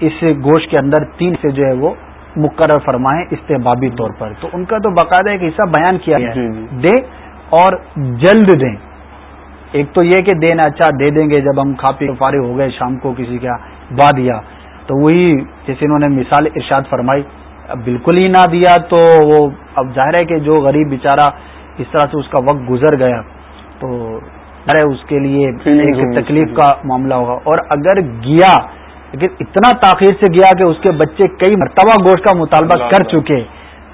اس گوشت کے اندر تین سے جو ہے وہ مقرر فرمائے استحبابی طور پر تو ان کا تو باقاعدہ ایک حصہ بیان کیا گیا ہے جی، جی۔ دیں اور جلد دیں ایک تو یہ کہ دین اچھا دے دیں گے جب ہم کھا پی فارغ ہو گئے شام کو کسی کا با دیا تو وہی جیسے انہوں نے مثال ارشاد فرمائی اب بالکل ہی نہ دیا تو وہ اب ظاہر ہے کہ جو غریب بیچارہ اس طرح سے اس کا وقت گزر گیا تو ارے اس کے لیے ایک تکلیف کا معاملہ ہوگا۔ اور اگر گیا لیکن اتنا تاخیر سے گیا کہ اس کے بچے کئی مرتبہ گوشت کا مطالبہ کر چکے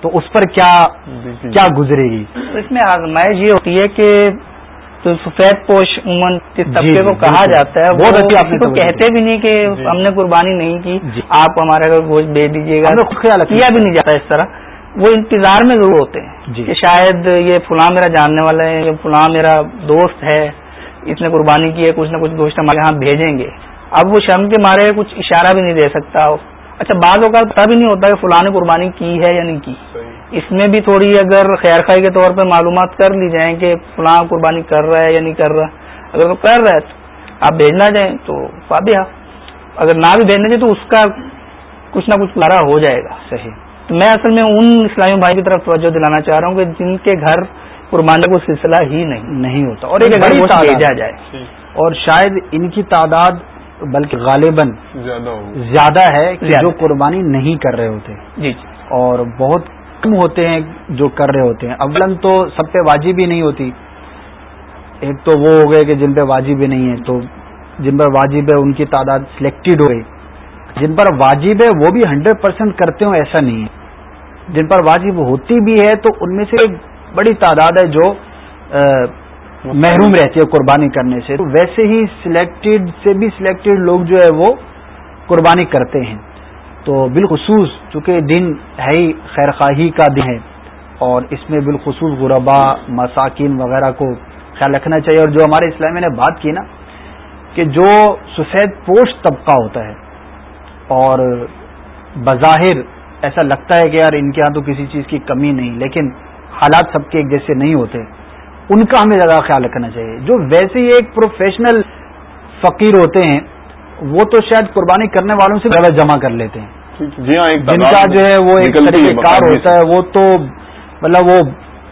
تو اس پر کیا کیا گزرے گی؟ اس میں آزمائش یہ ہوتی ہے کہ تو سفید پوش عموماً جس طبقے جی، کو جی، کہا جاتا ہے بہت اچھی آپ کو کہتے بھی نہیں کہ جی۔ ہم نے قربانی نہیں کی آپ ہمارے گوشت دے دیجیے گا کیا بھی نہیں جاتا اس طرح۔ وہ انتظار میں ضرور ہوتے ہیں کہ شاید یہ فلاں میرا جاننے والا ہے یہ فلاں میرا دوست ہے اس نے قربانی کی ہے کچھ نہ کچھ گوشت ہمارے یہاں بھیجیں گے۔ اب وہ شرم کے مارے کچھ اشارہ بھی نہیں دے سکتا۔ اچھا بعض اوقات پتا بھی نہیں ہوتا کہ فلاں نے قربانی کی ہے یا نہیں کی۔ اس میں بھی تھوڑی اگر خیر خائی کے طور پہ معلومات کر لی جائیں کہ فلاں قربانی کر رہا ہے یا نہیں کر رہا اگر وہ کر رہا ہے تو آپ بھیجنا جائیں تو فابیہ۔ اگر نہ بھی بھیجنا چاہیں تو اس کا کچھ نہ کچھ لڑا ہو جائے گا صحیح۔ تو میں اصل میں ان اسلامی بھائی کی طرف توجہ دلانا چاہ رہا ہوں کہ جن کے گھر قربانی کو سلسلہ ہی نہیں نہیں ہوتا۔ اور ایک بھیجا جائے اور شاید ان کی تعداد بلکہ غالباً زیادہ ہے کہ جو قربانی نہیں کر رہے ہوتے۔ جی, جی۔ اور بہت ہوتے ہیں جو کر رہے ہوتے ہیں۔ اولن تو سب پہ واجب ہی نہیں ہوتی۔ ایک تو وہ ہو گئے کہ جن پہ واجب ہی نہیں ہے، تو جن پر واجب ہے ان کی تعداد سلیکٹڈ ہو گئی۔ جن پر واجب ہے وہ بھی ہنڈریڈ پرسینٹ کرتے ہوں، ایسا نہیں ہے۔ جن پر واجب ہوتی بھی ہے تو ان میں سے ایک بڑی تعداد ہے جو محروم رہتی ہے قربانی کرنے سے۔ تو ویسے ہی سلیکٹڈ سے بھی سلیکٹڈ لوگ جو ہے وہ قربانی کرتے ہیں۔ تو بالخصوص چونکہ دن ہے ہی خیر خواہی کا دن ہے اور اس میں بالخصوص غربا مساکین وغیرہ کو خیال رکھنا چاہیے اور جو ہمارے اسلامیہ نے بات کی نا کہ جو سفید پوش طبقہ ہوتا ہے اور بظاہر ایسا لگتا ہے کہ یار ان کے ہاں تو کسی چیز کی کمی نہیں، لیکن حالات سب کے ایک جیسے نہیں ہوتے، ان کا ہمیں زیادہ خیال رکھنا چاہیے۔ جو ویسے ہی ایک پروفیشنل فقیر ہوتے ہیں، وہ تو شاید قربانی کرنے والوں سے زیادہ جمع کر لیتے ہیں۔ جی ہاں جن کا جو ہے وہ ایک طریقہ کار ہوتا ہے وہ تو مطلب وہ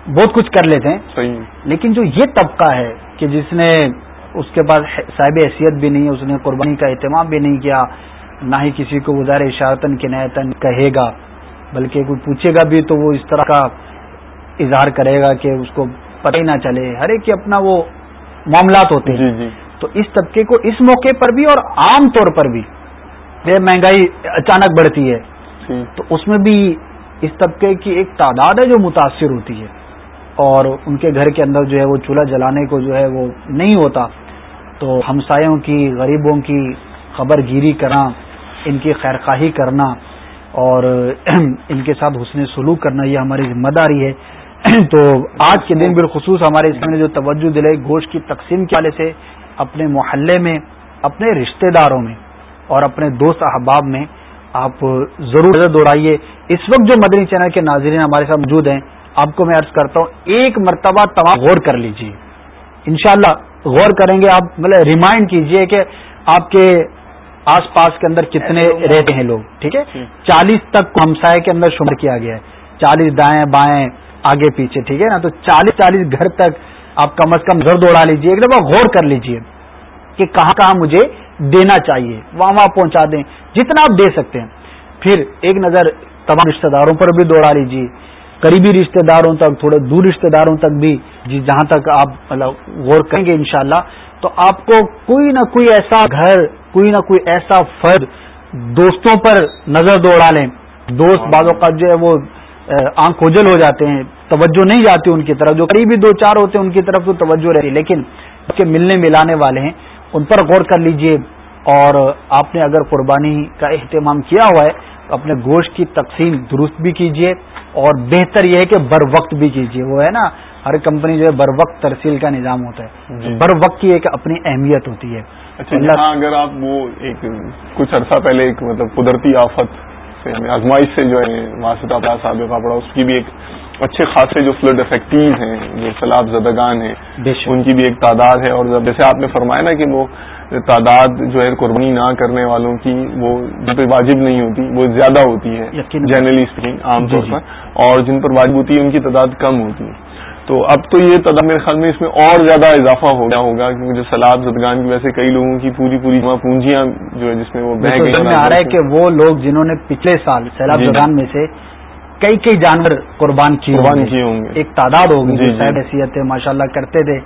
بہت کچھ کر لیتے ہیں۔ لیکن جو یہ طبقہ ہے کہ جس نے اس کے پاس صاحب حیثیت بھی نہیں اس نے قربانی کا اہتمام بھی نہیں کیا نہ ہی کسی کو گزار اشارتن کنایتن کہے گا بلکہ کوئی پوچھے گا بھی تو وہ اس طرح کا اظہار کرے گا کہ اس کو پتہ ہی نہ چلے۔ ہر ایک کے اپنا وہ معاملات ہوتے ہیں۔ جی جی۔ تو اس طبقے کو اس موقع پر بھی اور عام طور پر بھی مہنگائی اچانک بڑھتی ہے۔ تو اس میں بھی اس طبقے کی ایک تعداد ہے جو متاثر ہوتی ہے۔ اور ان کے گھر کے اندر جو ہے وہ چولہا جلانے کو جو ہے وہ نہیں ہوتا۔ تو ہمسایوں کی غریبوں کی خبر گیری کرنا ان کی خیرخواہی کرنا اور ان کے ساتھ حسن سلوک کرنا یہ ہماری ذمہ داری ہے۔ تو آج کے دن بالخصوص ہمارے اس میں جو توجہ دلائی گوشت کی تقسیم کے والے سے اپنے محلے میں اپنے رشتہ داروں میں اور اپنے دوست احباب میں آپ ضرور دوڑائیے۔ اس وقت جو مدنی چینل کے ناظرین ہمارے ساتھ موجود ہیں آپ کو میں عرض کرتا ہوں ایک مرتبہ تمام غور کر لیجیے انشاءاللہ غور کریں گے آپ مطلب ریمائنڈ کیجیے کہ آپ کے آس پاس کے اندر کتنے رہتے ہیں لوگ ٹھیک ہے؟ چالیس تک ہمسائے کے اندر شمار کیا گیا ہے۔ چالیس دائیں بائیں آگے پیچھے ٹھیک ہے نا؟ تو چالیس چالیس گھر تک آپ کم از کم زر دوڑا لیجیے ایک دفعہ غور کر لیجیے کہ کہاں کہاں مجھے دینا چاہیے، وہاں وہاں پہنچا دیں، جتنا آپ دے سکتے ہیں۔ پھر ایک نظر تمام رشتہ داروں پر بھی دوڑا لیجیے۔ قریبی رشتہ داروں تک، تھوڑے دور رشتہ داروں تک بھی جی جہاں تک آپ مطلب غور کریں گے انشاءاللہ، تو آپ کو کوئی نہ کوئی ایسا گھر، کوئی نہ کوئی ایسا فرد دوستوں پر نظر دوڑا لیں۔ دوست بعض اوقات جو ہے وہ آنکھ اوجل ہو جاتے ہیں، توجہ نہیں جاتی ان کی طرف۔ جو قریبی دو چار ہوتے ہیں، ان کی طرف تو توجہ رہتی لیکن کے ملنے ملانے والے ہیں۔ ان پر غور کر لیجیے۔ اور آپ نے اگر قربانی کا اہتمام کیا ہوا ہے تو اپنے گوشت کی تقسیم درست بھی کیجیے اور بہتر یہ ہے کہ بر وقت بھی کیجیے۔ وہ ہے نا ہر کمپنی جو ہے بر وقت ترسیل کا نظام ہوتا ہے۔ جی۔ بر وقت کی ایک اپنی اہمیت ہوتی ہے۔ اچھا یہاں اگر آپ وہ ایک کچھ عرصہ پہلے ایک مطلب قدرتی آفت سے آزمائش سے جو ہے صاحب کا پڑا اس کی بھی ایک اچھے خاصے جو فلڈ افیکٹیو ہیں جو سیلاب زدگان ہیں ان کی بھی ایک تعداد ہے اور جیسے آپ نے فرمایا نا کہ وہ تعداد جو ہے قربانی نہ کرنے والوں کی وہ جن پہ واجب نہیں ہوتی وہ زیادہ ہوتی ہے جنرلی اسپیکنگ عام طور جی، جی۔ پر اور جن پر واجب ہوتی ہے ان کی تعداد کم ہوتی ہے تو اب تو یہ تعداد میرے خیال میں اس میں اور زیادہ اضافہ ہو گیا ہوگا کیونکہ جو سیلاب زدگان کی ویسے کئی لوگوں کی پوری پوری پونجیاں جو ہے جس میں وہ بہ گئی آ رہا ہے کہ وہ لوگ جنہوں نے پچھلے سال سیلاب جی، جی۔ زدگان میں سے کئی کئی جانور قربان کیے قربان کیے ہوں گے۔ ایک تعداد ہوگی جی شاید حیثیت ماشاء اللہ کرتے تھے۔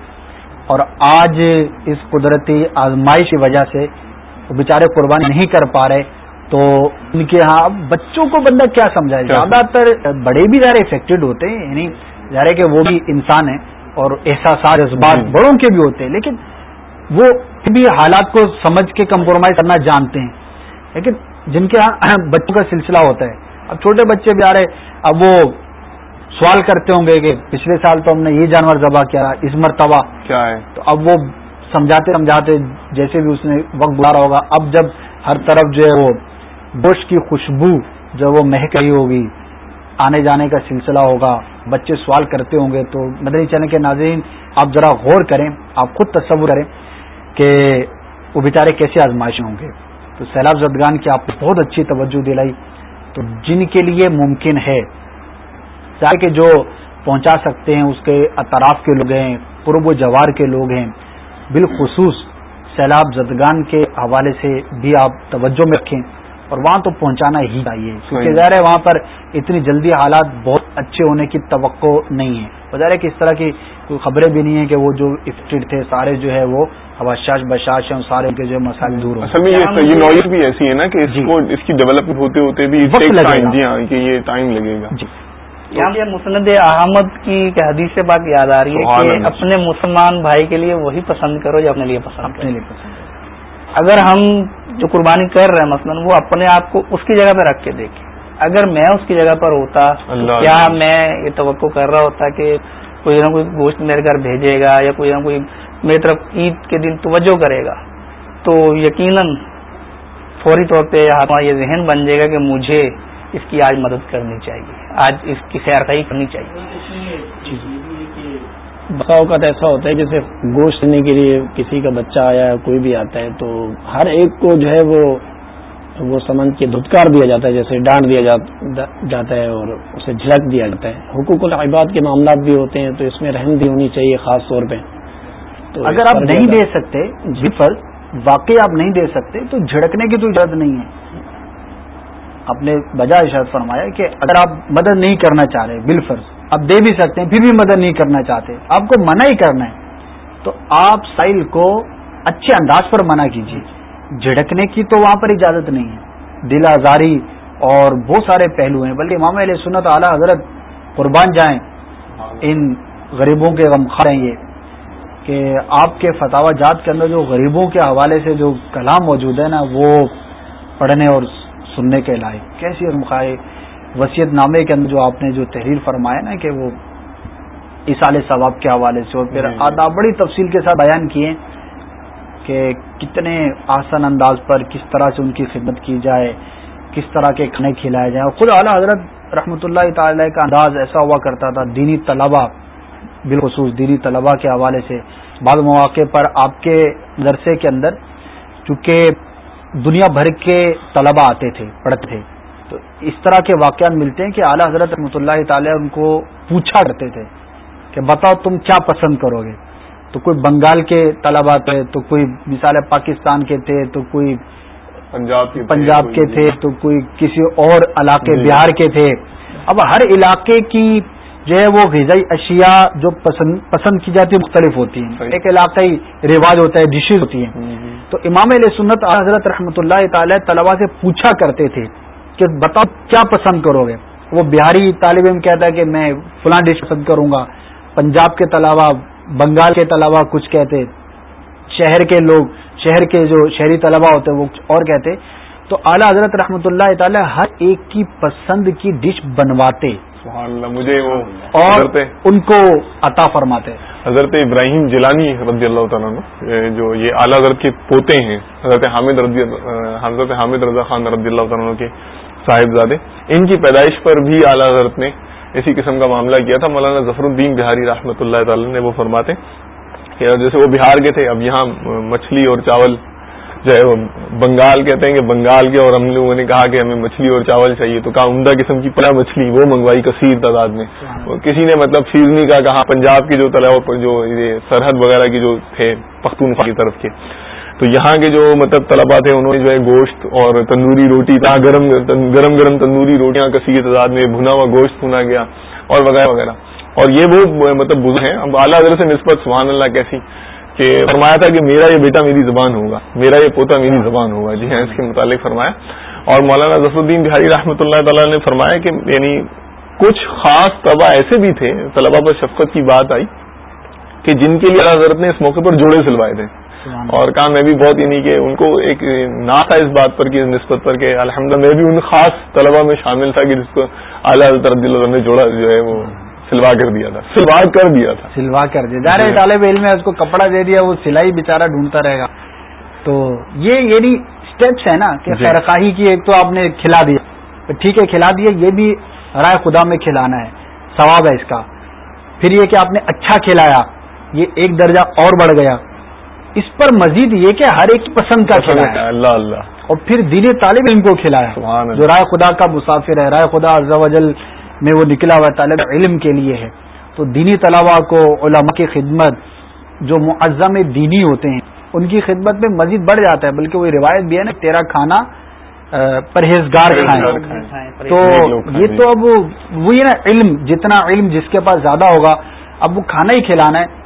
اور آج اس قدرتی آزمائش کی وجہ سے وہ بےچارے قربانی نہیں کر پا رہے تو ان کے ہاں بچوں کو بندہ کیا سمجھائے؟ زیادہ تر بڑے بھی ذرا افیکٹڈ ہوتے ہیں یعنی ظاہر کہ وہ بھی انسان ہیں اور احساسات جذبات جی۔ بڑوں کے بھی ہوتے ہیں لیکن وہ بھی حالات کو سمجھ کے کمپرومائز کرنا جانتے ہیں۔ لیکن جن کے ہاں بچوں کا سلسلہ ہوتا ہے اب چھوٹے بچے بھی آ رہے اب وہ سوال کرتے ہوں گے کہ پچھلے سال تو ہم نے یہ جانور ذبح کیا اس مرتبہ۔ کیا ہے؟ تو اب وہ سمجھاتے سمجھاتے جیسے بھی اس نے وقت رہا ہوگا اب جب ہر طرف جو ہے وہ گوشت کی خوشبو جب وہ مہک رہی ہوگی آنے جانے کا سلسلہ ہوگا بچے سوال کرتے ہوں گے تو مدنی چینل کے ناظرین آپ ذرا غور کریں آپ خود تصور کریں کہ وہ بیچارے کیسے آزمائش ہوں گے۔ تو سیلاب زدگان کی آپ بہت اچھی توجہ دلائی۔ تو جن کے لیے ممکن ہے چاہے کہ جو پہنچا سکتے ہیں اس کے اطراف کے لوگ ہیں قرب و جوار کے لوگ ہیں بالخصوص سیلاب زدگان کے حوالے سے بھی آپ توجہ میں رکھیں اور وہاں تو پہنچانا ہی چاہیے۔ کیونکہ ظاہر ہے وہاں پر اتنی جلدی حالات بہت اچھے ہونے کی توقع نہیں ہے۔ ظاہر ہے کہ اس طرح کی کوئی خبریں بھی نہیں ہیں کہ وہ جو افٹیڈ تھے سارے جو ہے وہ حواشاش بشاش ہیں سارے کے جو مسائل دور میں یہ نالج بھی ایسی ہے نا کہ اس جی۔ کو اس کی ڈیولپمنٹ ہوتے ہوتے بھی جی ہاں کہ یہ ٹائم لگے گا۔ جی۔ یہاں مسند احمد کی حدیث سے بات یاد آ رہی ہے کہ اپنے مسلمان بھائی کے لیے وہی پسند کرو جو اپنے لیے پسند اپنے لیے پسند اگر ہم جو قربانی کر رہے ہیں مثلا وہ اپنے آپ کو اس کی جگہ پہ رکھ کے دیکھے اگر میں اس کی جگہ پر ہوتا کیا میں یہ توقع کر رہا ہوتا کہ کوئی نہ کوئی گوشت میرے گھر بھیجے گا یا کوئی نہ کوئی میری طرف عید کے دن توجہ کرے گا۔ تو یقیناً فوری طور پہ یہ ذہن بن جائے گا کہ مجھے اس کی آج مدد کرنی چاہیے۔ آج اس کی خیر خی کرنی چاہیے۔ بقا اوقات ایسا ہوتا ہے جیسے گوشت لینے کے لیے کسی کا بچہ آیا ہے کوئی بھی آتا ہے تو ہر ایک کو جو ہے وہ وہ سمجھ کے دھتکار دیا جاتا ہے جیسے ڈانٹ دیا جاتا ہے اور اسے جھلک دیا جاتا ہے۔ حقوق العباد کے معاملات بھی ہوتے ہیں تو اس میں رحم بھی ہونی چاہیے خاص طور پہ۔ تو اگر آپ نہیں دے سکتے جی پر واقعی آپ نہیں دے سکتے تو جھڑکنے کی تو اجازت نہیں ہے۔ آپ نے بجا اشارت فرمایا کہ اگر آپ مدد نہیں کرنا چاہ رہے بالفرض آپ دے بھی سکتے ہیں پھر بھی مدد نہیں کرنا چاہتے۔ آپ کو منع ہی کرنا ہے۔ تو آپ سائل کو اچھے انداز پر منع کیجیے۔ جھڑکنے کی تو وہاں پر اجازت نہیں ہے۔ دل آزاری اور بہت سارے پہلو ہیں بلکہ امام علیہ سنت اعلیٰ حضرت قربان جائیں۔ ان غریبوں کے غم ہیں یہ کہ آپ کے فتح جات کے اندر جو غریبوں کے حوالے سے جو کلام موجود ہے نا وہ پڑھنے اور سننے کے لائق۔ کیسی غمخائے وسیعت نامے کے اندر جو آپ نے جو تحریر فرمایا نا کہ وہ اصال ثواب کے حوالے سے اور پھر جی، جی۔ آداب بڑی تفصیل کے ساتھ بیان کیے۔ کہ کتنے آسان انداز پر کس طرح سے ان کی خدمت کی جائے، کس طرح کے کھانے کھلائے جائیں۔ اور خود اعلیٰ حضرت رحمۃ اللہ تعالی کا انداز ایسا ہوا کرتا تھا، دینی طلبا بالخصوص دینی طلبا کے حوالے سے۔ بعض مواقع پر آپ کے درسے کے اندر چونکہ دنیا بھر کے طلبا آتے تھے، پڑھتے تھے، تو اس طرح کے واقعات ملتے ہیں کہ اعلیٰ حضرت رحمۃ اللہ تعالی ان کو پوچھا کرتے تھے کہ بتاؤ تم کیا پسند کرو گے۔ تو کوئی بنگال کے طلبا تھے تو کوئی مثال پاکستان کے تھے تو کوئی پنجاب کے پنجاب کے تھے تو کوئی کسی اور علاقے جی۔ بہار کے تھے۔ اب ہر علاقے کی جو ہے وہ غذائی اشیاء جو پسند پسند کی جاتی مختلف ہوتی ہیں۔ ایک علاقائی رواج ہوتا ہے ڈشز ہوتی ہیں۔ تو امام علیہ سنت حضرت رحمۃ اللہ تعالی طلبا سے پوچھا کرتے تھے کہ بتاؤ کیا پسند کرو گے؟ وہ بہاری طالب علم کہتا ہے کہ میں فلاں ڈش پسند کروں گا پنجاب کے طلبا بنگال کے طلبا کچھ کہتے شہر کے لوگ شہر کے جو شہری طلبا ہوتے وہ اور کہتے۔ تو اعلیٰ حضرت رحمۃ اللہ تعالی ہر ایک کی پسند کی ڈش بنواتے۔ مجھے وہ اور ان کو عطا فرماتے۔ حضرت ابراہیم جیلانی رضی اللہ تعالیٰ جو یہ اعلیٰ حضرت کے پوتے ہیں حضرت حامد رضی حضرت حامد رضا خان رضی اللہ تعالیٰ کے صاحبزادے ان کی پیدائش پر بھی اعلیٰ حضرت نے اسی قسم کا معاملہ کیا تھا مولانا ظفر الدین بہاری رحمۃ اللہ تعالی نے وہ فرماتے کہ جیسے وہ بہار کے تھے اب یہاں مچھلی اور چاول جو ہے وہ بنگال کہتے ہیں کہ بنگال کے اور ہم لوگوں نے کہا کہ ہمیں مچھلی اور چاول چاہیے تو کہا عمدہ قسم کی پلا مچھلی وہ منگوائی کثیر تعداد میں۔ کسی نے مطلب سیزنی کا کہا پنجاب کے جو تلاؤ جو یہ سرحد وغیرہ کی جو تھے پختونخوا کی طرف کے۔ تو یہاں کے جو مطلب طلبا تھے، انہوں نے جو ہے گوشت اور تندوری روٹی تھا گرم گرم گرم تندوری روٹیاں کسی تعداد میں بھنا ہوا گوشت بھنا گیا اور وغیرہ وغیرہ۔ اور یہ وہ مطلب بزرگ ہیں۔ اب اعلیٰ حضرت سے نسبت، سبحان اللہ، کیسی؟ کہ فرمایا تھا کہ میرا یہ بیٹا میری زبان ہوگا، میرا یہ پوتا میری زبان ہوگا۔ جی ہاں اس کے متعلق فرمایا۔ اور مولانا ظفر الدین بہاری رحمۃ اللہ تعالیٰ نے فرمایا کہ یعنی کچھ خاص طبع ایسے بھی تھے طلبا پر شفقت کی بات آئی کہ جن کے لیے حضرت نے اس موقع پر جوڑے سلوائے تھے۔ اور کہا میں بھی بہت یعنی کہ ان کو ایک نا تھا اس بات پر کہ نسبت پر کہ الحمد میں بھی ان خاص طلبا میں شامل تھا کہ جس کو اعلیٰ نے جوڑا جو ہے وہ سلوا کر دیا تھا۔ سلوا کر دیا تھا۔ سلوا کر دیا۔ جا رہے طالب علم ہے اس کو کپڑا دے دیا وہ سلائی بےچارا ڈھونڈتا رہے گا۔ تو یہ یعنی اسٹیپس ہے نا کہ جی۔ خیرخواہی کی ایک تو آپ نے کھلا دیا۔ ٹھیک ہے کھلا دیا یہ بھی رائے خدا میں کھلانا ہے ثواب ہے اس کا۔ پھر یہ کہ آپ نے اچھا کھلایا یہ ایک درجہ اور بڑھ گیا۔ اس پر مزید یہ کہ ہر ایک پسند کا کھلایا اللہ اللہ۔ اور پھر دین طالب علم کو کھلایا۔ جو رائے خدا کا مسافر ہے رائے خدا میں وہ نکلا ہوا طالب علم کے لیے ہے۔ تو دینی طلبا کو علماء کی خدمت جو معظم دینی ہوتے ہیں ان کی خدمت میں مزید بڑھ جاتا ہے۔ بلکہ وہ روایت بھی ہے نا تیرا کھانا پرہیزگار کھائیں۔ تو یہ تو اب وہی نا علم جتنا علم جس کے پاس زیادہ ہوگا اب وہ کھانا ہی کھلانا ہے۔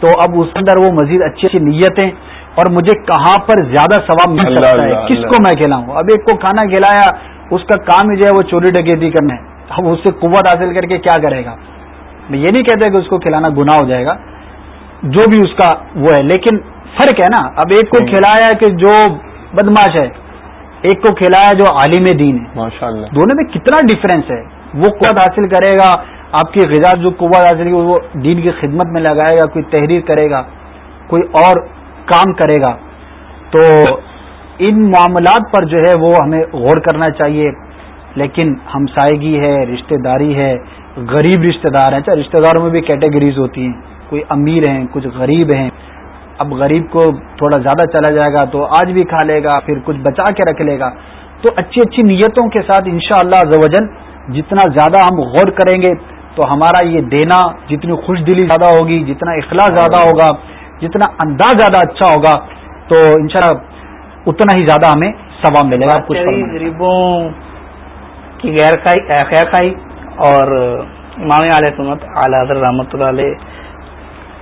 تو اب اس اندر وہ مزید اچھی اچھی نیتیں اور مجھے کہاں پر زیادہ ثواب مل سکتا ہے؟ کس کو میں کھلاؤں؟ اب ایک کو کھانا کھلایا اس کا کام ہی جو ہے وہ چوری ڈکیتی کرنا ہے اب اس سے قوت حاصل کر کے کیا کرے گا؟ میں یہ نہیں کہتا کہ اس کو کھلانا گناہ ہو جائے گا جو بھی اس کا وہ ہے لیکن فرق ہے نا۔ اب ایک کو کھلایا کہ جو بدماش ہے ایک کو کھلایا جو عالم دین ہے۔ دونوں میں کتنا ڈفرینس ہے؟ وہ قوت حاصل کرے گا آپ کی غذا جو قوت حاصل کی وہ دین کی خدمت میں لگائے گا، کوئی تحریر کرے گا، کوئی اور کام کرے گا۔ تو ان معاملات پر جو ہے وہ ہمیں غور کرنا چاہیے۔ لیکن ہمسائیگی ہے، رشتہ داری ہے، غریب رشتہ دار ہیں۔ چاہے رشتہ داروں میں بھی کیٹیگریز ہوتی ہیں۔ کوئی امیر ہیں، کچھ غریب ہیں۔ اب غریب کو تھوڑا زیادہ چلا جائے گا تو آج بھی کھا لے گا، پھر کچھ بچا کے رکھ لے گا۔ تو اچھی اچھی نیتوں کے ساتھ انشاءاللہ شاء اللہ جتنا زیادہ ہم غور کریں گے تو ہمارا یہ دینا جتنی خوش دلی زیادہ ہوگی جتنا اخلاق زیادہ ہوگا جتنا انداز زیادہ اچھا ہوگا تو انشاءاللہ اتنا ہی زیادہ ہمیں ثواب ملے گا کچھ غریبوں کی غیر خیر خائی اور امام علیہ سنت اعلی حضرت رحمۃ اللہ علیہ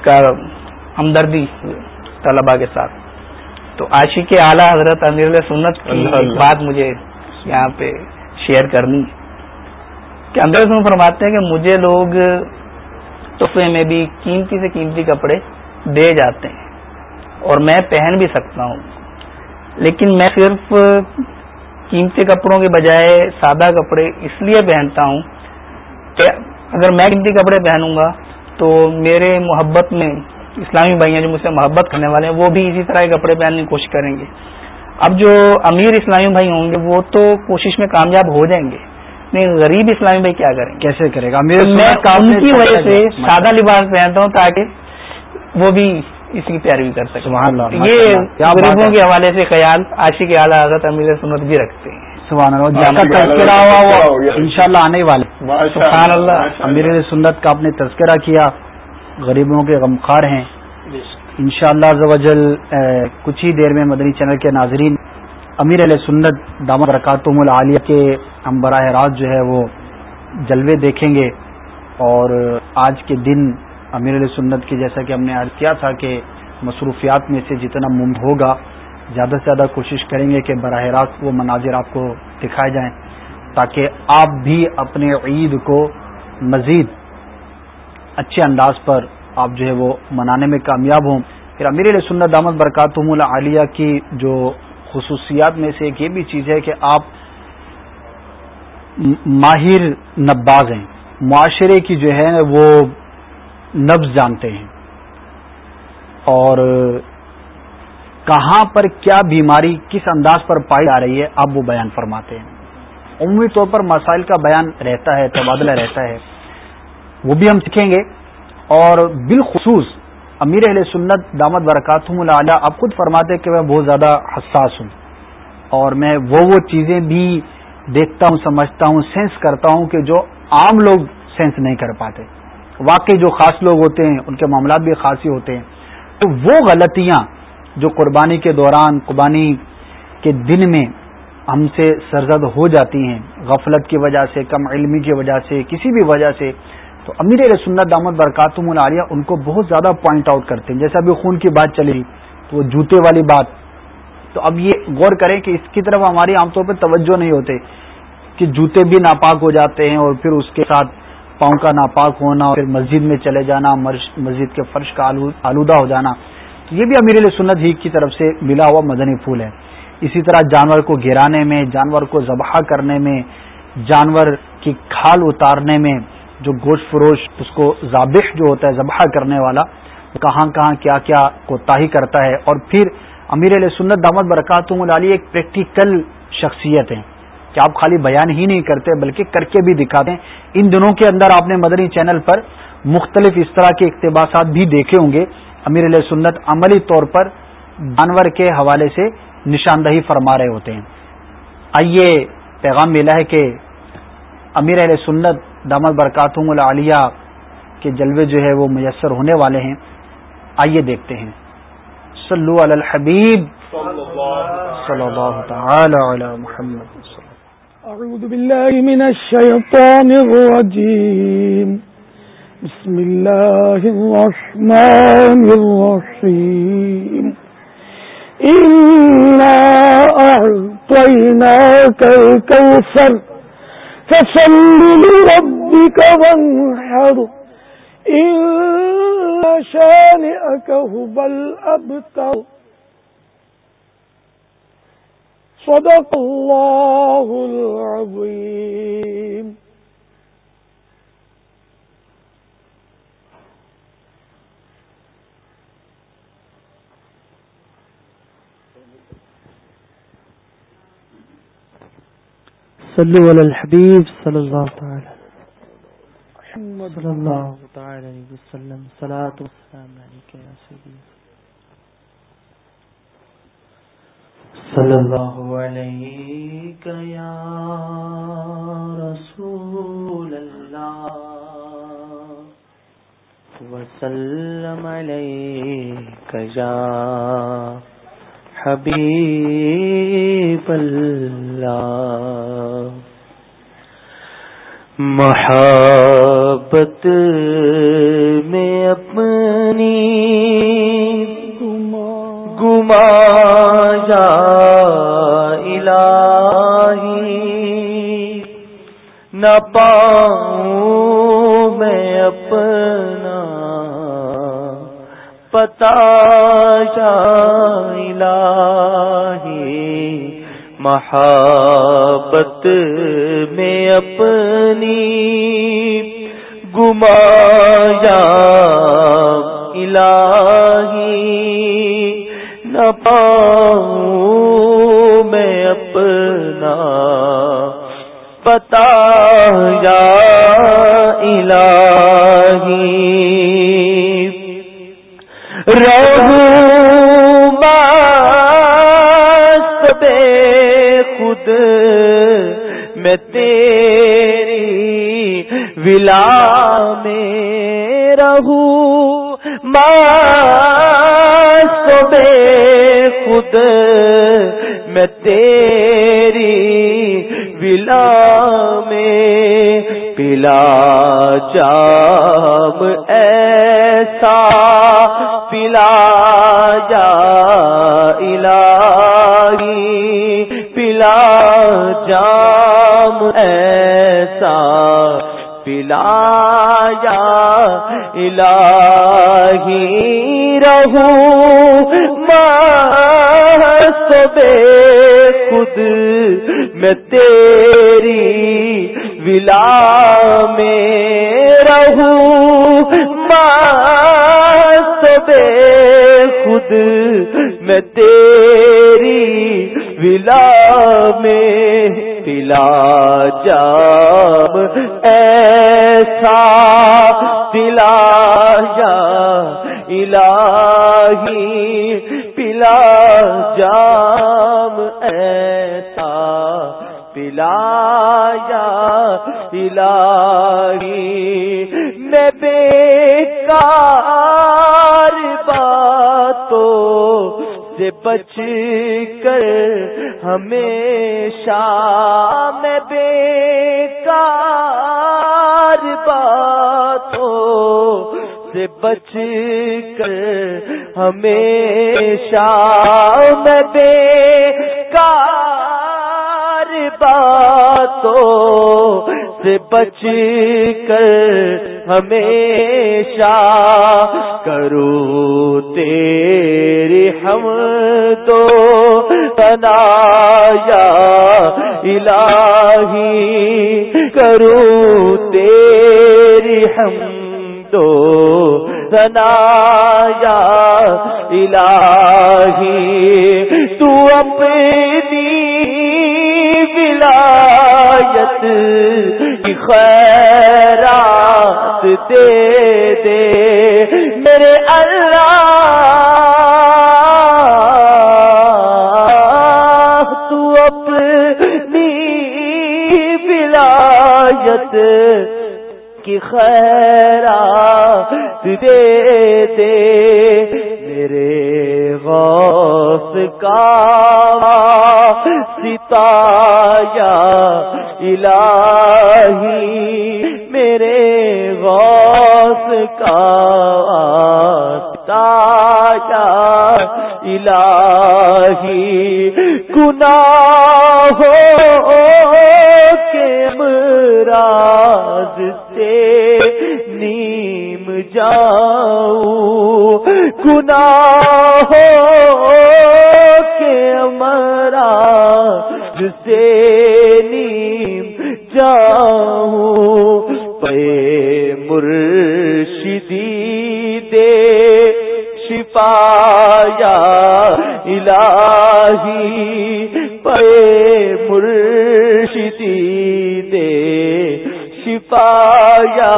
کا ہمدردی طلبا کے ساتھ۔ تو عاشق کے اعلیٰ حضرت امیر سنت کی بات مجھے یہاں پہ شیئر کرنی کہ اندر سے فرماتے ہیں کہ مجھے لوگ تحفے میں بھی قیمتی سے قیمتی کپڑے دے جاتے ہیں اور میں پہن بھی سکتا ہوں، لیکن میں صرف قیمتی کپڑوں کے بجائے سادہ کپڑے اس لیے پہنتا ہوں کہ اگر میں قیمتی کپڑے پہنوں گا تو میرے محبت میں، اسلامی بھائی ہیں جو مجھ سے محبت کرنے والے ہیں، وہ بھی اسی طرح کے کپڑے پہننے کی کوشش کریں گے۔ اب جو امیر اسلامی بھائی ہوں گے، وہ تو کوشش میں کامیاب ہو جائیں گے۔ نہیں غریب اسلامی بھائی کیا کریں؟ کیسے کرے گا؟ میں کام کی وجہ سے سادہ لباس پہنتا ہوں تاکہ وہ بھی اس کی پیروی کر سکے۔ یہ غریبوں کے حوالے سے خیال عاشق اعلیٰ حضرت امیر سنت بھی رکھتے ہیں۔ سبحان اللہ تذکرہ ہوا وہ ان شاء اللہ آنے والے۔ سبحان اللہ امیر سنت کا آپ نے تذکرہ کیا۔ غریبوں کے غمخار ہیں۔ ان شاء اللہ کچھ ہی دیر میں مدنی چینل کے ناظرین امیر علیہ سنت دامت رکاتم العالیہ کے ہم براہ راست جو ہے وہ جلوے دیکھیں گے اور آج کے دن امیر علیہ سنت کی جیسا کہ ہم نے عرض کیا تھا کہ مصروفیات میں سے جتنا ممد ہوگا، زیادہ سے زیادہ کوشش کریں گے کہ براہ راست وہ مناظر آپ کو دکھائے جائیں تاکہ آپ بھی اپنے عید کو مزید اچھے انداز پر آپ جو ہے وہ منانے میں کامیاب ہوں۔ پھر امیر علیہ سنت دامت برکاتم العالیہ کی جو خصوصیات میں سے ایک یہ بھی چیز ہے کہ آپ ماہر نباز ہیں۔ معاشرے کی جو ہے وہ نبز جانتے ہیں۔ اور کہاں پر کیا بیماری کس انداز پر پائی جا رہی ہے، آپ وہ بیان فرماتے ہیں۔ عمومی طور پر مسائل کا بیان رہتا ہے، تبادلہ رہتا ہے۔ وہ بھی ہم سیکھیں گے۔ اور بالخصوص امیر اہل سنت دامت برکاتم العلیٰ آپ خود فرماتے کہ میں بہت زیادہ حساس ہوں اور میں وہ وہ چیزیں بھی دیکھتا ہوں، سمجھتا ہوں، سینس کرتا ہوں کہ جو عام لوگ سینس نہیں کر پاتے۔ واقعی جو خاص لوگ ہوتے ہیں، ان کے معاملات بھی خاص ہی ہوتے ہیں۔ تو وہ غلطیاں جو قربانی کے دوران، قربانی کے دن میں ہم سے سرزد ہو جاتی ہیں، غفلت کی وجہ سے، کم علمی کی وجہ سے، کسی بھی وجہ سے تو امیر سنت دامت برکاتم العالیہ ان کو بہت زیادہ پوائنٹ آؤٹ کرتے ہیں۔ جیسا ابھی خون کی بات چلی، تو وہ جوتے والی بات۔ تو اب یہ غور کریں کہ اس کی طرف ہماری عام طور پہ توجہ نہیں ہوتے کہ جوتے بھی ناپاک ہو جاتے ہیں اور پھر اس کے ساتھ پاؤں کا ناپاک ہونا پھر مسجد میں چلے جانا مسجد کے فرش کا آلودہ ہو جانا۔ تو یہ بھی امیر سنت ہی کی طرف سے ملا ہوا مدنی پھول ہے۔ اسی طرح جانور کو گرانے میں، جانور کو ذبح کرنے میں، جانور کی کھال اتارنے میں جو گوشت فروش، اس کو ذابح جو ہوتا ہے ذبح کرنے والا کہاں کہاں کیا کیا کوتاہی کرتا ہے۔ اور پھر امیر علیہ سنت دامت برکات علی ایک پریکٹیکل شخصیت ہے کہ آپ خالی بیان ہی نہیں کرتے، بلکہ کر کے بھی دکھاتے ہیں۔ ان دنوں کے اندر آپ نے مدنی چینل پر مختلف اس طرح کے اقتباسات بھی دیکھے ہوں گے۔ امیر علیہ سنت عملی طور پر جانور کے حوالے سے نشاندہی فرما رہے ہوتے ہیں۔ آئیے پیغام ملا ہے کہ امیر علیہ سنت دامت برکاتم العالیہ کے جلوے جو ہے وہ میسر ہونے والے ہیں۔ آئیے دیکھتے ہیں۔ صلو علی الحبیب۔ صلی اللہ تعالی علی محمد اعوذ باللہ من الشیطان الرجیم۔ بسم اللہ الرحمن الرحیم۔ إنا أعطيناك الكوثر فصل لربك وانحر إن شانئك هو الأبتر صدق الله العظيم صلوا على الحبيب صلى الله تعالى صلى الله تعالى عليه وسلم. صلاة والسلام عليك يا سيدي صلى الله عليك يا رسول الله وسلم عليك يا حبیب اللہ محبت میں اپنی گما جا نہ پاؤں میں اپنا پتا جا محبت میں اپنی گمایا الہی نہ پاؤں میں اپنا پتا یا الہی خود میں تیری ولا میں رہوں بے خود میں تیری ولا میں پلا جام، ایسا پلا جا پلا جام ایسا پلایا الہی رہوں مست بے خود میں تیری ولا میں رہوں مست بے خود میں تیری ولا میں پلا جام، ایسا پلا جا، الہی پلا جام، ایسا پلا جا، الہی میں بے کار باتوں سے بچ کر ہمیشہ میں بے کار باتوں سے بچ کر ہمیشہ میں بے کار باتوں سے بچ کر ہمیشہ کرو تیری ہم تو تنایا الہی کرو تیری ہم تو تنایا الہی تو اپنی ولایت کی خیرات دے دے میرے اللہ، تو اپنی ولایت کی خیرات دے دے میرے غوث کا ستایا الہی میرے غوث کا ستایا الہی گناہ کے مراز سے جاؤ. گناہ کے مرا سے نیم جاؤں. پے مرشدی دے شفایا الہی. پے مرشدی دے شفایا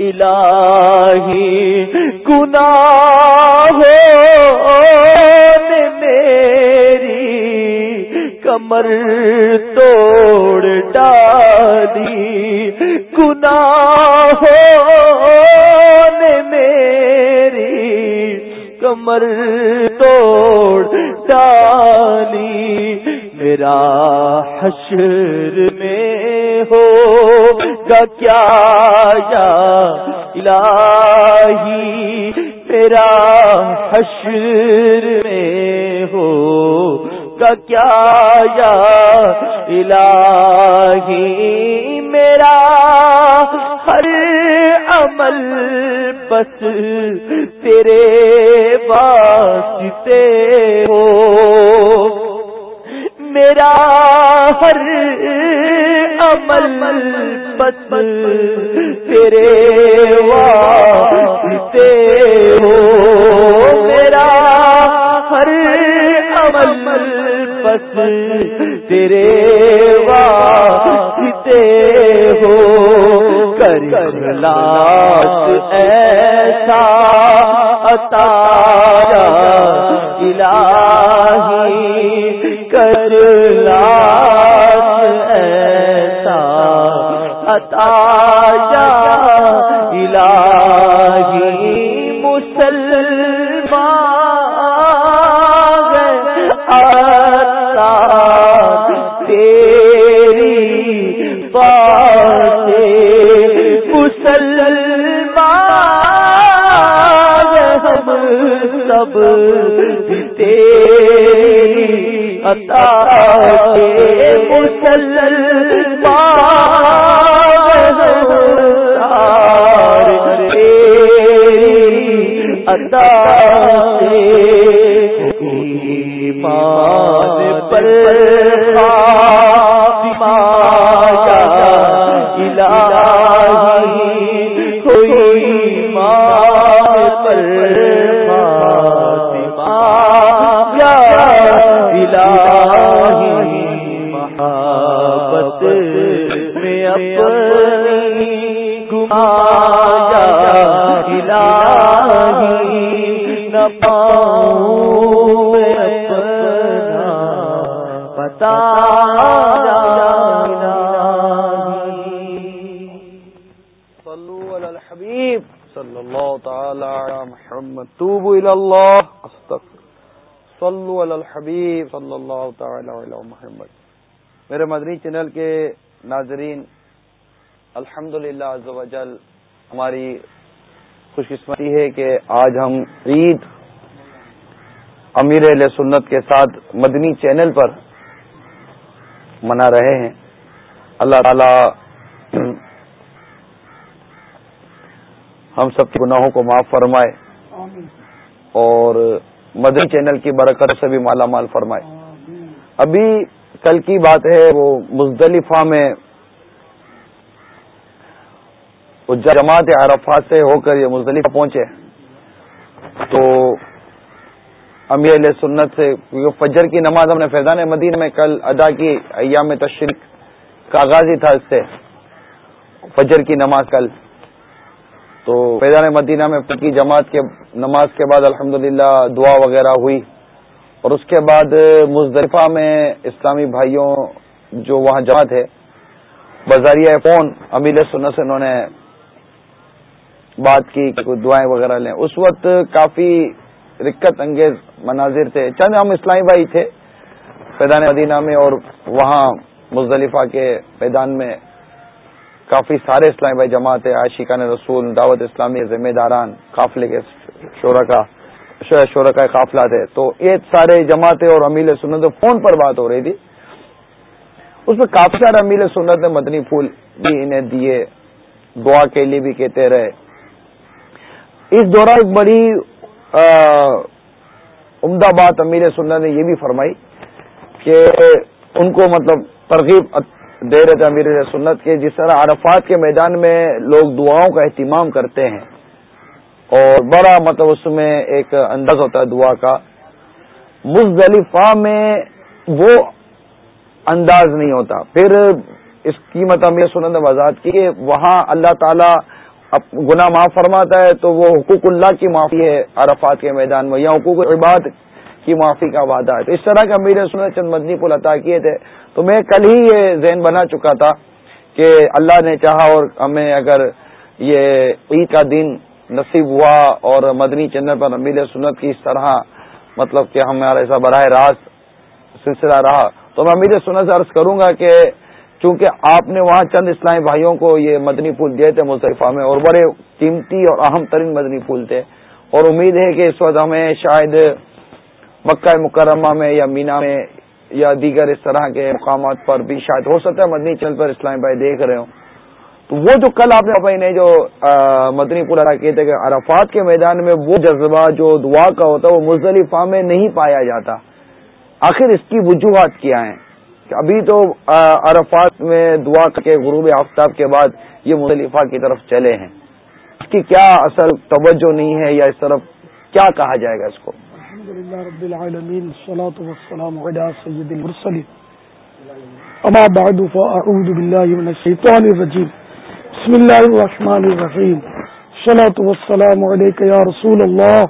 الہی گناہ نے میری کمر توڑ ڈالی۔ گناہ نے میری کمر توڑ ڈالی۔ میرا حشر میں ہو گا کیا یا الہی؟ میرا حشر میں ہو گا کیا یا الہی؟ میرا ہر عمل بس تیرے واسطے ہو میرا ہر عمل بس تیرے واسطے ہو۔ میرا ہر عمل بس تیرے واسطے ہو۔ کر لاش ایسا اتارا الہی کر لاش ایسا اتارا الہی مسل سب تیری عطا کے مسلمان تیری عطا سے ایمان پر پاؤں اپنا پتا صلو علی الحبیب۔ صلی اللہ تعالی علی محمد۔ توبو الی اللہ۔ استغفر۔ صلو علی الحبیب۔ صلی اللہ تعالی علی محمد۔ میرے مدنی چینل کے ناظرین الحمد للہ ہماری خوش قسمتی ہے کہ آج ہم عید امیر علیہ سنت کے ساتھ مدنی چینل پر منا رہے ہیں۔ اللہ تعالی ہم سب کے گناہوں کو معاف فرمائے اور مدنی چینل کی برکت سے بھی مالا مال فرمائے۔ ابھی کل کی بات ہے وہ مزدلفہ میں جماعت عرفات سے ہو کر یہ مزدلفہ پہنچے۔ تو امیر علیہ سنت سے فجر کی نماز ہم نے فیضان مدین میں کل ادا کی، ایام تشریق کا آغاز ہی تھا اس سے، فجر کی نماز کل۔ تو فیضان مدینہ میں کی جماعت کے، نماز کے بعد الحمد دعا وغیرہ ہوئی۔ اور اس کے بعد مزدلفہ میں اسلامی بھائیوں جو وہاں جماعت ہے بذریعہ فون امیر سنت سے انہوں نے بات کی کہ دعائیں وغیرہ لیں۔ اس وقت کافی رکت انگیز مناظر تھے۔ چند ہم اسلامی بھائی تھے میدان مدینہ میں اور وہاں مزدلفہ کے میدان میں کافی سارے اسلامی بھائی جماعت ہے عاشقان رسول، دعوت اسلامی ذمہ داران، قافلے کے شورا کا شورا کا قافلہ تھے۔ تو یہ سارے جماعتیں اور امیل سنت فون پر بات ہو رہی تھی۔ اس میں کافی سارے امیل سنت نے مدنی پھول بھی انہیں دیے، دعا کے لیے بھی کہتے رہے۔ اس دوران ایک بڑی عمدہ بات امیر سننا نے یہ بھی فرمائی کہ ان کو مطلب ترغیب دے رہے تھے امیر سنت کے، جس طرح عرفات کے میدان میں لوگ دعاؤں کا اہتمام کرتے ہیں اور بڑا مطلب اس میں ایک انداز ہوتا ہے دعا کا۔ مزدلفہ میں وہ انداز نہیں ہوتا۔ پھر اس کی مطلب امیر سنت نے وضاحت کی کہ وہاں اللہ تعالی اب گناہ معاف فرماتا ہے تو وہ حقوق اللہ کی معافی ہے، عرفات کے میدان میں، یا حقوق عباد کی معافی کا وعدہ ہے۔ تو اس طرح کا امیر سنت چند مدنی پل عطا کیے تھے۔ تو میں کل ہی یہ ذہن بنا چکا تھا کہ اللہ نے چاہا اور ہمیں اگر یہ عید کا دن نصیب ہوا اور مدنی چینل پر امیر سنت کی اس طرح مطلب کہ ہمارا ایسا براہ راست سلسلہ رہا، تو میں امیر سنت سے عرض کروں گا کہ چونکہ آپ نے وہاں چند اسلامی بھائیوں کو یہ مدنی پھول دیے تھے مصطفیٰ میں اور بڑے قیمتی اور اہم ترین مدنی پھول تھے اور امید ہے کہ اس وقت ہمیں شاید مکہ مکرمہ میں یا مینا میں یا دیگر اس طرح کے مقامات پر بھی شاید ہو سکتا ہے مدنی چل پر اسلامی بھائی دیکھ رہے ہوں۔ تو وہ جو کل آپ نے بھائی نے جو مدنی پور ادا کیے تھے کہ عرفات کے میدان میں وہ جذبہ جو دعا کا ہوتا ہے وہ مزدلفہ میں نہیں پایا جاتا۔ آخر اس کی وجوہات کیا ہیں؟ کہ ابھی تو عرفات میں دعا کے غروب آفتاب کے بعد یہ مزدلفہ کی طرف چلے ہیں۔ اس کی کیا اصل توجہ نہیں ہے یا اس طرف کیا کہا جائے گا اس کو؟ رب العالمین والسلام اما بعد فاعوذ باللہ من الشیطان الرجیم۔ بسم الله الرحمن الرحيم صلاة والسلام عليك يا رسول الله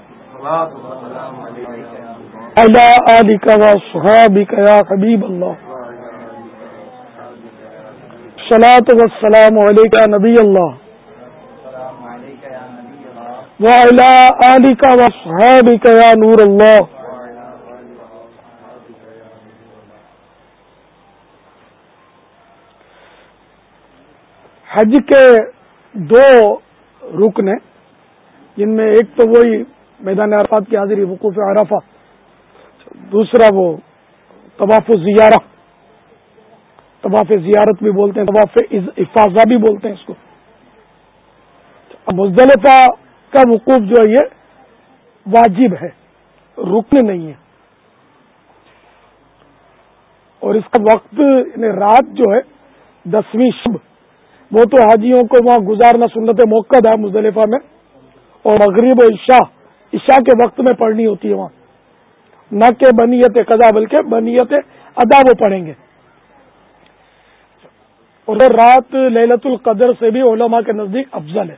على آلك وصحابك يا حبيب الله صلاة والسلام عليك يا نبي الله. وعلى آلك وصحابك يا نور الله. حج کے دو رکن ہیں، جن میں ایک تو وہی میدان عرفات کی حاضری وقوف عرفہ، دوسرا وہ طواف زیارہ طواف زیارت بھی بولتے ہیں طواف افاظہ بھی بولتے ہیں اس کو۔ مزدلفہ کا وقوف جو ہے، یہ واجب ہے، رکن نہیں ہے۔ اور اس کا وقت یعنی رات جو ہے، دسویں شب، وہ تو حاجیوں کو وہاں گزارنا سنت موقع ہے مزدلفہ میں۔ اور مغرب و عشاء عشاء کے وقت میں پڑھنی ہوتی ہے وہاں۔ نہ کہ بنیت قضا بلکہ بنیت ادا وہ پڑھیں گے۔ اور رات للت القدر سے بھی علماء کے نزدیک افضل ہے۔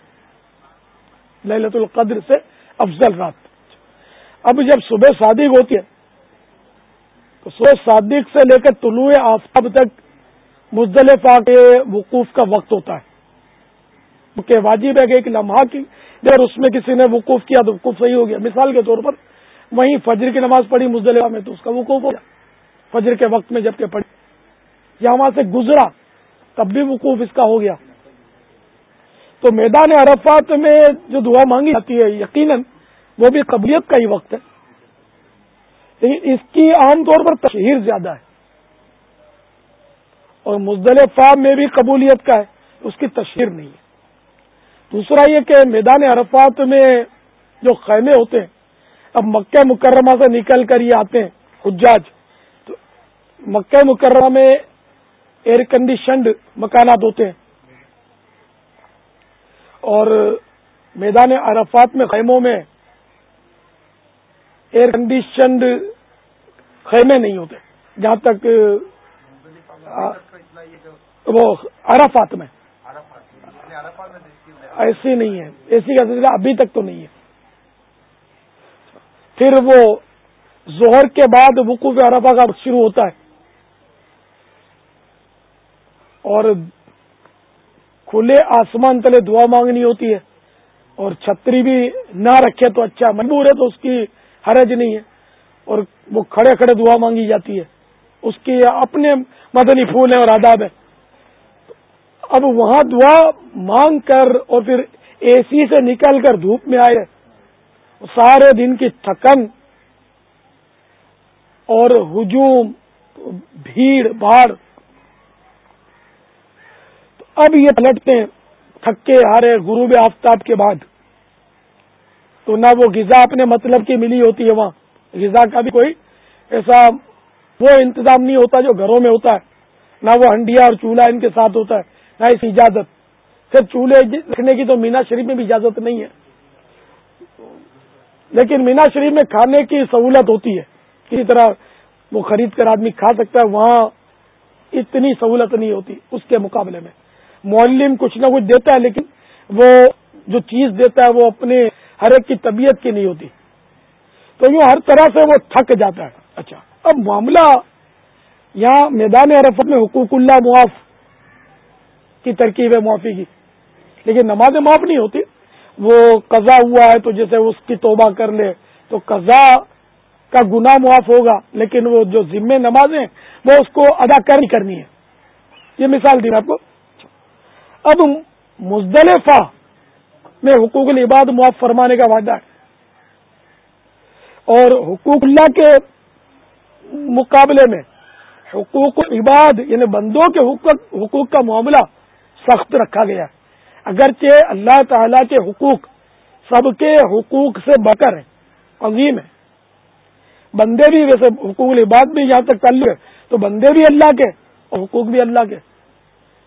للت القدر سے افضل رات۔ اب جب صبح صادق ہوتی ہے، تو صبح صادق سے لے کر طلوع آفتاب تک مزدلفہ کے وقوف کا وقت ہوتا ہے۔ کیونکہ واجب ہے کہ ایک لمحہ کی اگر اس میں کسی نے وقوف کیا تو وقوف صحیح ہو گیا۔ مثال کے طور پر وہیں فجر کی نماز پڑھی مزدلفہ میں تو اس کا وقوف ہو گیا۔ فجر کے وقت میں جبکہ پڑھی یا وہاں سے گزرا۔ تب بھی وقوف اس کا ہو گیا۔ تو میدان عرفات میں جو دعا مانگی جاتی ہے، یقیناً وہ بھی قبلیت کا ہی وقت ہے۔ لیکن اس کی عام طور پر تشہیر زیادہ ہے۔ اور مزدلفہ میں بھی قبولیت کا ہے، اس کی تشہیر نہیں ہے۔ دوسرا یہ کہ میدان عرفات میں جو خیمے ہوتے ہیں، اب مکہ مکرمہ سے نکل کر یہ آتے ہیں، حجاج۔ تو مکہ مکرمہ میں ایئر کنڈیشنڈ مکانات ہوتے ہیں۔ اور میدان عرفات میں خیموں میں ایئر کنڈیشنڈ خیمے نہیں ہوتے۔ جہاں تک وہ عرفات میں۔ ایسی نہیں ہے۔ اے سی کا سلسلہ ابھی تک تو نہیں ہے۔ پھر وہ زہر کے بعد وقوف عرفہ کا شروع ہوتا ہے۔ اور کھلے آسمان تلے دعا مانگنی ہوتی ہے اور چھتری بھی نہ رکھے تو اچھا مجبور ہے تو اس کی حرج نہیں ہے اور وہ کھڑے کھڑے دعا مانگی جاتی ہے۔ اس کی اپنے مدنی پھول ہیں اور آداب ہے اب وہاں دعا مانگ کر اور پھر اے سی سے نکل کر دھوپ میں آئے۔ سارے دن کی تھکن اور ہجوم، بھیڑ، بھاڑ اب یہ پلٹتے ہیں تھکے ہارے غروب آفتاب کے بعد تو نہ وہ غذا اپنے مطلب کی ملی ہوتی ہے وہاں، غذا کا بھی کوئی ایسا وہ انتظام نہیں ہوتا جو گھروں میں ہوتا ہے۔ نہ وہ ہنڈیا اور چولہا ان کے ساتھ ہوتا ہے، نہ اس اجازت۔ پھر چولہے رکھنے کی تو مینا شریف میں بھی اجازت نہیں ہے۔ لیکن مینا شریف میں کھانے کی سہولت ہوتی ہے۔ کسی طرح وہ خرید کر آدمی کھا سکتا ہے، وہاں اتنی سہولت نہیں ہوتی اس کے مقابلے میں۔ معلم کچھ نہ کچھ دیتا ہے، لیکن وہ جو چیز دیتا ہے، وہ اپنے ہر ایک کی طبیعت کی نہیں ہوتی۔ تو یوں ہر طرح سے وہ تھک جاتا ہے۔ اچھا اب معاملہ یہاں میدان عرفت میں حقوق اللہ معاف کی ترکیب ہے، معافی کی۔ لیکن نماز معاف نہیں ہوتی۔ وہ قضا ہوا ہے تو جیسے اس کی توبہ کر لے، تو قضا کا گناہ معاف ہوگا، لیکن وہ جو ذمے نمازیں وہ اس کو ادا کرنی کرنی ہے۔ یہ مثال دی آپ کو۔ اب مزدلفہ میں حقوق العباد معاف فرمانے کا وعدہ ہے۔ اور حقوق اللہ کے مقابلے میں حقوق العباد یعنی بندوں کے حقوق کا معاملہ سخت رکھا گیا ہے۔ اگرچہ اللہ تعالی کے حقوق سب کے حقوق سے بکر ہیں، عظیم ہے بندے بھی ویسے حقوق العباد بھی یہاں تک کر ہے، تو بندے بھی اللہ کے اور حقوق بھی اللہ کے۔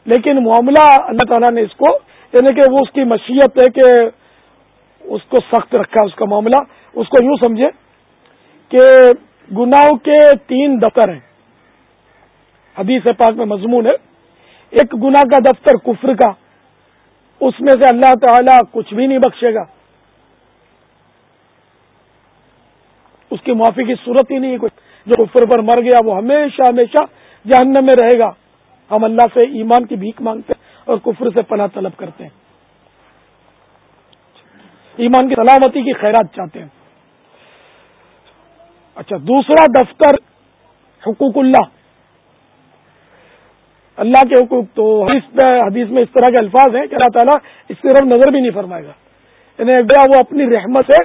لیکن معاملہ اللہ تعالیٰ نے اس کو یعنی کہ وہ اس کی مشیت ہے کہ اس کو سخت رکھا اس کا معاملہ۔ اس کو یوں سمجھے کہ گناہوں کے تین دفتر ہیں۔ حدیث پاک میں مضمون ہے۔ ایک گناہ کا دفتر کفر کا، اس میں سے اللہ تعالی کچھ بھی نہیں بخشے گا۔ اس کی معافی کی صورت ہی نہیں ہے کچھ۔ جو کفر پر مر گیا وہ ہمیشہ ہمیشہ جہنم میں رہے گا۔ ہم اللہ سے ایمان کی بھیک مانگتے ہیں اور کفر سے پناہ طلب کرتے ہیں۔ ایمان کی سلامتی کی خیرات چاہتے ہیں۔ اچھا دوسرا دفتر حقوق اللہ۔ اللہ کے حقوق تو حدیث حدیث میں اس طرح کے الفاظ ہیں کہ اللہ تعالیٰ اس کی طرف نظر بھی نہیں فرمائے گا۔ یعنی وہ اپنی رحمت سے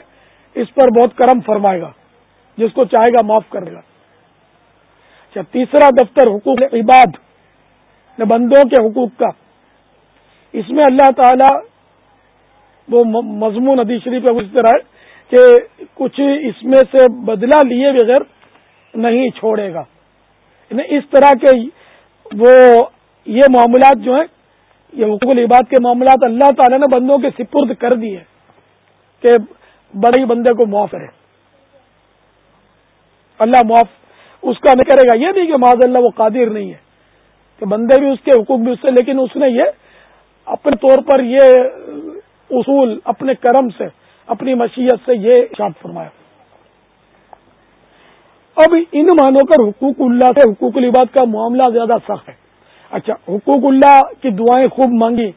اس پر بہت کرم فرمائے گا، جس کو چاہے گا معاف کرے گا۔ اچھا تیسرا دفتر حقوق عباد۔ بندوں کے حقوق کا۔ اس میں اللہ تعالی وہ مضمون حدیث شریف ہے اس طرح کہ کچھ اس میں سے بدلہ لیے بغیر نہیں چھوڑے گا۔ یعنی اس طرح کے وہ یہ معاملات جو ہیں، یہ حقوق العباد کے معاملات اللہ تعالی نے بندوں کے سپرد کر دیے کہ بڑے بندے کو معاف کرے۔ اللہ معاف اس کا نہیں کرے گا، یہ نہیں کہ معاذ اللہ وہ قادر نہیں ہے۔ کہ بندے بھی اس کے حقوق بھی اس سے، لیکن اس نے یہ اپنے طور پر یہ اصول اپنے کرم سے، اپنی مشیت سے یہ اشاد فرمایا۔ اب ان مانو کر حقوق اللہ سے حقوق العباد کا معاملہ زیادہ سخت ہے۔ اچھا حقوق اللہ کی دعائیں خوب مانگی۔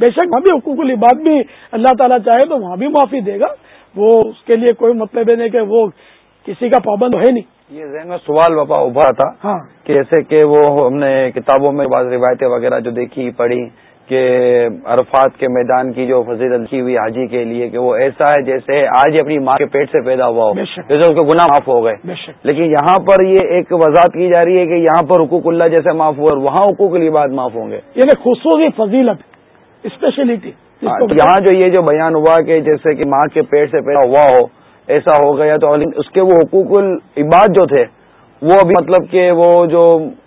بے شک وہاں بھی حقوق العباد بھی اللہ تعالیٰ چاہے تو وہاں بھی معافی دے گا۔ وہ اس کے لیے کوئی مطلب نہیں کہ وہ کسی کا پابند ہے نہیں۔ یہ ذہن میں سوال باپا ابھرا تھا ہاں۔ جیسے کہ وہ ہم نے کتابوں میں بعض روایتیں وغیرہ جو دیکھی پڑھی کہ عرفات کے میدان کی جو فضیلت کی ہوئی حاجی کے لیے کہ وہ ایسا ہے جیسے آج اپنی ماں کے پیٹ سے پیدا ہوا ہو جیسے اس کے گناہ معاف ہو گئے۔ لیکن یہاں پر یہ ایک وضاحت کی جا رہی ہے کہ یہاں پر حقوق اللہ جیسے معاف ہوا اور وہاں حقوق العباد معاف ہوں گے۔ یعنی خصوصی فضیلت اسپیشلٹی ہاں، یہاں جو یہ جو بیان ہوا کہ جیسے کہ ماں کے پیٹ سے پیدا ہوا ہو ایسا ہو گیا تو اس کے وہ حقوق العباد جو تھے، وہ ابھی مطلب کہ وہ جو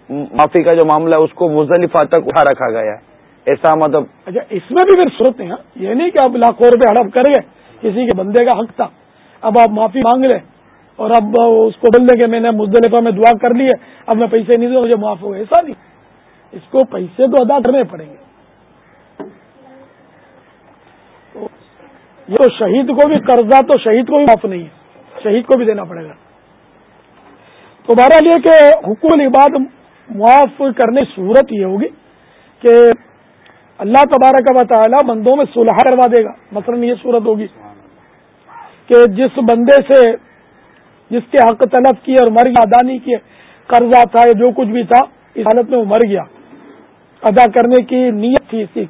معافی کا جو معاملہ ہے، اس کو مزدلفہ تک اٹھا رکھا گیا ہے۔ ایسا مطلب اچھا اس میں بھی پھر صورت ہے یہ نہیں کہ اب لاکھوں روپے ہڑپ کر گئے کسی کے بندے کا حق تھا۔ اب آپ معافی مانگ لیں اور اب اس کو بول دیں کہ میں نے مزدلفہ میں دعا کر لی ہے، اب میں پیسے نہیں دوں، مجھے معاف ہو ایسا نہیں۔ اس کو پیسے تو ادا کرنے پڑیں گے۔ یہ تو شہید کو بھی قرضہ تو شہید کو بھی معاف نہیں ہے۔ شہید کو بھی دینا پڑے گا۔ تو بہرحال یہ کہ حکومت العباد معاف کرنے صورت یہ ہوگی کہ اللہ تبارک و تعالی بندوں میں صلح کروا دے گا۔ مثلا یہ صورت ہوگی کہ جس بندے سے جس کے حق طلب کیے اور مر گیا ادا نہیں کیے قرضہ تھا یا جو کچھ بھی تھا، اس حالت میں وہ مر گیا۔ ادا کرنے کی نیت تھی اس کی۔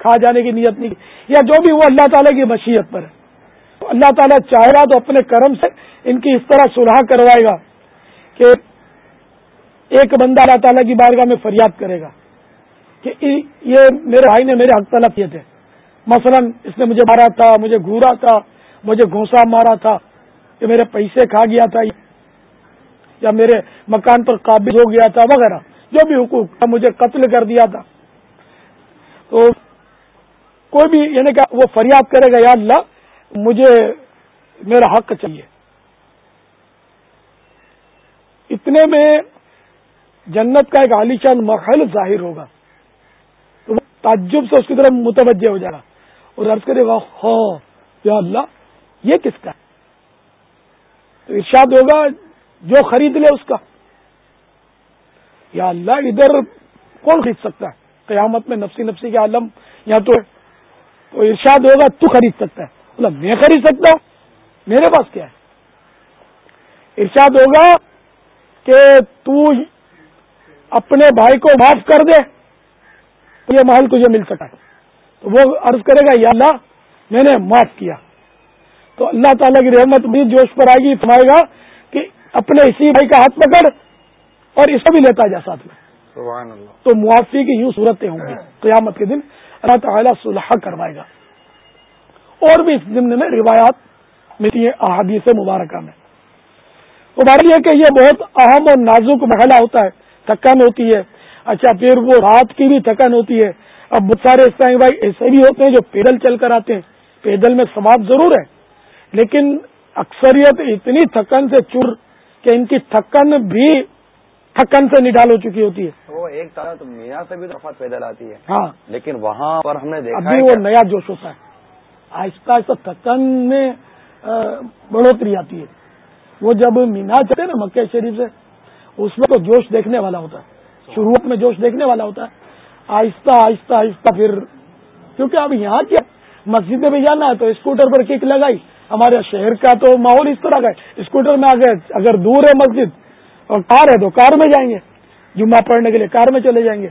کھا جانے کی نیت نہیں یا جو بھی وہ اللہ تعالیٰ کی مشیت پر۔ ہے اللہ تعالیٰ چاہے گا تو اپنے کرم سے ان کی اس طرح صلح کروائے گا کہ ایک بندہ اللہ تعالیٰ کی بارگاہ میں فریاد کرے گا کہ یہ میرے بھائی نے میرے حق طلب کیے تھے مثلا اس نے مجھے مارا تھا، مجھے گورا تھا، مجھے گھونسا مارا تھا کہ میرے پیسے کھا گیا تھا، یا میرے مکان پر قابل ہو گیا تھا، وغیرہ، جو بھی حقوق تھا، مجھے قتل کر دیا تھا۔ تو کوئی بھی یعنی کہ وہ فریاد کرے گا، یا اللہ مجھے میرا حق چاہیے۔ اتنے میں جنت کا ایک عالیشان محل ظاہر ہوگا۔ تعجب سے اس کی طرف متوجہ ہو جائے گا اور عرض کرے گا ہاں یا اللہ، یہ کس کا تو ارشاد ہوگا، جو خرید لے اس کا۔ یا اللہ، ادھر کون خرید سکتا ہے؟ قیامت میں نفسی نفسی کے عالم یا تو تو ارشاد ہوگا تو خرید سکتا ہے۔ مطلب میں خرید سکتا ہوں؟ میرے پاس کیا ہے؟ ارشاد ہوگا کہ تو اپنے بھائی کو معاف کر دے یہ محل تجھے مل سکا ہے۔ تو وہ عرض کرے گا یا اللہ میں نے معاف کیا۔ تو اللہ تعالیٰ کی رحمت بھی جوش پر آئے گی فرمائے گا کہ اپنے اسی بھائی کا ہاتھ پکڑ اور اس کو بھی لیتا جا ساتھ میں۔ تو معافی کی یوں صورتیں ہوں گی۔ قیامت کے دن اللہ تعالیٰ صلح کروائے گا۔ اور بھی اس ضمن میں روایات ملتی ہیں احادیث مبارکہ میں۔ بات یہ کہ یہ بہت اہم اور نازک محلہ ہوتا ہے، تھکن ہوتی ہے۔ اچھا پھر وہ رات کی بھی تھکن ہوتی ہے۔ اب بہت سارے اسلامی بھائی ایسے بھی ہوتے ہیں جو پیدل چل کر آتے ہیں۔ پیدل میں ثواب ضرور ہے، لیکن اکثریت اتنی تھکن سے چر کہ ان کی تھکن بھی تھکن سے نڈال ہو چکی ہوتی ہے۔ وہ ایک طرح تو میاں سے بھی رفت پیدل آتی ہے۔ ہاں۔ لیکن وہاں پر ہم نے دیکھا ابھی وہ نیا جوش ہوتا ہے۔ آہستہ آہستہ تھکن میں بڑھوتری آتی ہے۔ وہ جب مینا چلتے نا مکہ شریف سے اس میں تو جوش دیکھنے والا ہوتا ہے۔ شروعات میں جوش دیکھنے والا ہوتا ہے۔ آہستہ آہستہ آہستہ پھر کیونکہ اب یہاں کیا مسجد میں بھی جانا ہے تو اسکوٹر پر کک لگائی۔ ہمارے شہر کا تو ماحول اس طرح کا ہے۔ اسکوٹر میں آ گئے اگر دور ہے مسجد اور کار ہے تو کار میں جائیں گے۔ جمعہ پڑھنے کے لیے کار میں چلے جائیں گے۔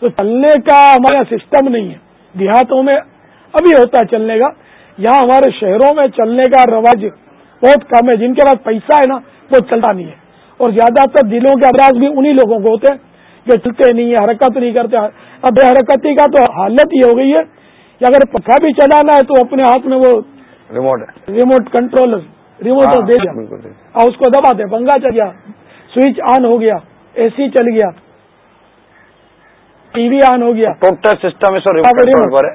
تو چلنے کا ہمارا سسٹم نہیں ہے۔ دیہاتوں میں ابھی ہوتا ہے چلنے کا۔ یہاں ہمارے شہروں میں چلنے کا رواج بہت کم ہے۔ جن کے پاس پیسہ ہے نا وہ چلتا نہیں ہے۔ اور زیادہ تر دلوں کے ابراز بھی انہی لوگوں کو ہوتے ہیں جو چلتے نہیں ہیں حرکت نہیں کرتے۔ اب بے حرکتی کا تو حالت یہ ہو گئی ہے۔ کہ اگر پکا بھی چلانا ہے تو اپنے ہاتھ میں وہ ریموٹ ریموٹ کنٹرول ریموٹ دے دیا۔ اس کو دبا دے۔ پنگا چل گیا۔ سوئچ آن ہو گیا۔ اے سی چل گیا۔ ٹی وی آن ہو گیا۔ ٹوٹل سسٹم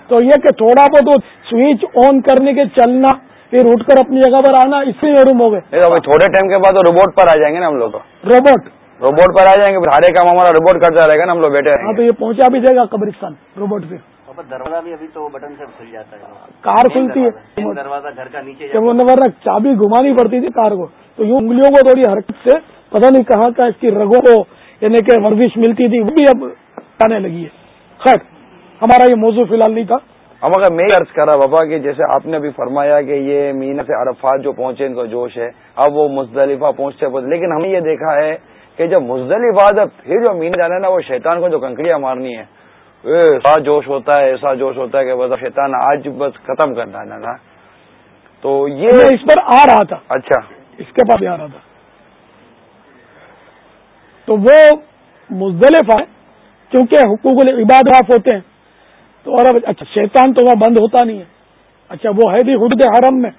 تو یہ کہ تھوڑا بہت سوئچ آن کرنے کے چلنا پھر اٹھ کر اپنی جگہ پر آنا اس سے روم ہو گئے۔ تھوڑے ٹائم کے بعد روبوٹ پر آ جائیں گے نا ہم لوگ روبوٹ روبوٹ پر آ جائیں گے ہر ایک کام ہمارا روبوٹ کرتا رہے گا نا ہم لوگ بیٹھے ہاں تو یہ پہنچا بھی دے گا قبرستان روبوٹ سے دروازہ بھی ابھی تو بٹن سے کھل جاتا ہے۔ کار کھلتی ہے۔ دروازہ گھر کا نیچے ورنہ چابی گھمانی پڑتی تھی کار کو۔ تو یوں انگلیوں کو تھوڑی حرکت سے پتہ نہیں کہاں کا اس کی رگوں کو یعنی کہ ورزش ملتی تھی وہ بھی اب آنے لگی ہے۔ خیر ہمارا یہ موضوع فی الحال نہیں تھا۔ ہم اگر میں عرض کرا بابا کہ جیسے آپ نے ابھی فرمایا کہ یہ مین سے عرفات جو پہنچے ان کا جوش ہے اب وہ مزدلفہ پہنچتے پہنچتے لیکن ہم نے یہ دیکھا ہے کہ جب مزدلفہ جب پھر جو مین جانا ہے نا وہ شیطان کو جو کنکڑیاں مارنی ہے ایسا جوش ہوتا ہے ایسا جوش ہوتا ہے کہ بس شیطان آج بس ختم کرنا ہے نا تو یہ اس پر آ رہا تھا۔ اچھا۔ اس کے پاس آ رہا تھا۔ تو وہ مزدلف ہے کیونکہ حقوق العباد راف ہوتے ہیں۔ تو اور اچھا شیطان تو وہاں بند ہوتا نہیں ہے۔ اچھا وہ ہے بھی حدود حرم میں،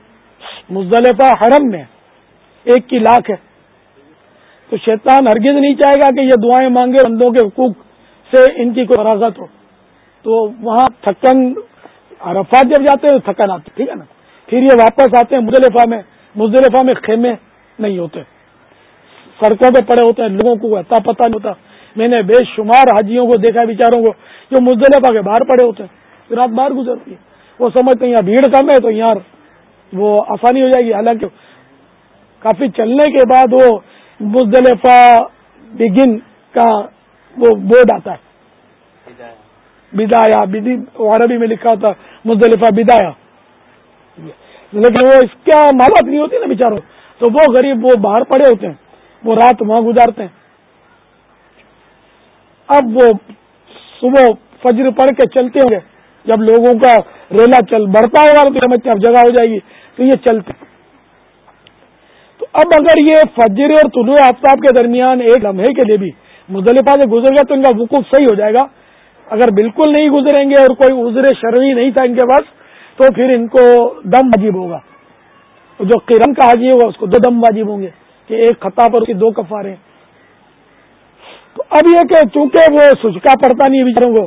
مزدلفہ حرم میں ایک کی لاکھ ہے۔ تو شیطان ہرگز نہیں چاہے گا کہ یہ دعائیں مانگے، بندوں کے حقوق سے ان کی کوئی فراغت ہو۔ تو وہاں تھکن، عرفات جب جاتے ہیں تو تھکن آتی ٹھیک ہے نا؟ پھر یہ واپس آتے ہیں مزدلفہ میں مزدلفہ میں خیمے نہیں ہوتے۔ سڑکوں پہ پڑے ہوتے ہیں، لوگوں کو اتا پتہ نہیں ہوتا۔ میں نے بے شمار حاجیوں کو دیکھا بیچاروں کو، جو مزدلفہ کے باہر پڑے ہوتے ہیں۔ رات باہر گزرتی ہے وہ سمجھتے ہیں، یہاں بھیڑ کم ہے تو یہاں وہ آسانی ہو جائے گی۔ حالانکہ کافی چلنے کے بعد وہ مزدلفہ بگن کا وہ بورڈ آتا ہے۔ بدایا عربی میں لکھا ہوتا مزدلفہ بدایا لیکن وہ اس کا معلومات نہیں ہوتی نا بیچاروں۔ تو وہ غریب وہ باہر پڑے ہوتے ہیں۔ وہ رات وہاں گزارتے ہیں۔ اب وہ صبح فجر پڑھ کے چلتے ہوں گے۔ جب لوگوں کا ریلا چل بڑھتا ہوگا تو سمجھتے اب جگہ ہو جائے گی۔ تو یہ چلتے تو اب اگر یہ فجر اور طلوع آفتاب کے درمیان ایک لمحے کے لیے بھی مزدلفہ سے گزر گیا تو ان کا وقوف صحیح ہو جائے گا۔ اگر بالکل نہیں گزریں گے اور کوئی عذر شرعی نہیں تھا ان کے پاس تو پھر ان کو دم واجب ہوگا۔ جو کرن کا حاجی ہوگا اس کو دو دم واجب ہوں گے۔ کہ ایک خطا پر اس کی دو کفارے تو اب یہ کہ چونکہ وہ سچکا پڑتا نہیں بیچاروں کو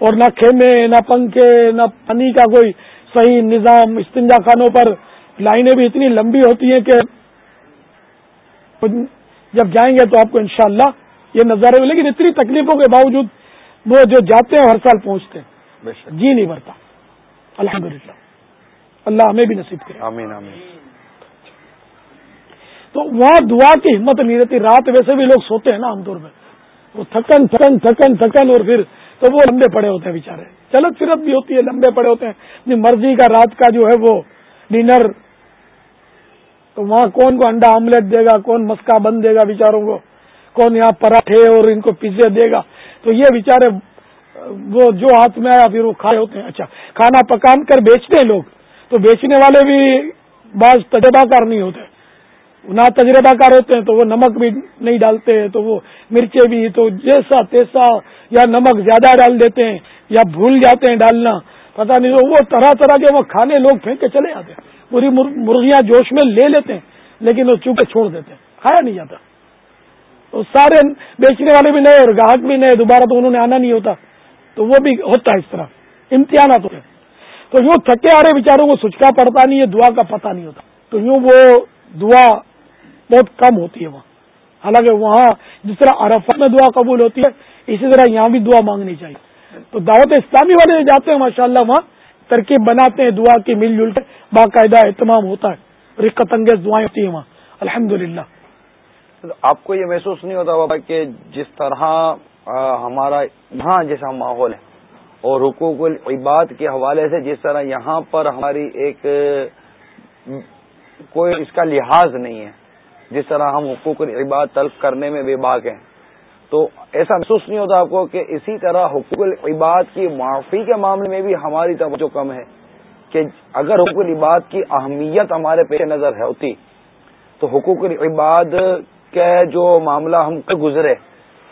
اور نہ کھیمے نہ پنکھے نہ پانی کا کوئی صحیح نظام استنجا خانوں پر لائنیں بھی اتنی لمبی ہوتی ہیں کہ جب جائیں گے تو آپ کو انشاءاللہ یہ نظارے میں لیکن اتنی تکلیفوں کے باوجود وہ جو جاتے ہیں ہر سال پہنچتے ہیں۔ جی نہیں بھرتا الحمدللہ۔ اللہ ہمیں بھی نصیب کرے۔ آمین آمین۔ تو وہاں دعا کی ہمت نہیں رہتی۔ رات ویسے بھی لوگ سوتے ہیں نا عام طور پہ۔ وہ تھکن تھکن تھکن تھکن اور پھر تو وہ لمبے پڑے ہوتے ہیں بےچارے چلت فرت بھی ہوتی ہے، لمبے پڑے ہوتے ہیں۔ اپنی مرضی کا رات کا جو ہے وہ ڈنر، تو وہاں کون کو انڈا آملیٹ دے گا، کون مسکا بند دے گا بیچاروں کو، کون یہاں پراٹھے اور ان کو پیزے دے گا۔ تو یہ بیچارے، وہ جو ہاتھ میں آیا، پھر وہ کھائے ہوتے ہیں۔ اچھا کھانا پکان کر بیچتے ہیں لوگ۔ تو بیچنے والے بھی بعض تجربہ کار نہیں ہوتے۔ نہ تجربہ کار ہوتے ہیں تو وہ نمک بھی نہیں ڈالتے ہیں، تو وہ مرچیں بھی تو جیسا تیسا یا نمک زیادہ ڈال دیتے ہیں یا بھول جاتے ہیں ڈالنا۔ پتہ نہیں، وہ طرح طرح کے وہ کھانے لوگ پھینک کے چلے جاتے ہیں۔ پوری مرغیاں جوش میں لے لیتے ہیں، لیکن وہ چونکہ چھوڑ دیتے ہیں۔ کھایا نہیں جاتا۔ تو سارے بیچنے والے بھی نئے اور گاہک بھی نئے، دوبارہ تو انہوں نے آنا نہیں ہوتا۔ تو وہ بھی ہوتا ہے اس طرح۔ امتحانات ہوتے تو یوں تھکے آ رہے بیچاروں کو سچکا پڑتا نہیں ہے، دعا کا پتہ نہیں ہوتا۔ تو یوں وہ دعا بہت کم ہوتی ہے وہاں۔ حالانکہ وہاں جس طرح عرفت میں دعا قبول ہوتی ہے، اسی طرح یہاں بھی دعا مانگنی چاہیے۔ تو دعوت اسلامی والے جاتے ہیں ماشاء اللہ وہاں ترکیب بناتے ہیں، دعا کی مل جل کے باقاعدہ اہتمام ہوتا ہے۔ رقت انگیز دعائیں ہوتی ہیں وہاں۔ الحمد آپ کو یہ محسوس نہیں ہوتا بابا کہ جس طرح ہمارا یہاں جیسا ماحول ہے اور حقوق العباد کے حوالے سے جس طرح یہاں پر ہماری ایک کوئی اس کا لحاظ نہیں ہے۔ جس طرح ہم حقوق العباد تلف کرنے میں بے باک ہیں۔ تو ایسا محسوس نہیں ہوتا آپ کو کہ اسی طرح حقوق العباد کی معافی کے معاملے میں بھی ہماری توجہ کم ہے۔ کہ اگر حقوق العباد کی اہمیت ہمارے پیش نظر ہوتی، تو حقوق العباد کے جو معاملہ ہم گزرے،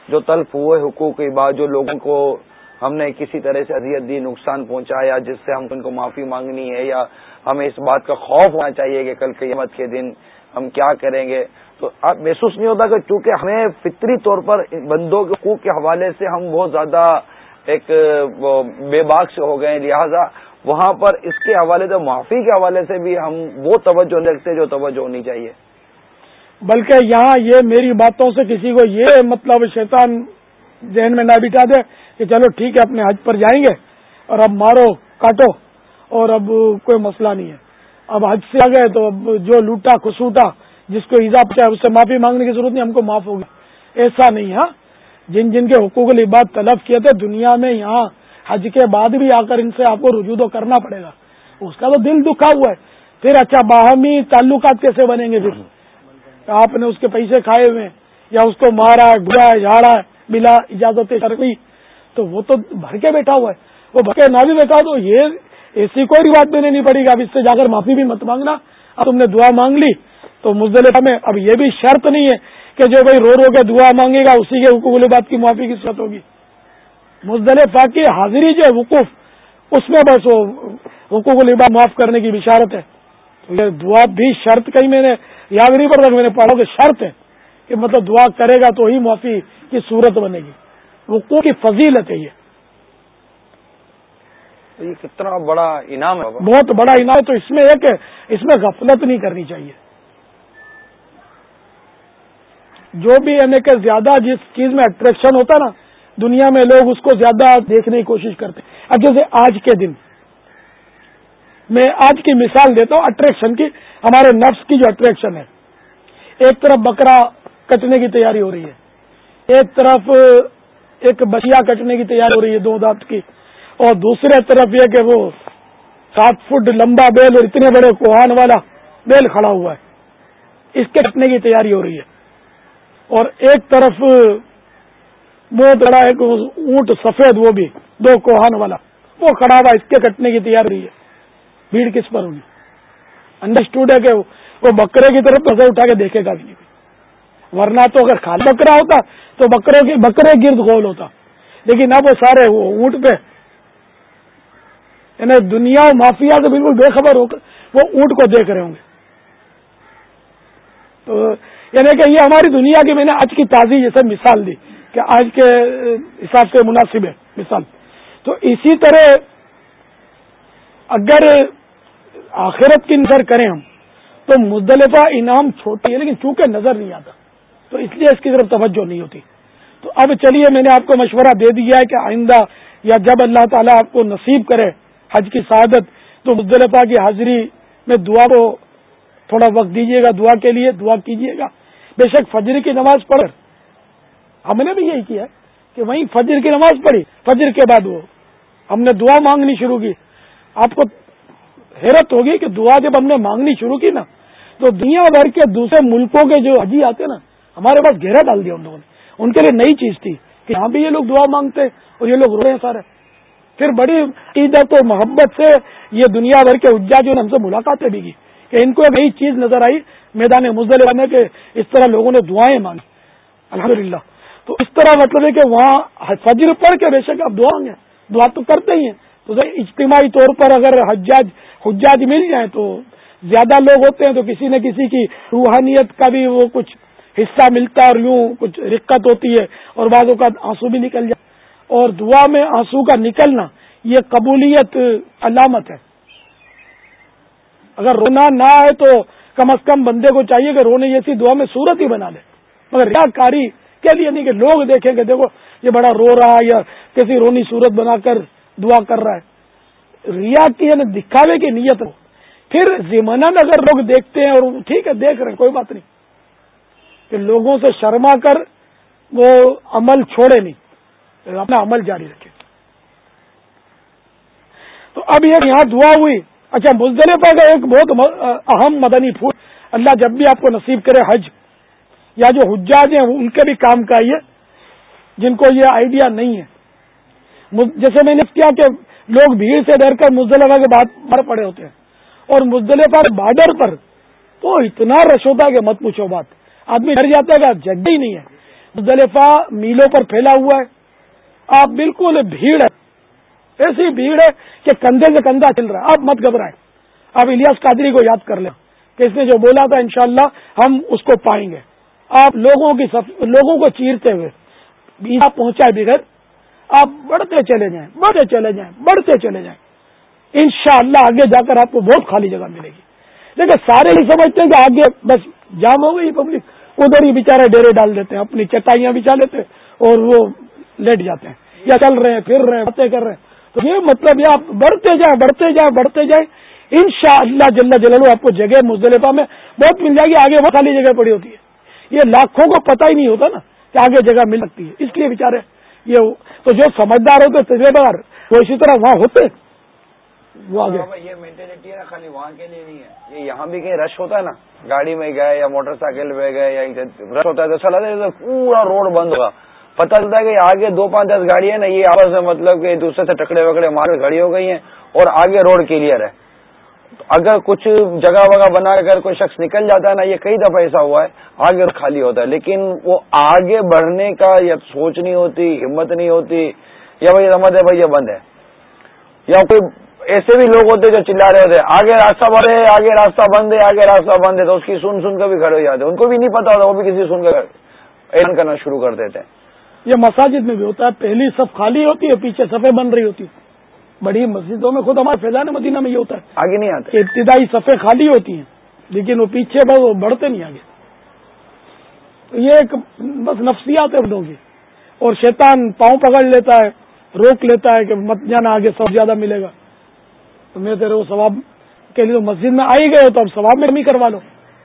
جو تلف ہوئے حقوق عباد جو لوگوں کو ہم نے کسی طرح سے اذیت دی، نقصان پہنچایا، جس سے ہم ان کو معافی مانگنی ہے، یا ہمیں اس بات کا خوف ہونا چاہیے کہ کل قیامت کے دن ہم کیا کریں گے؟ تو اب محسوس نہیں ہوتا کہ چونکہ ہمیں فطری طور پر بندوں کے حقوق کے حوالے سے ہم بہت زیادہ ایک بے باک سے ہو گئے لہذا وہاں پر اس کے حوالے سے، معافی کے حوالے سے بھی ہم وہ توجہ رکھتے جو توجہ ہونی چاہیے۔ بلکہ یہاں یہ میری باتوں سے کسی کو یہ مطلب شیطان ذہن میں نہ بٹھا دے کہ چلو ٹھیک ہے، اپنے حج پر جائیں گے اور اب مارو، کاٹو اور اب کوئی مسئلہ نہیں ہے۔ اب حج سے آ گئے تو جو لوٹا کسوٹا جس کو ایزا پہنچا اس سے معافی مانگنے کی ضرورت نہیں، ہم کو معاف ہوگی ایسا نہیں ہاں۔ جن جن کے حقوق العباد طلب کیے تھے دنیا میں یہاں حج کے بعد بھی آ کر ان سے آپ کو رجوع کرنا پڑے گا۔ اس کا تو دل دکھا ہوا ہے۔ پھر اچھا باہمی تعلقات کیسے بنیں گے پھر؟ آپ نے اس کے پیسے کھائے ہوئے یا اس کو مارا گرا جھاڑا بلا اجازت شرعی تو وہ تو بھر کے بیٹھا ہوا ہے۔ وہ بھر کے نہ بھی بیٹھا تو یہ ایسی کوئی بات میں نہیں پڑی گا اب اس سے جا کر معافی بھی مت مانگنا۔ اب تم نے دعا مانگ لی تو مزدلفہ میں اب یہ بھی شرط نہیں ہے کہ جو بھائی رو رو کے دعا مانگے گا اسی کے حقوق الباد کی معافی کی شرط ہوگی۔ مزدلفہ کی حاضری جو ہے وقوف، اس میں بس وہ حقوق الباد معاف کرنے کی بشارت ہے۔ تو یہ دعا بھی شرط کہیں میں نے یاد نہیں پڑتا میں نے پڑھا کہ شرط ہے کہ مطلب دعا کرے گا تو ہی معافی کی صورت بنے گی۔ وقوع کی فضیلت ہے یہ۔ یہ کتنا بڑا انعام ہے بہت بڑا انعام ہے، تو اس میں ایک اس میں غفلت نہیں کرنی چاہیے۔ جو بھی یعنی کہ زیادہ جس چیز میں اٹریکشن ہوتا نا، دنیا میں لوگ اس کو زیادہ دیکھنے کی کوشش کرتے ہیں۔ اب جیسے آج کے دن، میں آج کی مثال دیتا ہوں اٹریکشن کی، ہمارے نفس کی جو اٹریکشن ہے۔ ایک طرف بکرا کٹنے کی تیاری ہو رہی ہے، ایک طرف ایک بچیا کٹنے کی تیاری ہو رہی ہے، دو دانت کی۔ اور دوسرے طرف یہ کہ وہ سات فٹ لمبا بیل اور اتنے بڑے کوہان والا بیل کھڑا ہوا ہے۔ اس کے کٹنے کی تیاری ہو رہی ہے۔ اور ایک طرف بہت بڑا ایک اونٹ سفید وہ بھی دو کوہان والا، وہ کھڑا ہوا اس کے کٹنے کی تیاری رہی ہے۔ بھیڑ کس پر ہوگی انڈرسٹوڈ ہے کہ وہ بکرے کی طرف نظر اٹھا کے دیکھے گا بھی نہیں۔ ورنہ تو اگر خالی بکرا ہوتا تو بکرے بکرے گرد گول ہوتا۔ لیکن اب وہ سارے وہ اونٹ پہ یعنی دنیا و مافیا سے بالکل بے خبر ہو کر وہ اونٹ کو دیکھ رہے ہوں گے۔ تو یعنی کہ یہ ہماری دنیا کی میں نے آج کی تازی جیسے مثال دی کہ آج کے حساب سے مناسب ہے، مثال۔ تو اسی طرح اگر آخرت کی نظر کریں ہم، تو مزدلفہ انعام چھوٹی ہے، لیکن چونکہ نظر نہیں آتا، تو اس لیے اس کی طرف توجہ نہیں ہوتی۔ تو اب چلیے، میں نے آپ کو مشورہ دے دیا ہے کہ آئندہ یا جب اللہ تعالیٰ آپ کو نصیب کرے حج کی سعادت، تو مزدلفہ کی حاضری میں دعا کو تھوڑا وقت دیجیے گا، دعا کے لیے دعا کیجیے گا۔ بے شک فجر کی نماز پڑھ ہم نے بھی یہی کیا کہ وہیں فجر کی نماز پڑھی۔ فجر کے بعد وہ ہم نے دعا مانگنی شروع کی۔ آپ کو حیرت ہوگی کہ دعا جب ہم نے مانگنی شروع کی نا، تو دنیا بھر کے دوسرے ملکوں کے جو حجی آتے نا، ہمارے پاس گہرا ڈال دیا ان لوگوں نے۔ ان کے لیے نئی چیز تھی کہ کہ یہاں بھی یہ لوگ دعا مانگتے اور یہ لوگ رو رہے ہیں سارے۔ پھر بڑی عیدت و محبت سے یہ دنیا بھر کے اجاجوں نے ہم سے ملاقاتیں بھی کی کہ ان کو ایک چیز نظر آئی میدان مزدل میں کہ اس طرح لوگوں نے دعائیں مانگی۔ الحمد تو اس طرح مطلب ہے کہ وہاں فجر پڑھ کے بے شک آپ دعا گے دعا تو کرتے ہی ہیں۔ تو اجتماعی طور پر اگر حجاج حجاج مل جائیں تو زیادہ لوگ ہوتے ہیں تو کسی نہ کسی کی روحانیت کا بھی وہ کچھ حصہ ملتا ہے اور یوں کچھ رقت ہوتی ہے اور بعضوں کا آنسو بھی نکل جائے اور دعا میں آنسو کا نکلنا، یہ قبولیت، علامت ہے۔ اگر رونا نہ آئے تو کم از کم بندے کو چاہیے کہ رونے جیسی دعا میں صورت ہی بنا لے۔ مگر ریا کاری کے لیے نہیں کہ لوگ دیکھیں گے دیکھو، یہ بڑا رو رہا ہے یا کسی رونی صورت بنا کر دعا کر رہا ہے۔ ریا کی یعنی دکھاوے کی نیت۔ ہو پھر زمانہ اگر لوگ دیکھتے ہیں اور ٹھیک ہے، دیکھ رہے ہیں، کوئی بات نہیں۔ کہ لوگوں سے شرما کر وہ عمل چھوڑے نہیں۔ اپنا عمل جاری رکھے۔ تو اب یہ یہاں دعا ہوئی۔ اچھا مزدلفہ کا ایک بہت اہم مدنی پھول، اللہ جب بھی آپ کو نصیب کرے حج، یا جو حجاج ہیں ان کے بھی کام کا یہ جن کو یہ آئیڈیا نہیں ہے۔ جیسے میں نے کیا کہ لوگ بھیڑ سے ڈر کر مزدلفہ کے بعد مر پڑے ہوتے ہیں۔ اور مزدلفہ بارڈر پر تو اتنا رش ہوتا ہے کہ مت پوچھو بات۔ آدمی ڈر جاتا ہے کہ جگہ ہی نہیں ہے۔ مزدلفہ میلوں پر پھیلا ہوا ہے۔ آپ بالکل بھیڑ ہے ایسی بھیڑ ہے کہ کندھے سے کندھا چل رہا ہے۔ آپ مت گھبرائیں۔ آپ الیاس قادری کو یاد کر لیں۔ کہ اس نے جو بولا تھا، انشاءاللہ ہم اس کو پائیں گے۔ آپ لوگوں کی سف... لوگوں کو چیرتے ہوئے بیسا پہنچائے بغیر آپ بڑھتے چلے جائیں، بڑھتے چلے جائیں، بڑھتے چلے جائیں۔ انشاءاللہ آگے جا کر آپ کو بہت خالی جگہ ملے گی۔ لیکن سارے ہی سمجھتے ہیں کہ آگے بس جام ہو گئی پبلک۔ ادھر ہی بےچارے ڈیرے ڈال دیتے ہیں، اپنی چٹائیاں بچا لیتے اور وہ لیٹ جاتے ہیں۔ یا چل رہے ہیں، پھر رہے ہیں، باتیں کر رہے ہیں۔ تو یہ مطلب یہ آپ بڑھتے جائیں بڑھتے جائیں بڑھتے جائیں۔ ان شاء اللہ جل جلالو آپ کو جگہ مزدلفہ میں بہت مل جائے گی، آگے بہت خالی جگہ پڑی ہوتی ہے۔ یہ لاکھوں کو پتہ ہی نہیں ہوتا نا کہ آگے جگہ مل سکتی ہے۔ اس لیے بےچارے یہ تو جو سمجھدار ہوتے تجربے دار وہ اسی طرح وہاں ہوتے، وہ آگے۔ ہاں، یہ مینٹلٹی ہے نا، خالی وہاں کے لیے نہیں ہے۔ یہ یہاں بھی کہیں رش ہوتا ہے نا، گاڑی میں گئے یا موٹر سائیکل میں گئے یا رش ہوتا ہے تو چلا پورا روڈ بند ہوگا۔ پتہ چلتا ہے کہ آگے دو پانچ دس گاڑیاں نا یہ آپس میں مطلب کہ دوسرے سے ٹکڑے وکڑے مار کھڑی ہو گئی ہیں اور آگے روڈ کلیئر ہے۔ اگر کچھ جگہ وگہ بنا اگر کوئی شخص نکل جاتا ہے نا، یہ کئی دفعہ ایسا ہوا ہے، آگے خالی ہوتا ہے۔ لیکن وہ آگے بڑھنے کا یا سوچ نہیں ہوتی، ہمت نہیں ہوتی، یا بھائی سمجھ ہے، بھائی یہ بند ہے۔ یا کوئی ایسے بھی لوگ ہوتے جو چلا رہے ہوتے، آگے راستہ بڑھ ہے آگے راستہ بند ہے، آگے راستہ بند ہے، تو اس کی سن سن کر بھی کھڑے ہو جاتے ہیں۔ ان کو بھی نہیں پتا ہوتا، وہ بھی کسی سن کر اعلان کرنا شروع کر دیتے ہیں۔ یہ مساجد میں بھی ہوتا ہے پہلی صف خالی ہوتی ہے پیچھے صفیں بن رہی ہوتی بڑی مسجدوں میں خود ہمارے فیضان مدینہ میں یہ ہوتا ہے آگے نہیں آتے۔ ابتدائی صفیں خالی ہوتی ہیں لیکن وہ پیچھے بس وہ بڑھتے نہیں آگے۔ تو یہ ایک بس نفسیات ہے کی۔ اور شیطان پاؤں پکڑ لیتا ہے روک لیتا ہے کہ مت جانا آگے سب زیادہ ملے گا۔ تو میں تیرے وہ ثواب کے لیے مسجد میں آئی گئے تو اب ثواب میں کمی کروا لو۔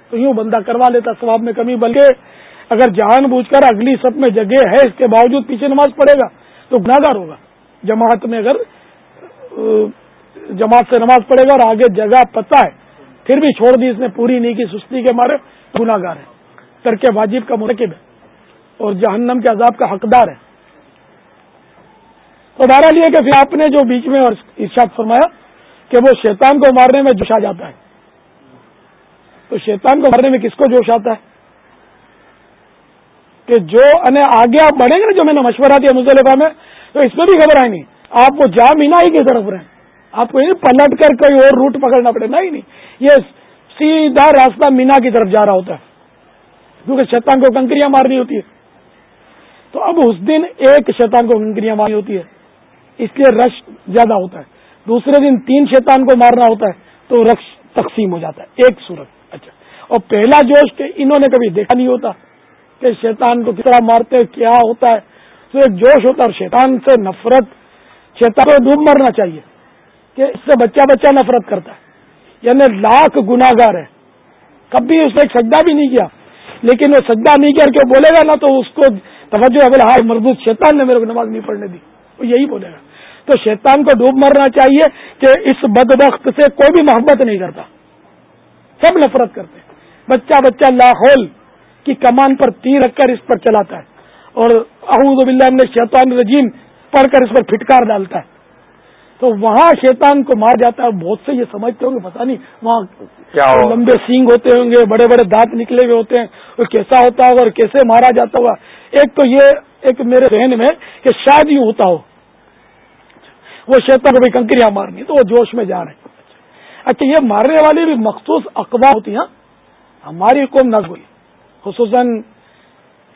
تو یوں بندہ کروا لیتا ثواب میں کمی بلکہ اگر جان بوجھ کر اگلی سب میں جگہ ہے، اس کے باوجود پیچھے نماز پڑھے گا، تو گناگار ہوگا۔ جماعت میں اگر جماعت سے نماز پڑھے گا اور آگے جگہ پتہ ہے، پھر بھی چھوڑ دی اس نے پوری نہیں کی سستی کے مارے گناگار ہے۔ ترک واجب کا مرکب ہے اور جہنم کے عذاب کا حقدار ہے۔ تو بہرحال یہ کہ پھر آپ نے جو بیچ میں اور ارشاد فرمایا کہ وہ شیطان کو مارنے میں جوش آ جاتا ہے۔ تو شیطان کو مارنے میں کس کو جوش آتا ہے؟ کہ جو آگے آپ بڑھیں گے نا، جو میں نے مشورہ دیا مزلفہ میں، تو اس میں بھی خبر آئی نہیں۔ آپ وہ جا مینا ہی کی طرف رہیں۔ آپ کو پلٹ کر کوئی اور روٹ پکڑنا پڑے، نہیں نہیں۔ یہ سیدھا راستہ مینا کی طرف جا رہا ہوتا ہے۔ کیونکہ شیطان کو کنکریاں مارنی ہوتی ہے تو اب اس دن ایک شیطان کو کنکریاں مارنی ہوتی ہے اس لیے رش زیادہ ہوتا ہے۔ دوسرے دن تین شیطان کو مارنا ہوتا ہے، تو رش تقسیم ہو جاتا ہے۔ ایک صورت۔ اچھا۔ اور پہلا جوش کہ انہوں نے کبھی دیکھا نہیں ہوتا۔ کہ شیطان کو کتنا مارتے، کیا ہوتا ہے؟ تو ایک جوش ہوتا ہے اور شیطان سے نفرت، شیطان کو ڈوب مرنا چاہیے کہ اس سے بچہ بچہ نفرت کرتا ہے۔ یعنی لاکھ گناگار ہے۔ کبھی اس نے ایک سجدہ بھی نہیں کیا، لیکن وہ سجدہ نہیں کر کے بولے گا نا تو اس کو توجہ اگر ہائے مردود شیطان نے میرے کو نماز نہیں پڑھنے دی۔ وہ یہی بولے گا۔ تو شیطان کو ڈوب مرنا چاہیے کہ اس بد وقت سے کوئی بھی محبت نہیں کرتا۔ سب نفرت کرتے۔ بچہ بچہ لاہول کی کمان پر تیر رکھ کر اس پر چلاتا ہے اور احمد باللہ نے شیطان رجیم پڑھ کر اس پر پھٹکار ڈالتا ہے۔ تو وہاں شیطان کو مار جاتا ہے بہت سے یہ سمجھتے ہوں گے پتا نہیں وہاں کیا لمبے سینگ ہوتے ہوں گے بڑے بڑے دانت نکلے ہوئے ہوتے ہیں وہ کیسا ہوتا ہوگا اور کیسے مارا جاتا ہوگا۔ ایک تو یہ ایک میرے ذہن میں کہ شاید یوں ہوتا ہو۔ وہ شیطان کو بھی کنکریاں مارنی تو وہ جوش میں جا رہے ہیں۔ اچھا یہ مارنے والی بھی مخصوص اقوا ہوتی ہیں ہماری قوم نہ ہوئی خصوصاً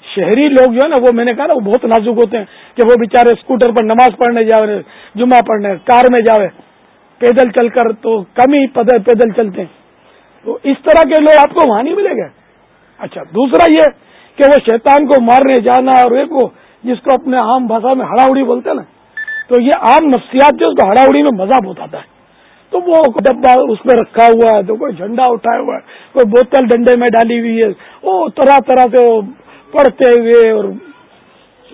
شہری لوگ جو ہے نا، وہ میں نے کہا نا، وہ بہت نازک ہوتے ہیں کہ وہ بےچارے اسکوٹر پر نماز پڑھنے جاوے جمعہ پڑھنے کار میں جاوے پیدل چل کر تو کم ہی پیدل چلتے ہیں۔ تو اس طرح کے لوگ آپ کو وہاں نہیں ملے گا۔ اچھا دوسرا یہ کہ وہ شیطان کو مارنے جانا اور ایک وہ جس کو اپنے عام بھاشا میں ہڑاوڑی بولتے ہیں نا، تو یہ عام نفسیات جو اس کو ہڑاوڑی میں مزہ بہت آتا ہے۔ تو وہ ڈبا اس میں رکھا ہوا ہے تو کوئی جھنڈا اٹھایا ہوا ہے، کوئی بوتل ڈنڈے میں ڈالی ہوئی ہے۔ وہ طرح طرح سے پڑھتے ہوئے اور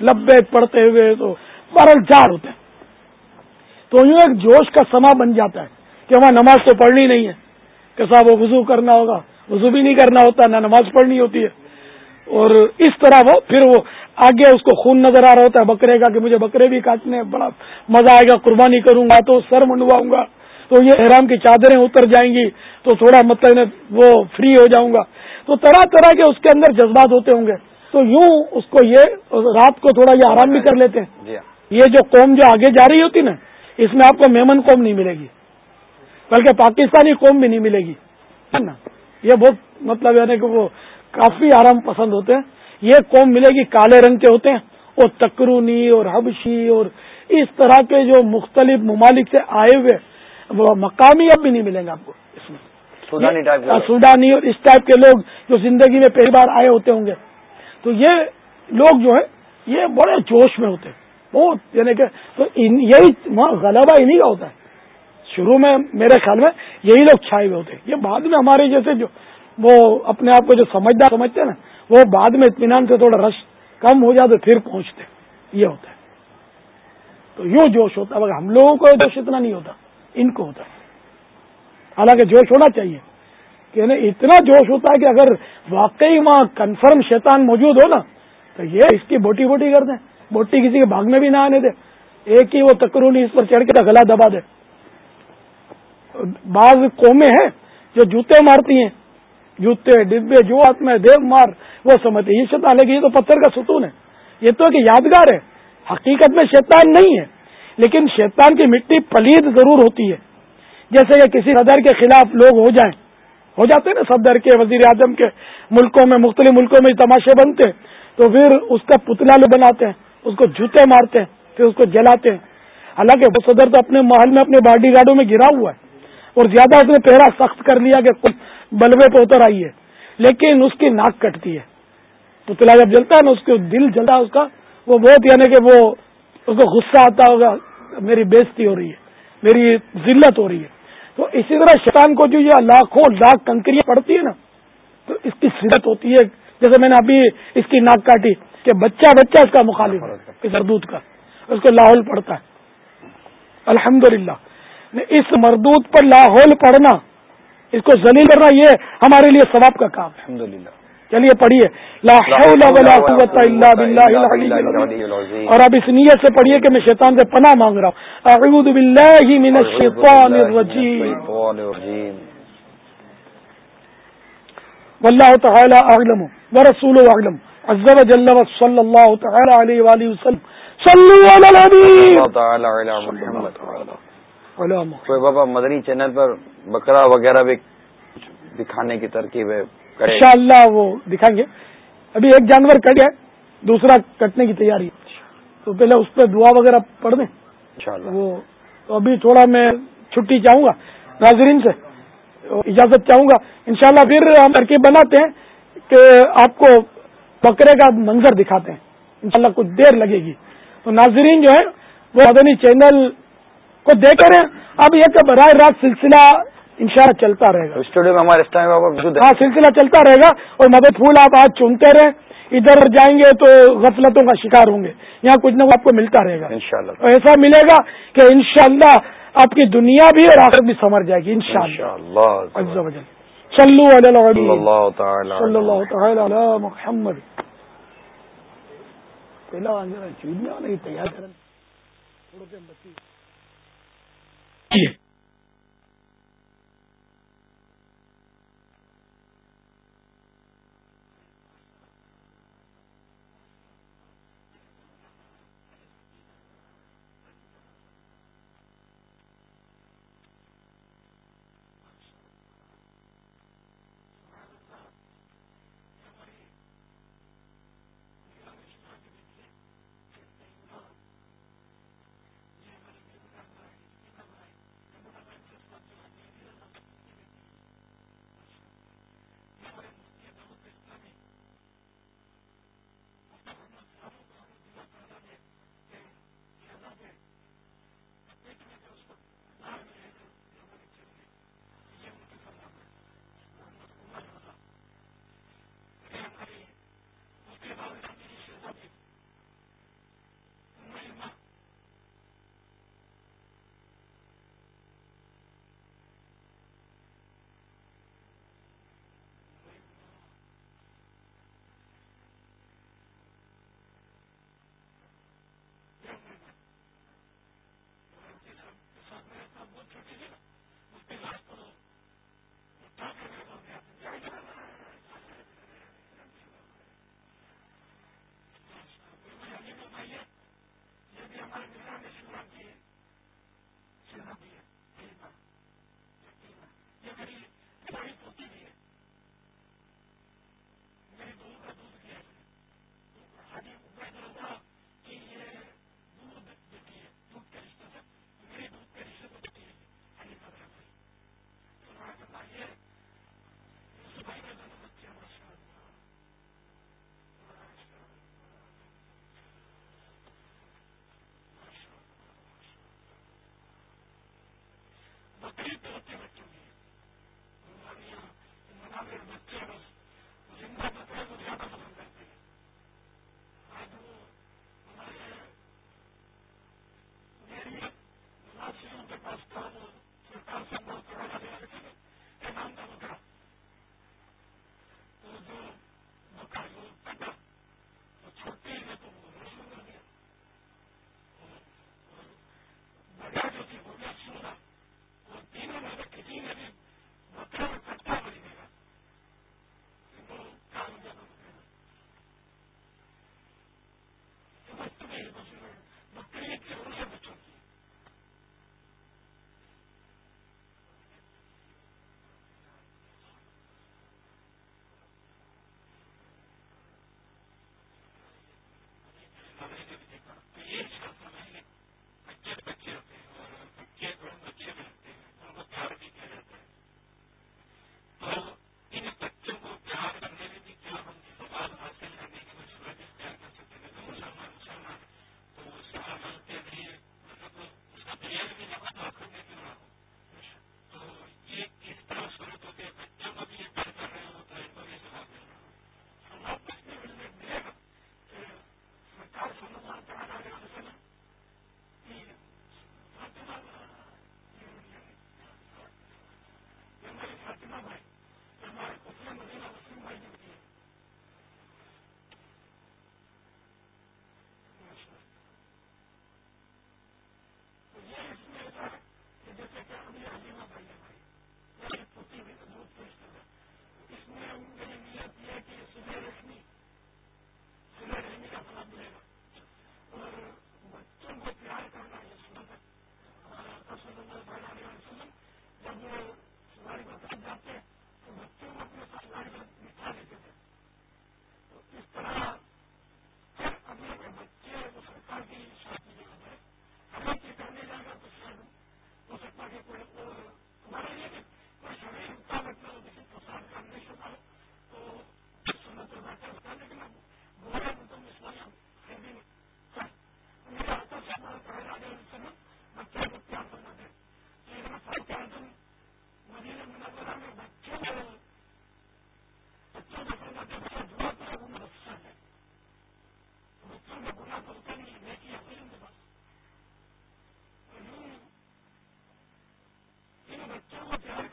لبے پڑھتے ہوئے تو بارہ چار ہوتے ہیں۔ تو یوں ایک جوش کا سما بن جاتا ہے کہ وہاں نماز تو پڑھنی نہیں ہے۔ کہ صاحب، وہ وضو کرنا ہوگا۔ وضو بھی نہیں کرنا ہوتا، نہ نماز پڑھنی ہوتی ہے۔ اور اس طرح وہ، پھر وہ آگے اس کو خون نظر آ رہا ہوتا ہے، بکرے کا کہ مجھے بکرے بھی کاٹنے بڑا مزہ آئے گا، قربانی کروں گا تو سر منڈواؤں گا۔ تو یہ احرام کی چادریں اتر جائیں گی تو تھوڑا مطلب وہ فری ہو جاؤں گا۔ تو طرح طرح کے اس کے اندر جذبات ہوتے ہوں گے۔ تو یوں اس کو یہ رات کو تھوڑا یہ آرام بھی کر لیتے ہیں۔ جی ہاں۔ یہ جو قوم جو آگے جا رہی ہوتی نا اس میں آپ کو میمن قوم نہیں ملے گی۔ بلکہ پاکستانی قوم بھی نہیں ملے گی۔ ہے نا؟ یہ بہت مطلب یعنی کہ وہ کافی آرام پسند ہوتے ہیں۔ یہ قوم ملے گی کالے رنگ کے ہوتے ہیں۔ اور تکرونی اور حبشی اور اس طرح کے جو مختلف ممالک سے آئے ہوئے وہ مقامی اب بھی نہیں ملیں گے آپ کو اس میں. سوڈانی اور اس ٹائپ کے لوگ جو زندگی میں پہلی بار آئے ہوتے ہوں گے. تو یہ لوگ جو ہے یہ بڑے جوش میں ہوتے ہیں. بہت یعنی کہ تو یہی غلبہ انہیں کا ہوتا ہے. شروع میں میرے خیال میں یہی لوگ چھائے ہوئے ہوتے ہیں. یہ بعد میں ہمارے جیسے جو وہ اپنے آپ کو جو سمجھدار سمجھتے ہیں نا وہ بعد میں اطمینان سے تھوڑا رش کم ہو جاتے پھر پہنچتے. یہ ہوتا ہے. تو یوں جوش ہوتا ہے. مگر ہم لوگوں کو جوش اتنا نہیں ہوتا. ان کو ہوتا ہے۔ حالانکہ جوش ہونا چاہیے کہ اتنا جوش ہوتا ہے کہ اگر واقعی وہاں کنفرم شیطان موجود ہو نا، تو یہ اس کی بوٹی بوٹی کر دیں۔ بوٹی کسی کے باغ میں بھی نہ آنے دے ایک ہی وہ تکرونی اس پر چڑھ کے گلا دبا دے بعض قومیں ہیں جو جوتے مارتی ہیں۔ جوتے، ڈبے جو ہاتھ میں دیو مار، وہ سمجھتے یہ شیطان ہے کہ یہ تو پتھر کا ستون ہے۔ یہ تو کہ یادگار ہے۔ حقیقت میں شیطان نہیں ہے۔ لیکن شیطان کی مٹی پلید ضرور ہوتی ہے۔ جیسے کہ کسی صدر کے خلاف لوگ ہو جائیں، ہو جاتے ہیں نا صدر کے، وزیر اعظم کے، ملکوں میں، مختلف ملکوں میں تماشے بنتے ہیں، تو پھر اس کا پتلا لو بناتے ہیں، اس کو جوتے مارتے ہیں، پھر اس کو جلاتے ہیں۔ حالانکہ وہ صدر تو اپنے محل میں، اپنے باڈی گارڈوں میں گرا ہوا ہے، اور زیادہ اس نے پہرا سخت کر لیا کہ بلبے پہ اتر آئی ہے، لیکن اس کی ناک کٹتی ہے۔ پتلا جب جلتا ہے نا، اس کو دل جلتا ہے، اس کا وہ بہت یعنی کہ وہ اس کو غصہ آتا ہوگا، میری بےزتی ہو رہی ہے، میری ذلت ہو رہی ہے۔ تو اسی طرح شیطان کو جو یہ لاکھوں لاکھ کنکریاں پڑتی ہے نا، تو اس کی سیرت ہوتی ہے۔ جیسے میں نے ابھی اس کی ناک کاٹی کہ بچہ بچہ اس کا مخالف ہے، اس مردود کا، اس کو لاہور پڑتا ہے۔ الحمد اس مردود پر لاہور پڑھنا، اس کو زلیل کرنا یہ ہمارے لیے ثواب کا کام ہے۔ الحمد چلیے پڑھیے۔ اور اب اس نیت سے پڑھیے کہ میں شیطان سے پناہ مانگ رہا ہوں۔ اعوذ باللہ من الشیطان الرجیم۔ واللہ تعالی اعلم ورسول اعلم۔ عز و جل و صلی اللہ تعالی علیہ وآلہ وسلم۔ صلو علی النبی بابا مدنی چینل پر بکرا وغیرہ بھی دکھانے کی ترکیب ہے۔ ان شاء اللہ وہ دکھائیں گے۔ ابھی ایک جانور کٹ گیا دوسرا کٹنے کی تیاری۔ تو پہلے اس پہ دعا وغیرہ پڑھ دیں۔ وہ تو ابھی تھوڑا میں چھٹی چاہوں گا ناظرین سے۔ اجازت چاہوں گا۔ انشاءاللہ پھر ہم ترکیب بناتے ہیں کہ آپ کو بکرے کا منظر دکھاتے ہیں۔ انشاءاللہ کچھ دیر لگے گی۔ تو ناظرین جو ہے وہ مدنی چینل کو دیکھ رہے ہیں۔ اب یہ کہ براہ راست سلسلہ انشاءاللہ چلتا رہے گا۔ اسٹوڈیو میں ہمارے ٹائم ہاں سلسلہ چلتا رہے گا اور مدد پھول آپ آج چنتے رہے۔ ادھر جائیں گے تو غفلتوں کا شکار ہوں گے۔ یہاں کچھ نہ کچھ آپ کو ملتا رہے گا۔ انشاءاللہ۔ ایسا ملے گا کہ انشاءاللہ آپ کی دنیا بھی اور آخر بھی سمر جائے گی ان شاء اللہ تعالی محمد۔ پہلا تیار کریں ہاں بھائی ہمارے دوسرے مدینہ مسلم بھائی جی تو یہ اس لیے جیسے کہ ابھی عظیمہ بھائی ہے۔ بھائی میری چھوٹی بھی بہت خوش ہے اس میں نیت یہ کہ سلح رشمی سلح رشمی کا فلاح گا اور بچوں کو پیار کرنا یہ ہے ہمارا صلی کچھ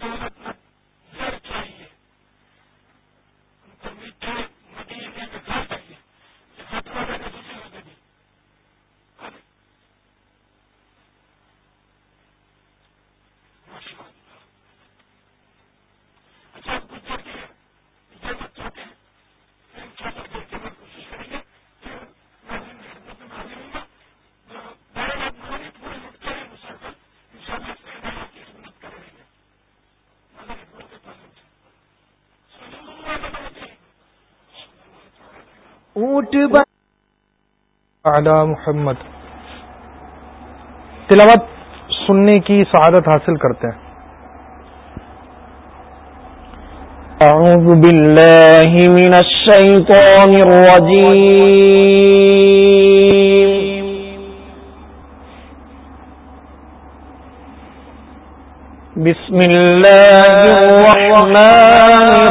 دولت اونٹ محمد۔ تلاوت سننے کی سعادت حاصل کرتے ہیں۔ أعوذ بالله من الشيطان الرجيم بسم الله الرحمن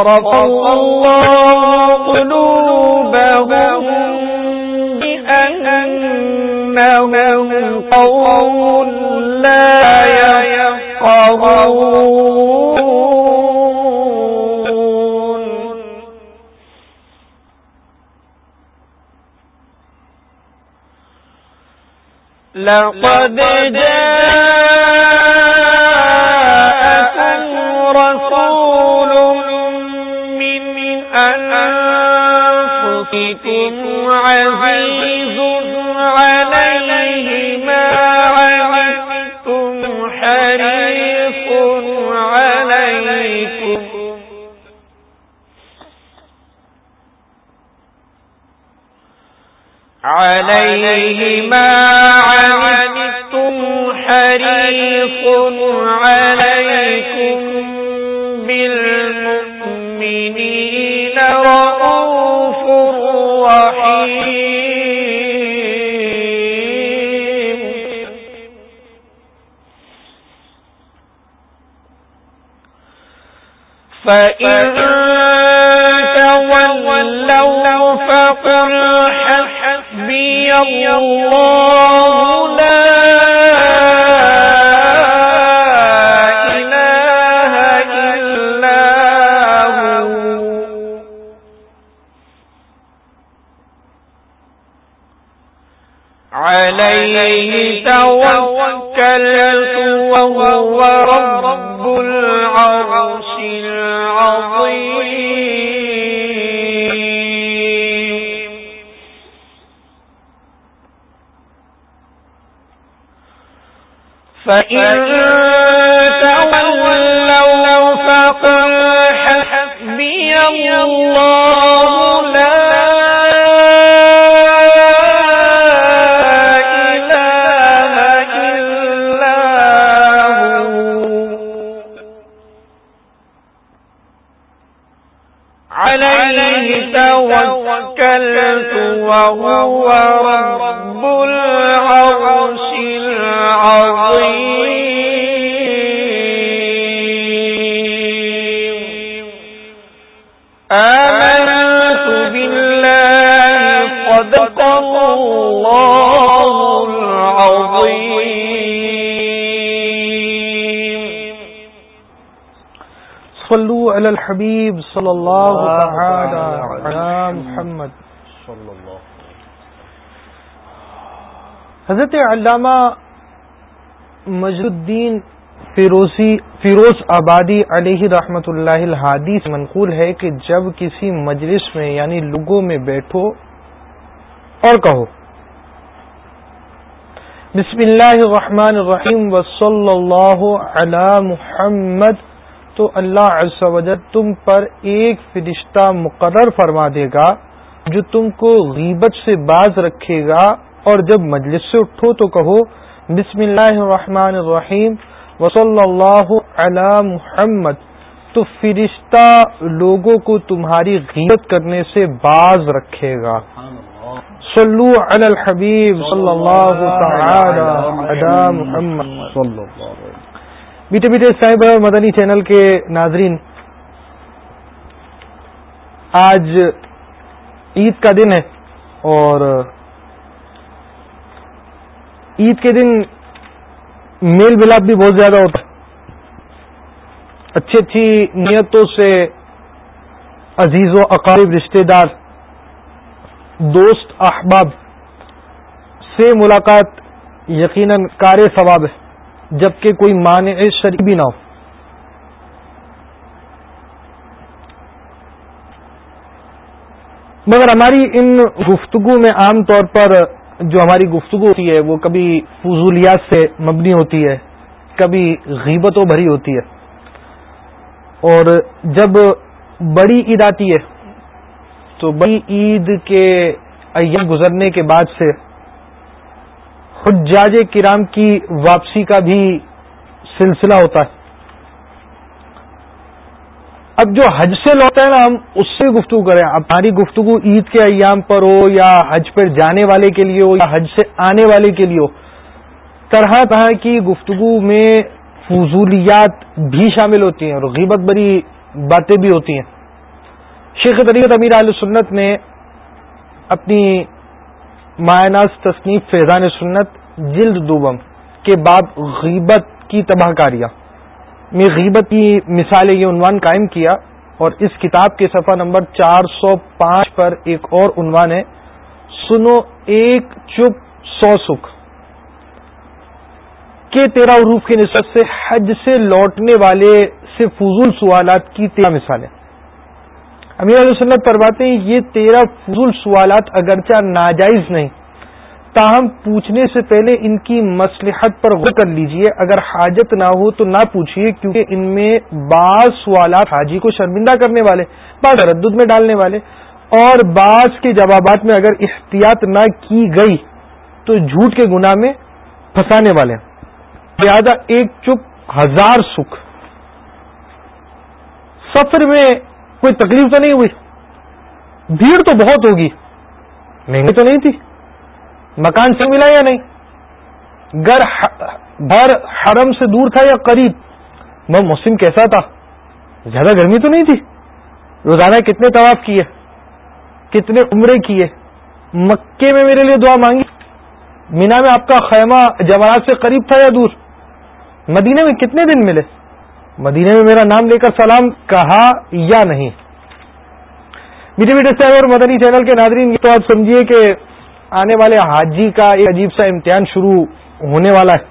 صرف الله قلوبهم بأنهم قوم لا يفقهون أنفسكم عليه ما عنتم حريص فَإِن تولوا فقل حسبي الله فإن صلو علی الحبیب صلی اللہ تعالی علی محمد. حضرت علامہ مجد الدین فیروزی فیروز آبادی علیہ رحمت اللہ الحادی سے منقول ہے کہ جب کسی مجلس میں یعنی لوگوں میں بیٹھو اور کہو، بسم اللہ الرحمن الرحیم وصلی اللہ علی محمد تو اللہ عز و جل تم پر ایک فرشتہ مقرر فرما دے گا، جو تم کو غیبت سے باز رکھے گا، اور جب مجلس سے اٹھو تو کہو، بسم اللہ الرحمن الرحیم، وصلی اللہ علی محمد، تو فرشتہ لوگوں کو تمہاری غیبت کرنے سے باز رکھے گا۔ صلو علی الحبیب صلی اللہ تعالی علی محمد۔ صلی اللہ بیٹے بیٹے صاحب مدنی چینل کے ناظرین، آج عید کا دن ہے اور عید کے دن میل ملاپ بھی بہت زیادہ ہوتا ہے۔ اچھی اچھی نیتوں سے عزیز و اقارب رشتہ دار، دوست، احباب سے ملاقات یقیناً کار ثواب ہے۔ جبکہ کوئی معنی شریک بھی نہ ہو۔ مگر ہماری ان گفتگو میں عام طور پر جو ہماری گفتگو ہوتی ہے، وہ کبھی فضولیات سے مبنی ہوتی ہے، کبھی غیبتوں بھری ہوتی ہے۔ اور جب بڑی عید آتی ہے، تو بڑی عید کے ایام گزرنے کے بعد سے حجاج کرام کی واپسی کا بھی سلسلہ ہوتا ہے۔ اب جو حج سے لوٹا ہے نا، ہم اس سے گفتگو کریں۔ اب ہماری گفتگو عید کے ایام پر ہو یا حج پر جانے والے کے لیے ہو یا حج سے آنے والے کے لیے ہو، طرح طرح کی گفتگو میں فضولیات بھی شامل ہوتی ہیں اور غیبت بری باتیں بھی ہوتی ہیں۔ شیخ طریقت امیر علیہ سنت نے اپنی معناس تصنیف فیضان سنت، جلد دوبم، کے بعد غیبت کی تباہ کاریاں۔ میں غیبت کی مثال یہ عنوان قائم کیا اور اس کتاب کے صفحہ نمبر چار سو پانچ پر ایک اور عنوان ہے، سنو ایک چپ سو سکھ۔ کے تیرہ عروف کی نسبت سے حج سے لوٹنے والے سے فضول سوالات کی تیرہ مثالیں امیر علیہ وسلم پرواتے ہیں، یہ تیرہ فضول سوالات اگرچہ ناجائز نہیں، تاہم پوچھنے سے پہلے ان کی مسلحت پر غور کر لیجیے۔ اگر حاجت نہ ہو تو نہ پوچھیے کیونکہ ان میں بعض سوالات حاجی کو شرمندہ کرنے والے، بعض ردد میں ڈالنے والے، اور بعض کے جوابات میں اگر احتیاط نہ کی گئی تو جھوٹ کے گناہ میں پھنسانے والے لہذا ایک چپ ہزار سکھ، سفر میں کوئی تکلیف تو نہیں ہوئی؟ بھیڑ تو بہت ہوگی۔ مہنگی تو نہیں تھی۔ مکان سے ملا یا نہیں؟ گھر گھر حرم سے دور تھا یا قریب؟ وہ موسم کیسا تھا؟ زیادہ گرمی تو نہیں تھی؟ روزانہ کتنے طواف کیے؟ کتنے عمرے کیے؟ مکے میں میرے لیے دعا مانگی۔ مینا میں آپ کا خیمہ جواہرات سے قریب تھا یا دور؟ مدینے میں کتنے دن ملے؟ مدینے میں میرا نام لے کر سلام کہا یا نہیں؟ میٹھے میٹھے صاحب اور مدنی چینل کے ناظرین، یہ تو آپ سمجھیے کہ آنے والے حاجی کا ایک عجیب سا امتحان شروع ہونے والا ہے۔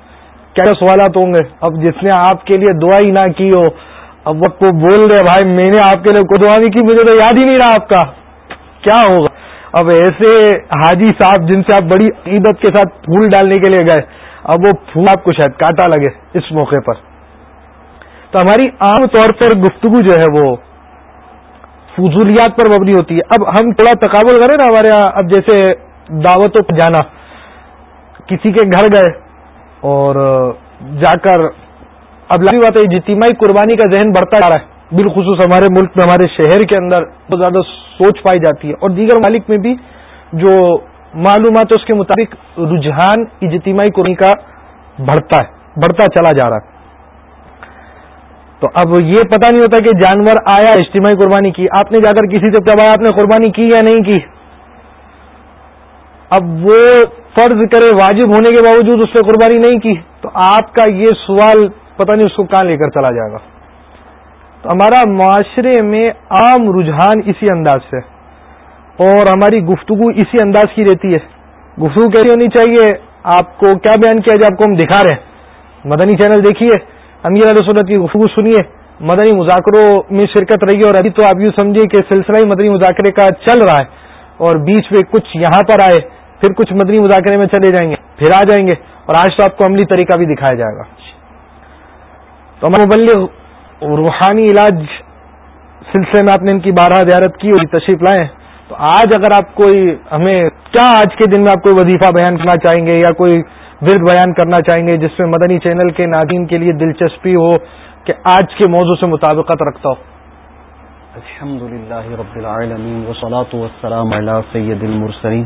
کیا سوالات ہوں گے؟ اب جس نے آپ کے لیے دعا ہی نہ کی ہو، اب وقت کو بول رہے بھائی میں نے آپ کے لیے کوئی دعا نہیں کی، مجھے تو یاد ہی نہیں رہا آپ کا۔ کیا ہوگا؟ اب ایسے حاجی صاحب جن سے آپ بڑی عیدت کے ساتھ پھول ڈالنے کے لیے گئے، اب وہ پھول آپ کو شاید کاٹا لگے اس موقع پر۔ تو ہماری عام طور پر گفتگو جو ہے وہ فضولیات پر مبنی ہوتی ہے۔ اب ہم تھوڑا تقابل کریں نا ہمارے یہاں۔ اب جیسے دعوتوں پہ جانا۔ کسی کے گھر گئے اور جا کر اب لگی بات ہے اجتماعی قربانی کا ذہن بڑھتا جا رہا ہے، بالخصوص ہمارے ملک میں، ہمارے شہر کے اندر بہت زیادہ سوچ پائی جاتی ہے۔ اور دیگر مالک میں بھی جو معلومات ہے اس کے مطابق رجحان اجتماعی قربانی کا بڑھتا ہے، بڑھتا چلا جا رہا ہے۔ تو اب یہ پتہ نہیں ہوتا کہ جانور آیا اجتماعی قربانی کی۔ آپ نے جا کر کسی سے آپ نے قربانی کی یا نہیں کی؟ اب وہ فرض کرے واجب ہونے کے باوجود اس نے قربانی نہیں کی، تو آپ کا یہ سوال پتہ نہیں اس کو کہاں لے کر چلا جائے گا۔ تو ہمارا معاشرے میں عام رجحان اسی انداز سے، اور ہماری گفتگو اسی انداز کی رہتی ہے۔ گفتگو کیسی ہونی چاہیے؟ آپ کو کیا بیان کیا جائے؟ آپ کو ہم دکھا رہے ہیں۔ مدنی چینل دیکھیے۔ امیر علیہ سنت کی گفتگو سنیے۔ مدنی مذاکروں میں شرکت رہی اور ابھی تو آپ یوں سمجھیے کہ سلسلہ ہی مدنی مذاکرے کا چل رہا ہے اور بیچ میں کچھ یہاں پر آئے، پھر کچھ مدنی مذاکرے میں چلے جائیں گے، پھر آ جائیں گے اور آج تو آپ کو عملی طریقہ بھی دکھایا جائے گا۔ تو ہمارے مبلغ روحانی علاج سلسلے میں آپ نے ان کی بارہ زیارت کی اور تشریف لائے۔ تو آج اگر آپ کوئی ہمیں، کیا آج کے دن میں آپ کوئی وظیفہ بیان کرنا چاہیں گے یا کوئی ورد بیان کرنا چاہیں گے، جس میں مدنی چینل کے ناظرین کے لیے دلچسپی ہو کہ آج کے موضوع سے مطابقت رکھتا ہو۔ الحمد للہ رب العالمین والسلام علی سید المرسلین۔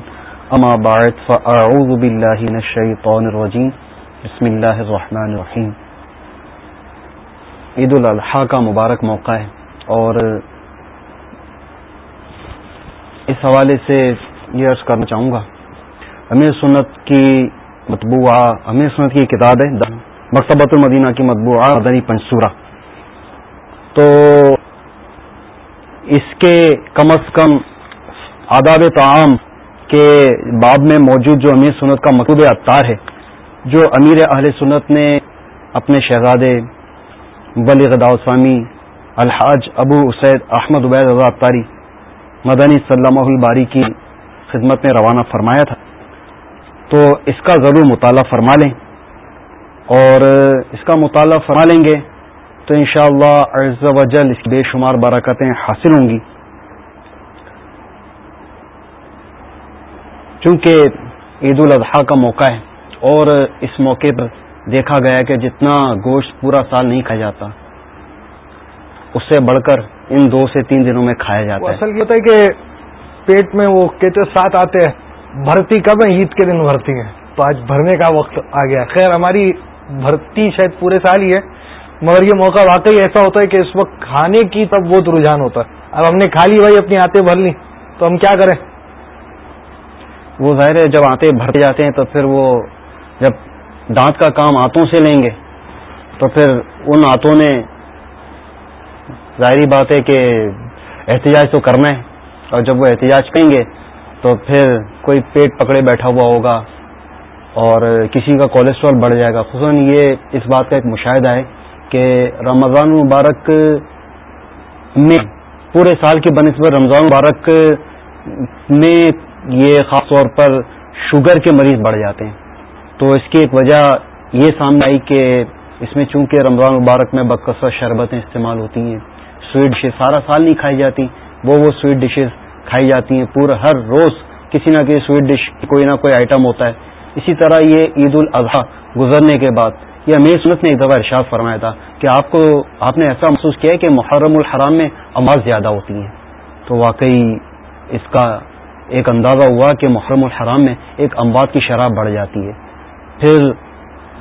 اما بعد، فاعوذ باللہ من الشیطان الرجیم۔ بسم اللہ الرحمن الرحیم۔ عید الاضحیٰ کا مبارک موقع ہے اور اس حوالے سے یہ عرض کرنا چاہوں گا امیر سنت کی مطبوعہ امیر سنت کی کتاب ہے مکتبۃ المدینہ کی مطبوعہ، مدنی پنسورہ تو اس کے کم از کم آداب تعام کے باب میں موجود جو امیر سنت کا مکتوب اطار ہے، جو امیر اہل سنت نے اپنے شہزادے ولی غداؤسامی الحاج ابو اسید احمد عبید رضا اطاری مدنی صلی الباری کی خدمت میں روانہ فرمایا تھا۔ تو اس کا ضرور مطالعہ فرما لیں۔ اور اس کا مطالعہ فرما لیں گے تو انشاءاللہ شاء اللہ وجل اس کی بے شمار برکتیں حاصل ہوں گی۔ چونکہ عید الاضحیٰ کا موقع ہے اور اس موقع پر دیکھا گیا کہ جتنا گوشت پورا سال نہیں کھایا جاتا، اس سے بڑھ کر ان دو سے تین دنوں میں کھایا جاتا ہے۔ اصل یہ ہوتا ہے کہ پیٹ میں وہ کہتے ساتھ آتے ہیں بھرتی کب ہے؟ عید کے دن بھرتی ہے۔ تو آج بھرنے کا وقت آ گیا۔ خیر، ہماری بھرتی شاید پورے سال ہی ہے، مگر یہ موقع واقعی ایسا ہوتا ہے کہ اس وقت کھانے کی تب بہت رجحان ہوتا ہے۔ اب ہم نے کھا لی، بھائی، اپنی آتے بھر لی تو ہم کیا کریں؟ وہ ظاہر ہے، جب آتے بھرتے جاتے ہیں تو پھر وہ جب دانت کا کام آتوں سے لیں گے، تو پھر ان آتوں نے ظاہری بات ہے کہ احتجاج تو کرنا ہے۔ اور جب وہ احتجاج کریں گے تو پھر کوئی پیٹ پکڑے بیٹھا ہوا ہوگا اور کسی کا کولیسٹرول بڑھ جائے گا۔ خصوصاً یہ اس بات کا ایک مشاہدہ ہے کہ رمضان مبارک میں پورے سال کی بنسبت رمضان مبارک میں یہ خاص طور پر شوگر کے مریض بڑھ جاتے ہیں۔ تو اس کی ایک وجہ یہ سامنے آئی کہ اس میں چونکہ رمضان مبارک میں بکثر شربتیں استعمال ہوتی ہیں سویٹ ڈشز سارا سال نہیں کھائی جاتی، وہ وہ سویٹ ڈشز کھائی جاتی ہیں پورا، ہر روز کسی نہ کسی سویٹ ڈش کوئی نہ کوئی آئٹم ہوتا ہے۔ اسی طرح یہ عید الاضحیٰ گزرنے کے بعد، یہ امیر سنت نے ایک دفعہ ارشاد فرمایا تھا کہ آپ کو، آپ نے ایسا محسوس کیا کہ محرم الحرام میں اماز زیادہ ہوتی ہیں۔ تو واقعی اس کا ایک اندازہ ہوا کہ محرم الحرام میں ایک اموات کی شرح بڑھ جاتی ہے۔ پھر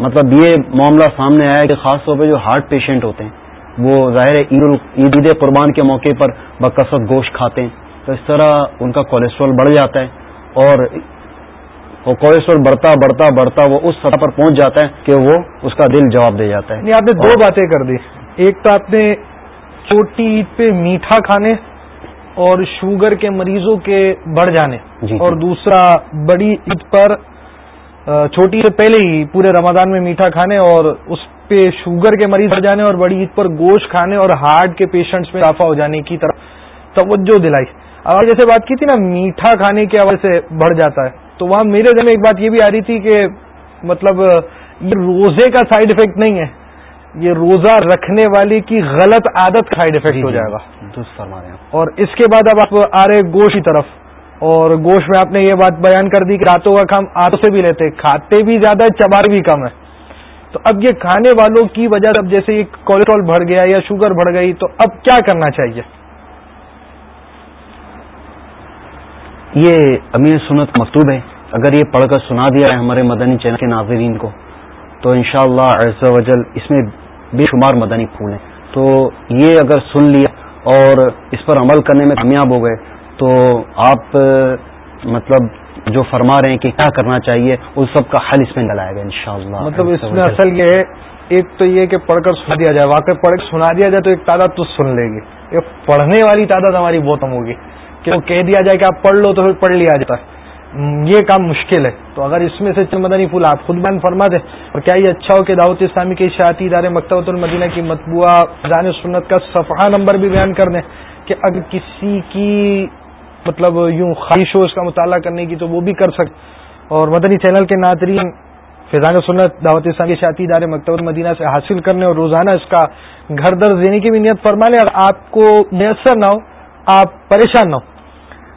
مطلب یہ معاملہ سامنے آیا کہ خاص طور پہ جو ہارٹ پیشنٹ ہوتے ہیں، وہ ظاہر عید عید قربان کے موقع پر بکثرت گوشت کھاتے ہیں۔ تو اس طرح ان کا کولیسٹرول بڑھ جاتا ہے اور وہ کولیسٹرول بڑھتا بڑھتا بڑھتا وہ اس سطح پر پہنچ جاتا ہے کہ وہ اس کا دل جواب دے جاتا ہے۔ یعنی آپ نے دو باتیں کر دی۔ ایک تو آپ نے چھوٹی عید پہ میٹھا کھانے اور شوگر کے مریضوں کے بڑھ جانے۔ جی اور دوسرا بڑی عید پر چھوٹی سے پہلے ہی پورے رمضان میں میٹھا کھانے اور اس پہ شوگر کے مریض بڑھ جانے اور بڑی عید پر گوشت کھانے اور ہارٹ کے پیشنٹس میں اضافہ ہو جانے کی طرف توجہ دلائی۔ اب جیسے بات کی تھی نا میٹھا کھانے کے حوالے سے بڑھ جاتا ہے۔ تو وہاں میرے دل میں ایک بات یہ بھی آ رہی تھی کہ مطلب یہ روزے کا سائڈ افیکٹ نہیں ہے۔ یہ روزہ رکھنے والی کی غلط عادت سائڈ افیکٹ ہو جائے گا۔ اور اس کے بعد اب آپ آ رہے گوشت کی طرف۔ اور گوشت میں آپ نے یہ بات بیان کر دی کہ راتوں کا کام آتوں سے بھی لیتے کھاتے بھی زیادہ ہے چبار بھی کم ہے تو اب یہ کھانے والوں کی وجہ اب جیسے یہ کولیسٹرول بڑھ گیا یا شوگر بڑھ گئی تو اب کیا کرنا چاہیے؟ یہ امیر سنت مکتوب ہے اگر یہ پڑھ کر سنا دیا ہے ہمارے مدنی چینل کے ناظرین کو تو انشاءاللہ شاء وجل اس میں بے شمار مدنی پھول ہیں۔ تو یہ اگر سن لیا اور اس پر عمل کرنے میں کامیاب ہو گئے تو آپ مطلب جو فرما رہے ہیں کہ کیا کرنا چاہیے اس سب کا حل اس میں ڈلایا گیا انشاءاللہ۔ مطلب اس میں اصل یہ ہے ایک تو یہ کہ پڑھ کر سنا دیا جائے واقعی پڑھ کر سنا دیا جائے تو ایک تعداد تو سن لے گی ایک پڑھنے والی تعداد ہماری بہت کم ہوگی۔ کہ وہ کہہ دیا جائے کہ آپ پڑھ لو تو پھر پڑھ لیا جاتا ہے۔ یہ کام مشکل ہے۔ تو اگر اس میں سے مدنی پھول آپ خود بیان فرما دیں اور کیا یہ اچھا ہو کہ دعوت اسلامی کے اشاعتی ادارے مکتبۃ المدینہ کی مطبوعہ جان سنت کا صفحہ نمبر بھی بیان کر دیں کہ اگر کسی کی مطلب یوں خواہش ہو اس کا مطالعہ کرنے کی تو وہ بھی کر سکے اور مدنی چینل کے ناظرین فیضان سنت دعوت اسلام کے شاطی ادارے مکتب مدینہ سے حاصل کرنے اور روزانہ اس کا گھر درد دینے کی بھی نیت فرما لیں۔ اور آپ کو میسر نہ ہو، آپ پریشان نہ ہو۔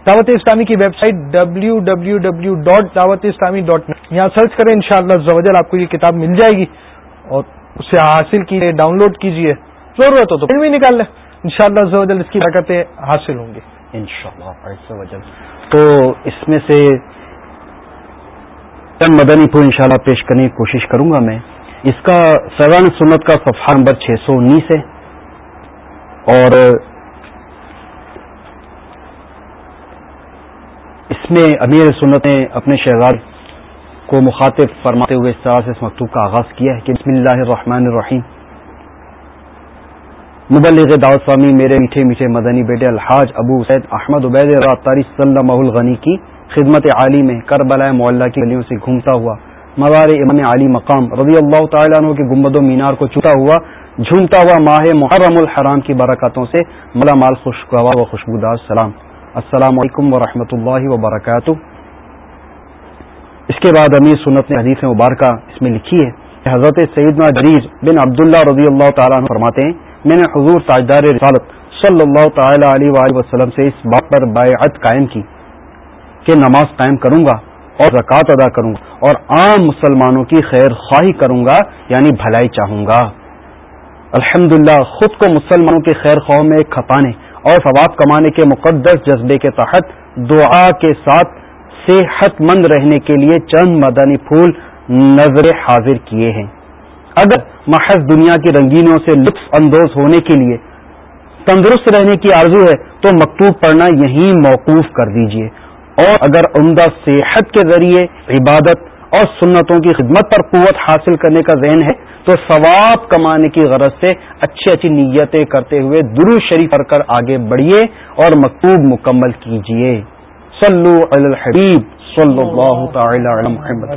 دعوت اسلامی کی website W W W dot Dawat Islami dot net یہاں سرچ کریں ان شاء اللہ آپ کو یہ کتاب مل جائے گی اور اسے حاصل کیجیے ڈاؤن لوڈ کیجیے ضرورت ہو تو بھی نکال لیں۔ ان شاء اللہ اس کی برکتیں حاصل ہوں گی۔ ان شاء اللہ تو اس میں سے چند مدنی پور انشاءاللہ پیش کرنے کی کوشش کروں گا میں۔ اس کا سیوان سنت کا صفحہ نمبر چھ سو انیس ہے۔ اور اس میں امیر سنت نے اپنے شہزاد کو مخاطب فرماتے ہوئے اس طرح سے اس مکتوب کا آغاز کیا ہے کہ بسم اللہ الرحمن الرحیم۔ مبلغ دعوت سوامی، میرے میٹھے میٹھے مدنی بیٹے، الحاج ابو سید احمد عبید رابطاری صلی اللہ غنی کی خدمت عالی میں کربلا معلّہ کی گلیوں سے گھومتا ہوا، مزار امام علی مقام رضی اللہ تعالیٰ عنہ کے گمبد و مینار کو چوتا ہوا، جھومتا ہوا ماہ محرم الحرام کی برکاتوں سے ملا مال خوشگوار و خوشبودار سلام۔ السلام علیکم ورحمۃ اللہ وبرکاتہ۔ اس کے بعد امیر سنت نے حدیث مبارکہ اس میں لکھی ہے کہ حضرت سیدنا جریر بن عبداللہ رضی اللہ تعالیٰ عنہ فرماتے ہیں، میں نے حضور تاجدار رسالت صلی اللہ تعالی علیہ وآلہ وسلم سے اس بات پر باعت قائم کی کہ نماز قائم کروں گا اور زکوٰۃ ادا کروں گا اور عام مسلمانوں کی خیر خواہی کروں گا یعنی بھلائی چاہوں گا۔ الحمد خود کو مسلمانوں کے خیر خواہ میں کھپانے اور ثواب کمانے کے مقدس جذبے کے تحت دعا کے ساتھ صحت مند رہنے کے لیے چند مدنی پھول نظر حاضر کیے ہیں۔ اگر محض دنیا کی رنگینوں سے لطف اندوز ہونے کے لیے تندرست رہنے کی آرزو ہے تو مکتوب پڑھنا یہیں موقوف کر دیجیے اور اگر عمدہ صحت کے ذریعے عبادت اور سنتوں کی خدمت پر قوت حاصل کرنے کا ذہن ہے تو ثواب کمانے کی غرض سے اچھی اچھی نیتیں کرتے ہوئے درو شریف پڑھ کر آگے بڑھیے اور مکتوب مکمل کیجیے۔ صلو علی الحبیب صلی اللہ تعالی علی محمد۔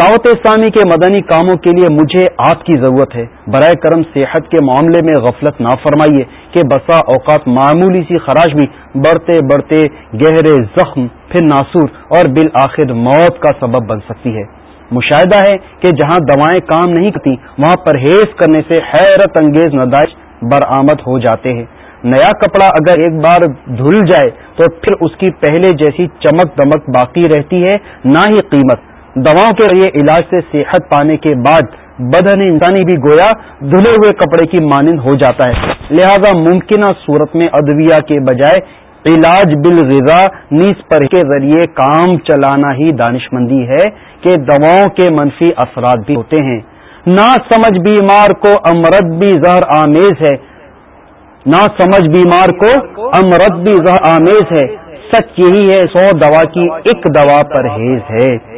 دعوت اسلامی کے مدنی کاموں کے لیے مجھے آپ کی ضرورت ہے۔ برائے کرم صحت کے معاملے میں غفلت نہ فرمائیے کہ بسا اوقات معمولی سی خراش بھی بڑھتے بڑھتے گہرے زخم پھر ناسور اور بالآخر موت کا سبب بن سکتی ہے۔ مشاہدہ ہے کہ جہاں دوائیں کام نہیں کرتی، وہاں پرہیز کرنے سے حیرت انگیز ندائش برآمد ہو جاتے ہیں۔ نیا کپڑا اگر ایک بار دھل جائے تو پھر اس کی پہلے جیسی چمک دمک باقی رہتی ہے، نہ ہی قیمت۔ دواؤں کے ذریعے علاج سے صحت پانے کے بعد بدن انسانی بھی گویا دھلے ہوئے کپڑے کی مانند ہو جاتا ہے۔ لہذا ممکنہ صورت میں ادویہ کے بجائے علاج بل غذا نیز پر کے ذریعے کام چلانا ہی دانش مندی ہے کہ دواؤں کے منفی اثرات بھی ہوتے ہیں۔ نہ سمجھ بیمار کو امرت بھی زہر آمیز ہے۔ نہ سمجھ بیمار کو امرت بھی زہر آمیز ہے۔ سچ یہی ہے، سو دوا کی ایک دوا پرہیز ہے۔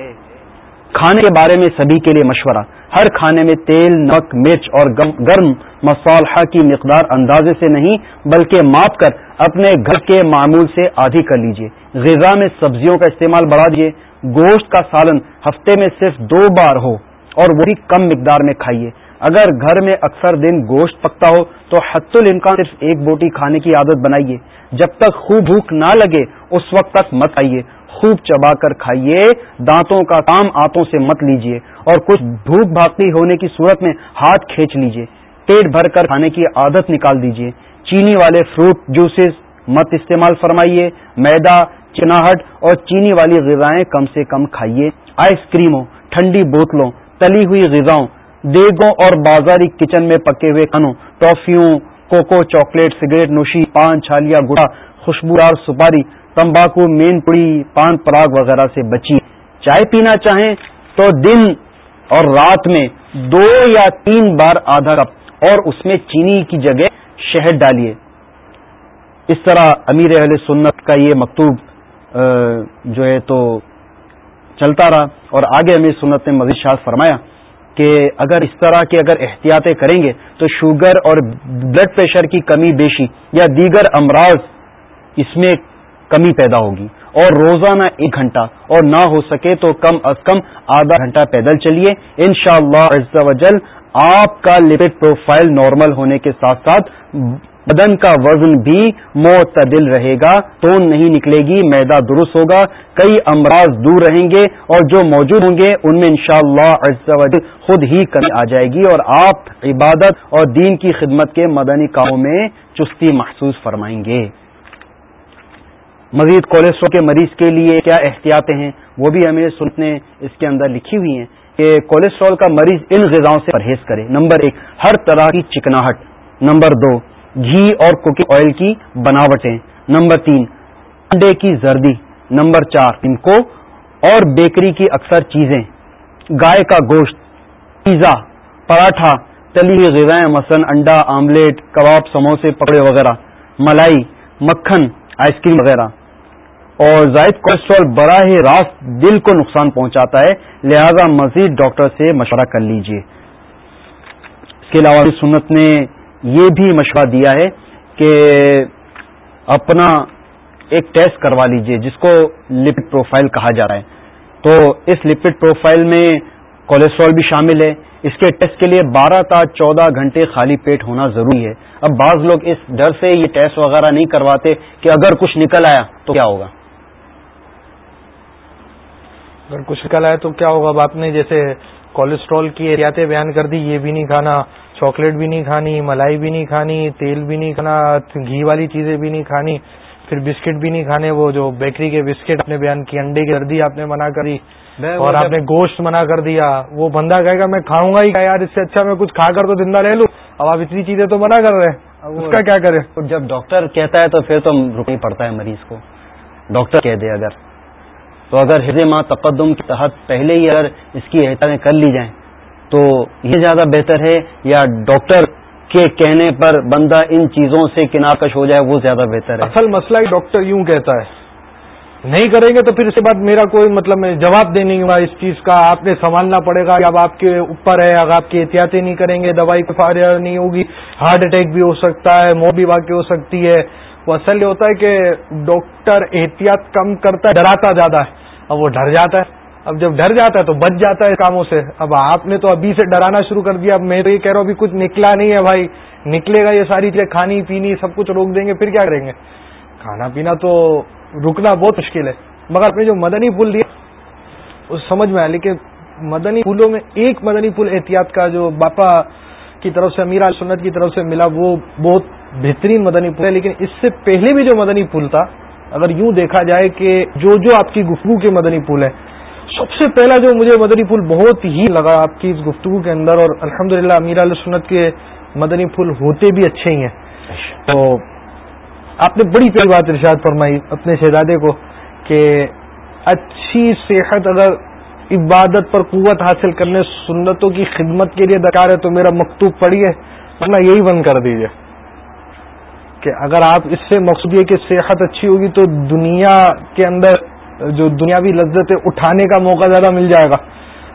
کھانے کے بارے میں سبھی کے لیے مشورہ۔ ہر کھانے میں تیل، نمک، مرچ اور گرم مصالحہ کی مقدار اندازے سے نہیں، بلکہ ماپ کر اپنے گھر کے معمول سے آدھی کر لیجیے۔ غذا میں سبزیوں کا استعمال بڑھا دیجیے گوشت کا سالن ہفتے میں صرف دو بار ہو اور وہی کم مقدار میں کھائیے۔ اگر گھر میں اکثر دن گوشت پکتا ہو تو حت الامکان صرف ایک بوٹی کھانے کی عادت بنائیے۔ جب تک خوب بھوک نہ لگے اس وقت تک مت آئیے خوب چبا کر کھائیے، دانتوں کا کام آتوں سے مت لیجیے اور کچھ بھوک بھاگتی ہونے کی صورت میں ہاتھ کھینچ لیجیے پیٹ بھر کر کھانے کی عادت نکال دیجیے چینی والے فروٹ جوسز مت استعمال فرمائیے، میدا، چناہٹ اور چینی والی غذائیں کم سے کم کھائیے۔ آئس کریموں، ٹھنڈی بوتلوں، تلی ہوئی غذاؤں، دیگوں اور بازاری کچن میں پکے ہوئے کھانوں، ٹافیوں، کوکو چاکلیٹ، سگریٹ نوشی، پان چھالیا گڑا خوشبودار سپاری تمباکو، مین پڑی پان پراگ وغیرہ سے بچی۔ چائے پینا چاہیں تو دن اور رات میں دو یا تین بار آدھا کپ اور اس میں چینی کی جگہ شہد ڈالیے۔ اس طرح امیر اہل سنت کا یہ مکتوب جو ہے تو چلتا رہا اور آگے امیر سنت نے مزید شاہ فرمایا کہ اگر اس طرح کی اگر احتیاطیں کریں گے تو شوگر اور بلڈ پریشر کی کمی بیشی یا دیگر امراض اس میں کمی پیدا ہوگی اور روزانہ ایک گھنٹہ اور نہ ہو سکے تو کم از کم آدھا گھنٹہ پیدل چلیے۔ ان شاء اللہ آپ کا لپڈ پروفائل نارمل ہونے کے ساتھ ساتھ بدن کا وزن بھی معتدل رہے گا تو نہیں نکلے گی، میدا درست ہوگا۔ کئی امراض دور رہیں گے اور جو موجود ہوں گے، ان میں انشاءاللہ شاء اللہ خود ہی کمی آ جائے گی اور آپ عبادت اور دین کی خدمت کے مدنی کاموں میں چستی محسوس فرمائیں گے۔ مزید کولیسٹرول کے مریض کے لیے کیا احتیاطیں ہیں، وہ بھی ہمیں سننے اس کے اندر لکھی ہوئی ہیں کہ کولیسٹرول کا مریض ان غذاؤں سے پرہیز کرے۔ نمبر ایک، ہر طرح کی چکناہٹ۔ نمبر دو، گھی اور کوکنگ آئل کی بناوٹیں۔ نمبر تین، انڈے کی زردی۔ نمبر چار، ان کو اور بیکری کی اکثر چیزیں۔ گائے کا گوشت، پیزا، پراٹھا، تلی ہوئی غذائیں، مثلاً انڈا، آملیٹ، کباب، سموسے پکڑے وغیرہ۔ ملائی، مکھن، آئس کریم وغیرہ۔ اور زائد کولیسٹرول براہ راست دل کو نقصان پہنچاتا ہے، لہذا مزید ڈاکٹر سے مشورہ کر لیجیے اس کے علاوہ سنت نے یہ بھی مشورہ دیا ہے کہ اپنا ایک ٹیسٹ کروا لیجیے، جس کو لپڈ پروفائل کہا جا رہا ہے۔ تو اس لپڈ پروفائل میں کولیسٹرول بھی شامل ہے۔ اس کے ٹیسٹ کے لیے بارہ تا چودہ گھنٹے خالی پیٹ ہونا ضروری ہے۔ اب بعض لوگ اس ڈر سے یہ ٹیسٹ وغیرہ نہیں کرواتے کہ اگر کچھ نکل آیا تو کیا ہوگا؟ اگر کچھ نکل آیا تو کیا ہوگا؟ اب آپ نے جیسے کولیسٹرول کی احتیاطیں بیان کر دی یہ بھی نہیں کھانا چاکلیٹ بھی نہیں کھانی ملائی بھی نہیں کھانی تیل بھی نہیں کھانا گھی والی چیزیں بھی نہیں کھانی پھر بسکٹ بھی نہیں کھانے وہ جو بیکری کے بسکٹ آپ نے بیان کی انڈے کی سردی آپ نے منع کری اور آپ نے گوشت منع کر دیا وہ بندہ کہے گا میں کھاؤں گا ہی یار اس سے اچھا میں کچھ کھا کر تو زندہ لے لوں؟ اب آپ اتنی چیزیں تو منع کر رہے ہیں اس کا کیا کرے جب ڈاکٹر کہتا ہے تو پھر تو رکنا پڑتا ہے مریض کو۔ ڈاکٹر کہہ دے اگر۔ تو اگر حز ماں تقدم کے تحت پہلے ہی اگر اس کی احتیاطیں کر لی جائیں، تو یہ زیادہ بہتر ہے یا ڈاکٹر کے کہنے پر بندہ ان چیزوں سے کنارکش ہو جائے، وہ زیادہ بہتر ہے۔ اصل مسئلہ ہی ڈاکٹر یوں کہتا ہے۔ نہیں کریں گے تو پھر اس کے بعد میرا کوئی مطلب میں جواب دے نہیں ہوا اس چیز کا آپ نے سنبھالنا پڑے گا۔ اب آپ کے اوپر ہے اگر آپ کی احتیاطیں نہیں کریں گے، دوائی کو فارغ نہیں ہوگی، ہارٹ اٹیک بھی ہو سکتا ہے، موت بھی واقع ہو سکتی ہے۔ وہ اصل یہ ہوتا ہے کہ ڈاکٹر احتیاط کم کرتا ہے، ڈراتا زیادہ ہے۔ اب وہ ڈر جاتا ہے۔ اب جب ڈر جاتا ہے تو بچ جاتا ہے کاموں سے۔ اب آپ نے تو ابھی سے ڈرانا شروع کر دیا۔ اب میں تو یہ کہہ رہا ہوں، ابھی کچھ نکلا نہیں ہے بھائی۔ نکلے گا یہ ساری چیزیں، کھانی پینی سب کچھ روک دیں گے، پھر کیا کریں گے؟ کھانا پینا تو رکنا بہت مشکل ہے۔ مگر آپ نے جو مدنی پھول دیا اس سمجھ میں آیا۔ لیکن مدنی پھولوں میں ایک مدنی پھول احتیاط کا جو باپا کی طرف سے میرا سنت کی طرف سے ملا، وہ بہت بہترین مدنی پھول ہے، لیکن اس سے پہلے بھی جو مدنی پھول تھا، اگر یوں دیکھا جائے کہ جو جو آپ کی گفتگو کے مدنی پھول ہے سب سے پہلا جو مجھے مدنی پھول بہت ہی لگا آپ کی اس گفتگو کے اندر، اور الحمد للہ امیر علیہ سنت کے مدنی پھول ہوتے بھی اچھے ہی ہیں۔ تو آپ نے بڑی پیاری بات ارشاد فرمائی اپنے شہزادے کو کہ اچھی صحت، اگر عبادت پر قوت حاصل کرنے، سنتوں کی خدمت کے لیے درکار ہے تو میرا مکتوب پڑھیے، ورنہ یہی بند کر دیجیے کہ اگر آپ اس سے مقصود یہ کہ صحت اچھی ہوگی تو دنیا کے اندر جو دنیاوی لذت اٹھانے کا موقع زیادہ مل جائے گا۔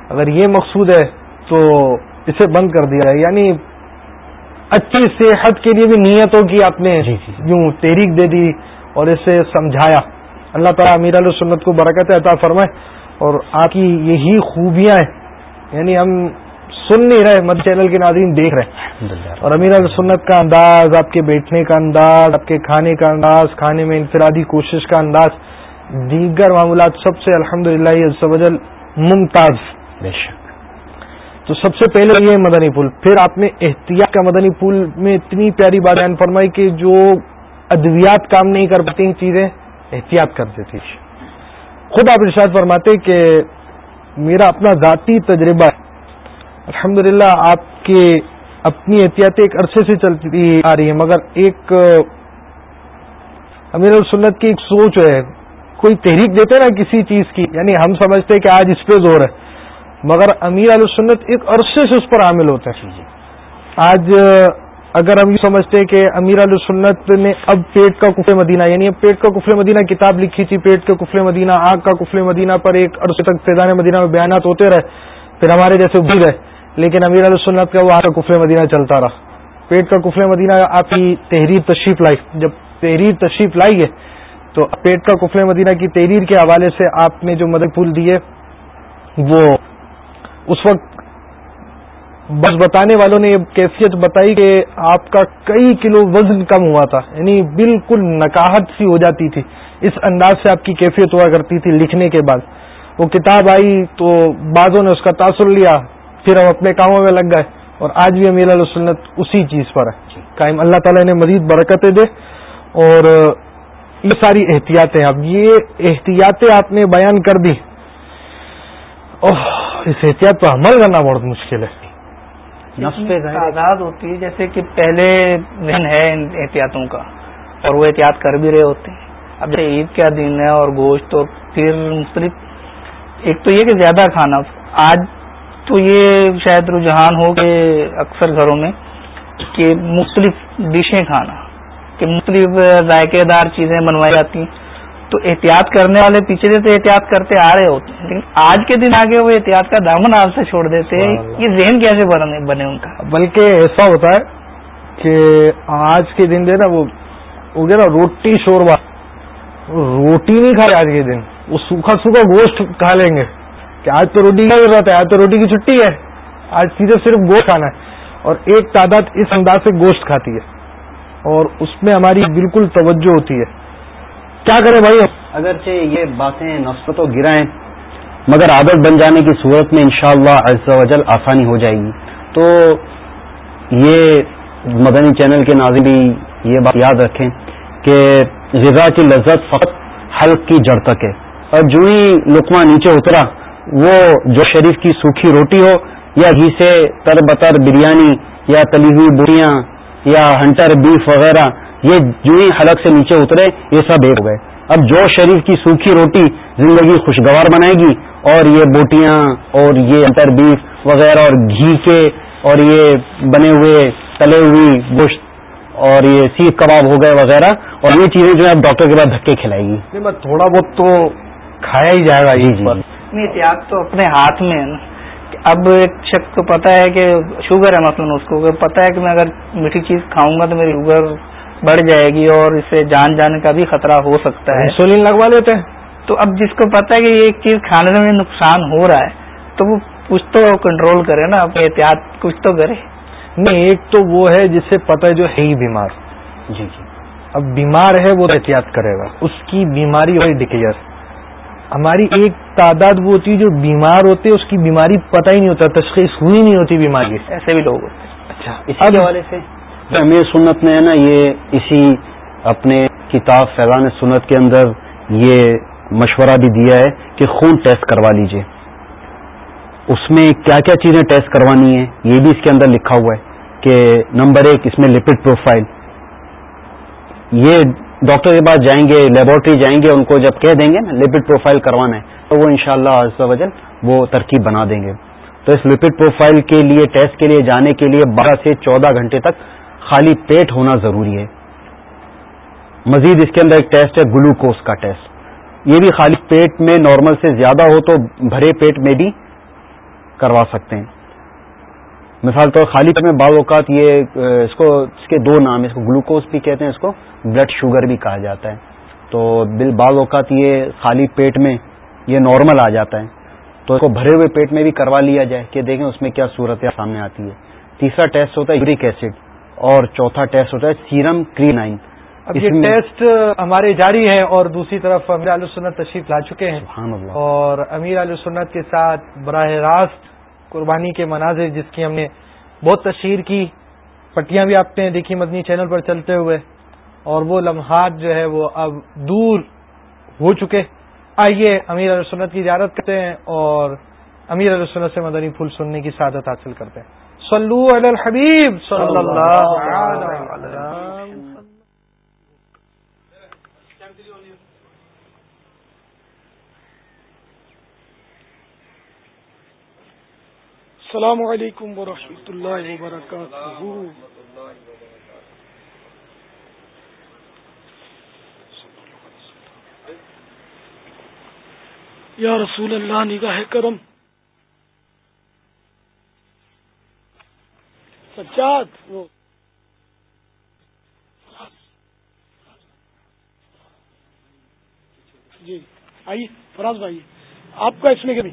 اگر یہ مقصود ہے تو اسے بند کر دیا ہے یعنی اچھی صحت کے لیے بھی نیتوں کی آپ نے جی، جی،۔ یوں تحریک دے دی اور اسے سمجھایا۔ اللہ تعالیٰ امیر السنت کو برکت عطا فرمائے اور آپ کی یہی خوبیاں ہیں۔ یعنی ہم سن نہیں رہے مد چینل کے ناظرین دیکھ رہے اور امیر سنت کا انداز آپ کے بیٹھنے کا انداز آپ کے کھانے کا انداز کھانے میں انفرادی کوشش کا انداز دیگر معاملات سب سے الحمد للہ ممتاز۔ تو سب سے پہلے یہ مدنی پھول پھر آپ نے احتیاط کا مدنی پھول میں اتنی پیاری بات بیان فرمائی کہ جو ادویات کام نہیں کر پاتی چیزیں احتیاط کرتے تھی خود آپ ارشاد فرماتے کہ میرا اپنا ذاتی تجربہ الحمد للہ آپ کی اپنی احتیاطیں ایک عرصے سے چلتی آ رہی ہے مگر ایک امیر السنت کی ایک سوچ ہے، کوئی تحریک دیتے نا کسی چیز کی یعنی ہم سمجھتے کہ آج اس پہ زور ہے، مگر امیر السنت ایک عرصے سے اس پر عامل ہوتا ہے۔ آج اگر ہم یہ سمجھتے کہ امیر السنت نے اب پیٹ کا کفل مدینہ یعنی اب پیٹ کا کفل مدینہ کتاب لکھی تھی، پیٹ کے کفل مدینہ، آگ کا کفل مدینہ پر ایک عرصے تک فیضان مدینہ میں بیانات ہوتے رہے، پھر ہمارے جیسے بھول گئے۔ لیکن امیر علیہ سنت کا وہ آپ کا کفل مدینہ چلتا رہا۔ پیٹ کا کفل مدینہ آپ کی تحریر تشریف لائی جب تحریر تشریف لائی ہے تو پیٹ کا کفل مدینہ کی تحریر کے حوالے سے آپ نے جو مدد پھول دیے وہ اس وقت بس بتانے والوں نے یہ کیفیت بتائی کہ آپ کا کئی کلو وزن کم ہوا تھا یعنی بالکل نکاہت سی ہو جاتی تھی۔ اس انداز سے آپ کی کیفیت ہوا کرتی تھی لکھنے کے بعد۔ وہ کتاب آئی تو بعضوں نے اس کا تاثر لیا۔ پھر ہم اپنے کاموں میں لگ گئے اور آج بھی امیر علیہ سنت اسی چیز پر ہے قائم اللہ تعالیٰ نے مزید برکتیں دے اور یہ ساری احتیاطیں اب یہ احتیاطیں آپ نے بیان کر دی۔ اوہ اس احتیاط پر عمل کرنا بہت مشکل ہے۔ آزاد ہوتی ہے جیسے کہ پہلے دن ہے ان احتیاطوں کا اور وہ احتیاط کر بھی رہے ہوتے ہیں۔ اب جیسے عید کا دن ہے اور گوشت اور پھر مختلف ایک تو یہ کہ زیادہ کھانا۔ آج تو یہ شاید رجحان ہو کہ اکثر گھروں میں کہ مختلف ڈشیں کھانا کہ مختلف ذائقے دار چیزیں بنوائی جاتی ہیں۔ تو احتیاط کرنے والے پیچھے سے تو احتیاط کرتے آ رہے ہوتے ہیں لیکن آج کے دن آگے وہ احتیاط کا دامن آپ سے چھوڑ دیتے ہیں۔ یہ ذہن کیسے بنے ان کا؟ بلکہ ایسا ہوتا ہے کہ آج کے دن جو نا وہ گیا نا روٹی شوربا۔ روٹی نہیں کھا آج کے دن وہ سوکھا سوکھا گوشت کھا لیں گے۔ کہ آج تو روٹی کا ضرورت ہے؟ آج تو روٹی کی چھٹی ہے۔ آج سیدھے صرف گوشت کھانا ہے۔ اور ایک تعداد اس انداز سے گوشت کھاتی ہے۔ اور اس میں ہماری بالکل توجہ ہوتی ہے۔ کیا کریں بھائی اگرچہ یہ باتیں نسبت و گرائیں، مگر عادت بن جانے کی صورت میں انشاءاللہ شاء اللہ وجل آسانی ہو جائے گی۔ تو یہ مدنی چینل کے ناظرین بھی یہ بات یاد رکھیں کہ غذا کی لذت فقط حلق کی جڑ تک ہے۔ اور جو ہی لکما نیچے اترا وہ جو شریف کی سوکھی روٹی ہو یا گھی سے تر بتر بریانی یا تلی ہوئی بوریاں یا ہنٹر بیف وغیرہ یہ جو ہی حلق سے نیچے اترے یہ سب ایک ہو گئے۔ اب جو شریف کی سوکھی روٹی زندگی خوشگوار بنائے گی اور یہ بوٹیاں اور یہ انٹر بیف وغیرہ اور گھی کے اور یہ بنے ہوئے تلے ہوئی گوشت اور یہ سیخ کباب ہو گئے وغیرہ اور یہ چیزیں جو ہے اب ڈاکٹر کے بعد دھکے کھلائے گی۔ تھوڑا بہت تو کھایا ہی جائے گا جی۔ جی احتیاط تو اپنے ہاتھ میں ہے نا۔ اب ایک شخص کو پتا ہے کہ شوگر ہے مثلاً اس کو پتا ہے کہ میں اگر میٹھی چیز کھاؤں گا تو میری شوگر بڑھ جائے گی اور اس سے جان جانے کا بھی خطرہ ہو سکتا ہے۔ انسولین لگوا لیتے ہیں۔ تو اب جس کو پتا ہے کہ یہ ایک چیز کھانے میں نقصان ہو رہا ہے تو وہ کچھ تو کنٹرول کرے نا اپنے احتیاط کچھ تو کرے۔ نہیں ایک تو وہ ہے جس سے پتا ہے جو ہے ہی بیمار۔ جی جی۔ اب بیمار ہے وہ احتیاط کرے گا۔ اس کی بیماری ہوئی ڈکلیئر۔ ہماری ایک تعداد وہ ہوتی ہے جو بیمار ہوتے اس کی بیماری پتہ ہی نہیں ہوتا تشخیص ہوئی نہیں ہوتی بیماری ایسے بھی لوگ ہوتے اچھا اسی حوالے سے۔ امیر سنت نے ہے نا یہ اسی اپنے کتاب فیضان سنت کے اندر یہ مشورہ بھی دیا ہے کہ خون ٹیسٹ کروا لیجیے۔ اس میں کیا کیا چیزیں ٹیسٹ کروانی ہیں یہ بھی اس کے اندر لکھا ہوا ہے کہ نمبر ایک اس میں لپڈ پروفائل۔ یہ ڈاکٹر کے پاس جائیں گے، لیبورٹری جائیں گے، ان کو جب کہہ دیں گے نا لپڈ پروفائل کروانا ہے، تو وہ انشاءاللہ شاء اللہ وجل وہ ترکیب بنا دیں گے۔ تو اس لپڈ پروفائل کے لیے ٹیسٹ کے لیے جانے کے لیے بارہ سے چودہ گھنٹے تک خالی پیٹ ہونا ضروری ہے۔ مزید اس کے اندر ایک ٹیسٹ ہے، گلوکوز کا ٹیسٹ یہ بھی خالی پیٹ میں نارمل سے زیادہ ہو تو بھرے پیٹ میں بھی کروا سکتے ہیں۔ مثال طور خالی پیٹ میں بعض اوقات یہ اس کو اس کے دو نام اس کو گلوکوز بھی کہتے ہیں اس کو بلڈ شوگر بھی کہا جاتا ہے۔ تو بعض اوقات یہ خالی پیٹ میں یہ نارمل آ جاتا ہے۔ تو اس کو بھرے ہوئے پیٹ میں بھی کروا لیا جائے کہ دیکھیں اس میں کیا صورت سامنے آتی ہے۔ تیسرا ٹیسٹ ہوتا ہے یورک ایسڈ اور چوتھا ٹیسٹ ہوتا ہے سیرم کری نائن اب یہ ٹیسٹ ہمارے جاری ہیں اور دوسری طرف امیر علیہ سنت تشریف لا چکے ہیں۔ اور امیر علیہ سنت کے ساتھ براہ راست قربانی کے مناظر جس کی ہم نے بہت تشہیر کی، پٹیاں بھی آپ نے دیکھی مدنی چینل پر چلتے ہوئے، اور وہ لمحات جو ہے وہ اب دور ہو چکے۔ آئیے امیر علیہ کی اجازت کرتے ہیں، اور امیر علیہ سنت سے مدنی پھول سننے کی سعادت حاصل کرتے ہیں۔ صلو علی الحبیب صلی اللہ السلام علیکم ورحمۃ اللہ وبرکاتہ۔ یا رسول اللہ، نگاہ کرم۔ سجاد، وہ۔ جی آئیے، فراز بھائی، آپ کا اس میں کبھی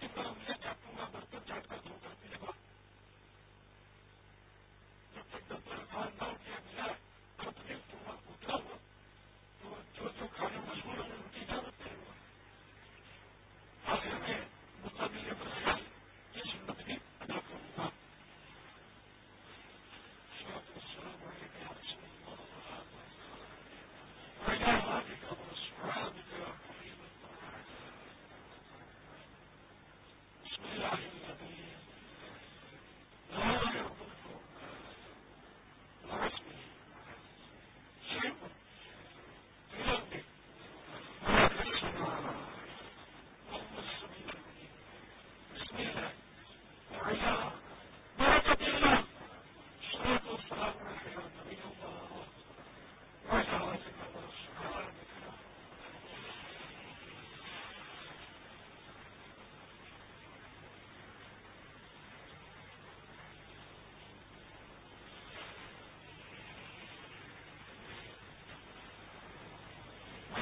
کتاب ہے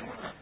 ہاں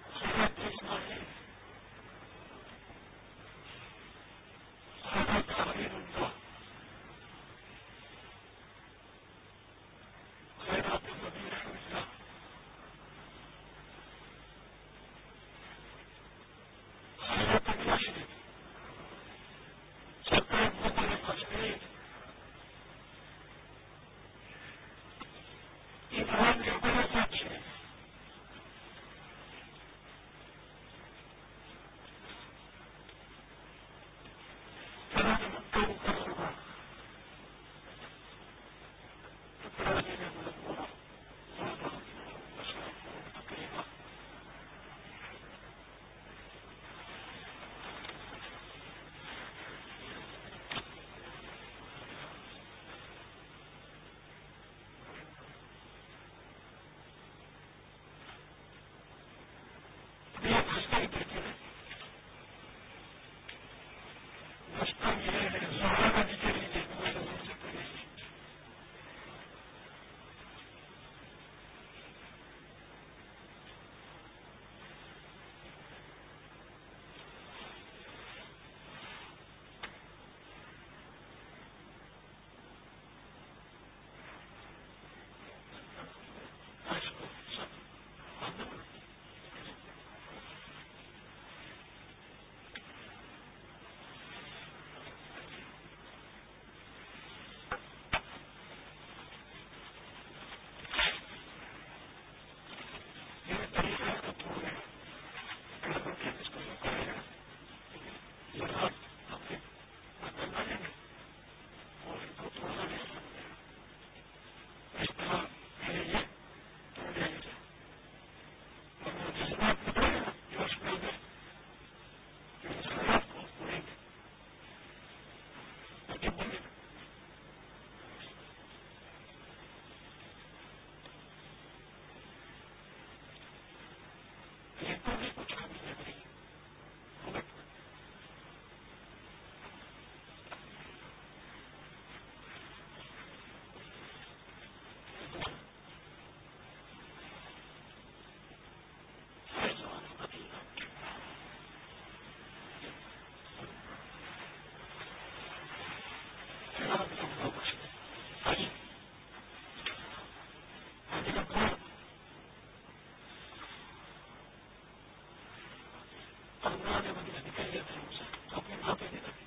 اور انہوں نے مجھے نکل لیا تھا اپنے ماں پہ دینا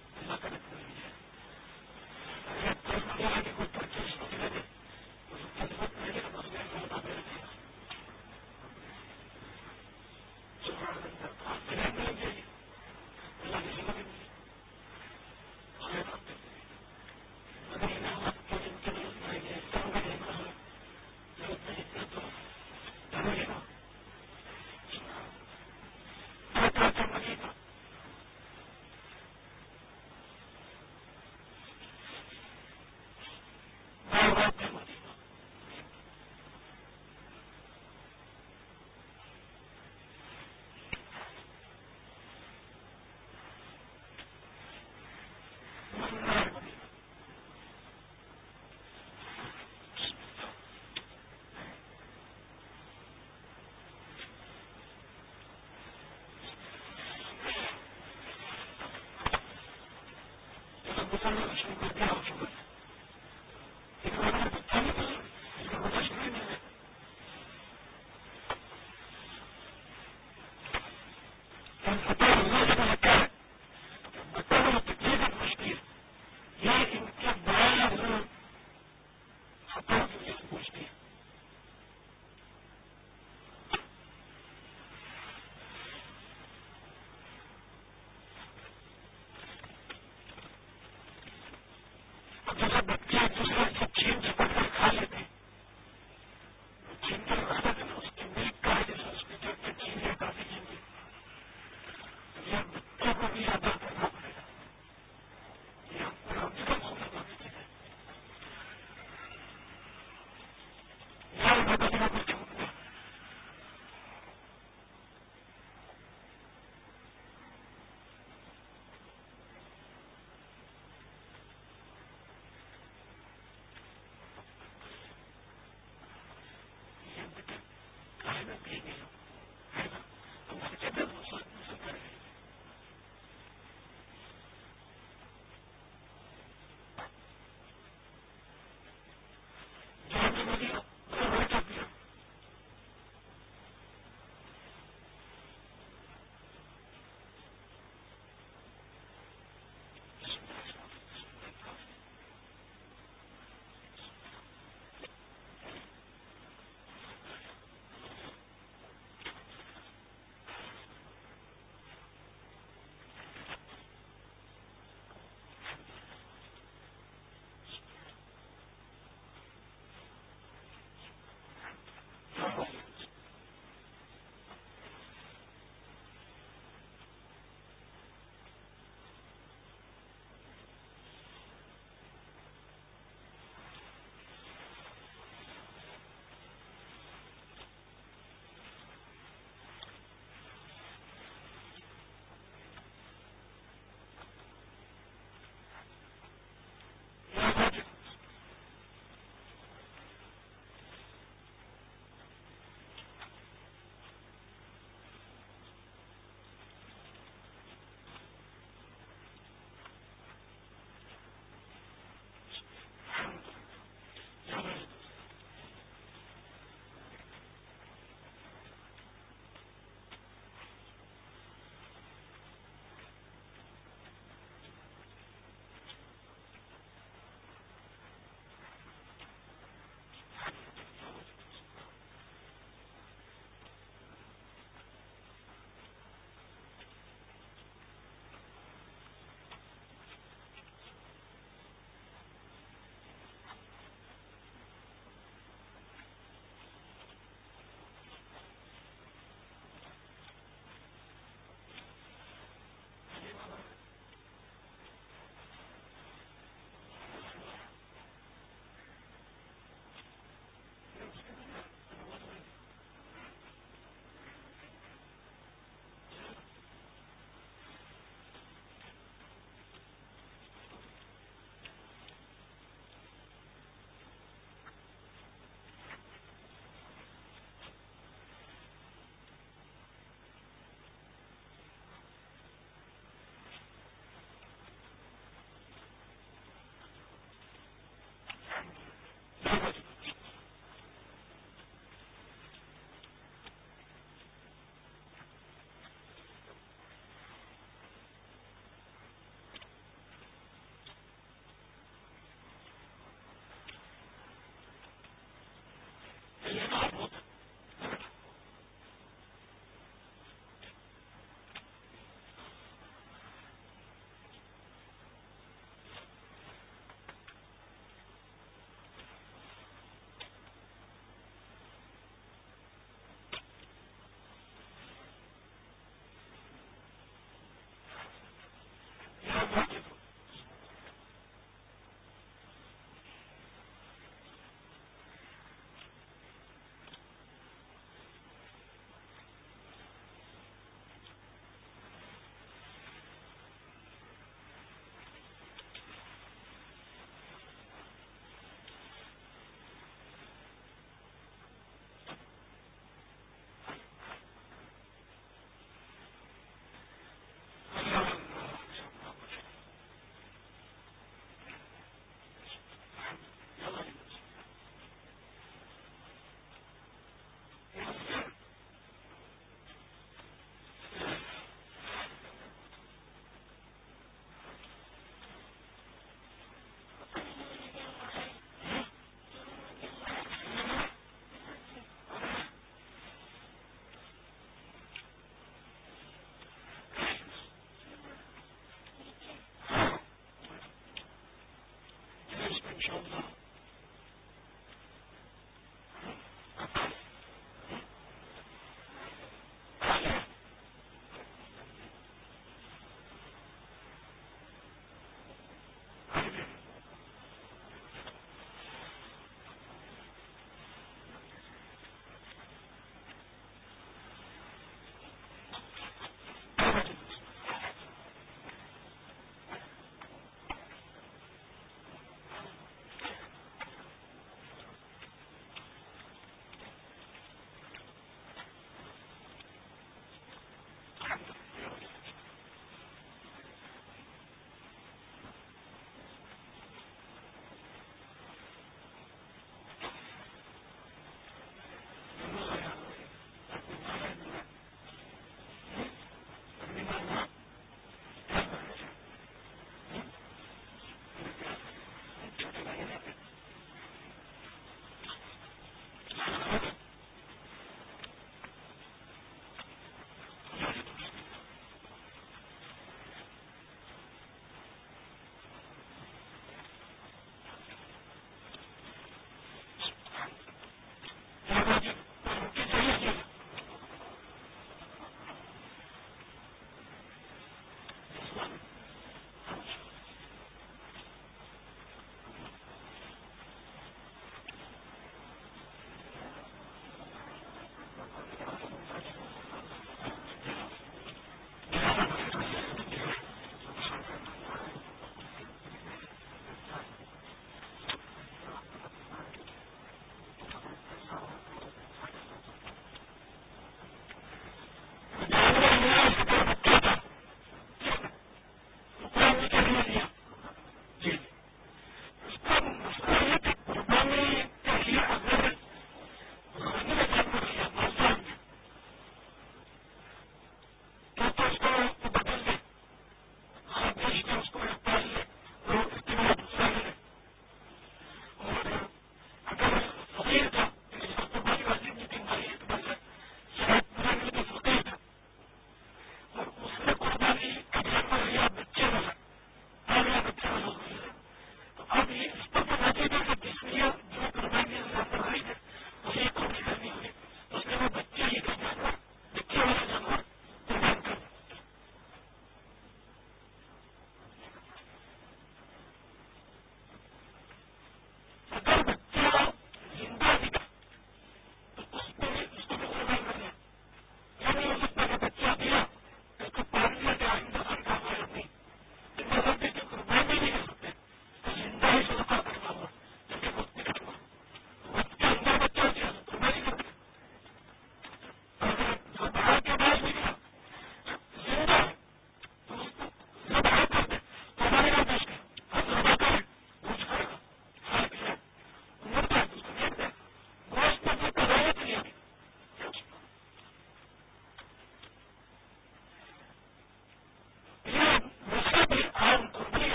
تو رکھی گئی ہوں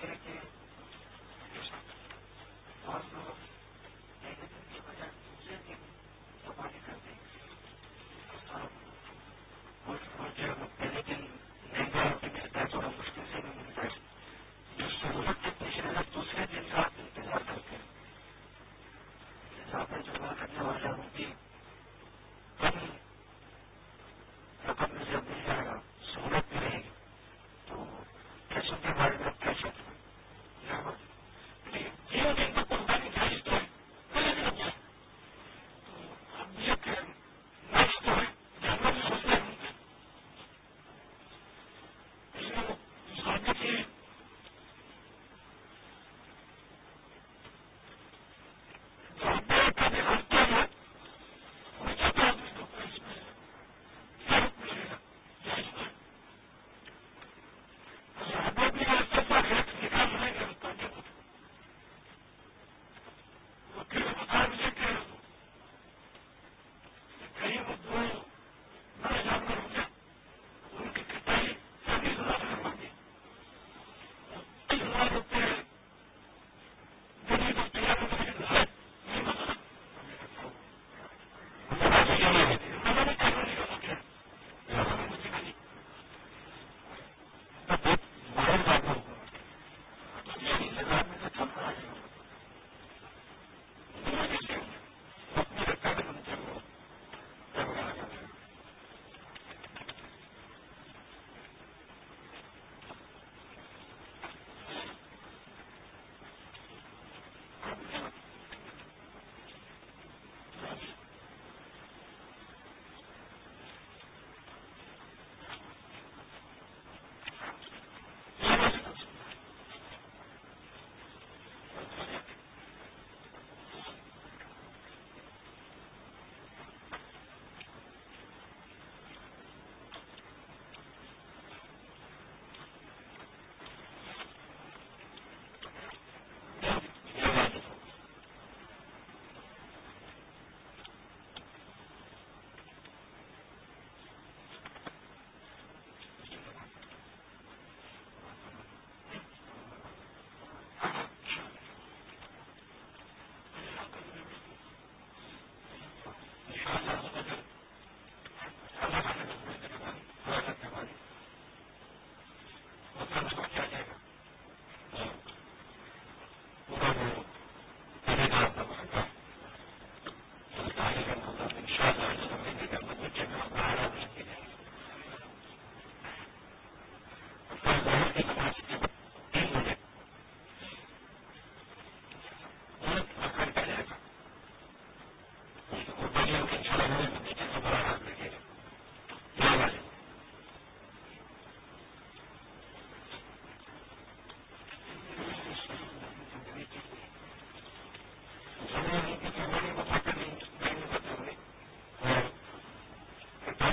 کر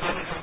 جی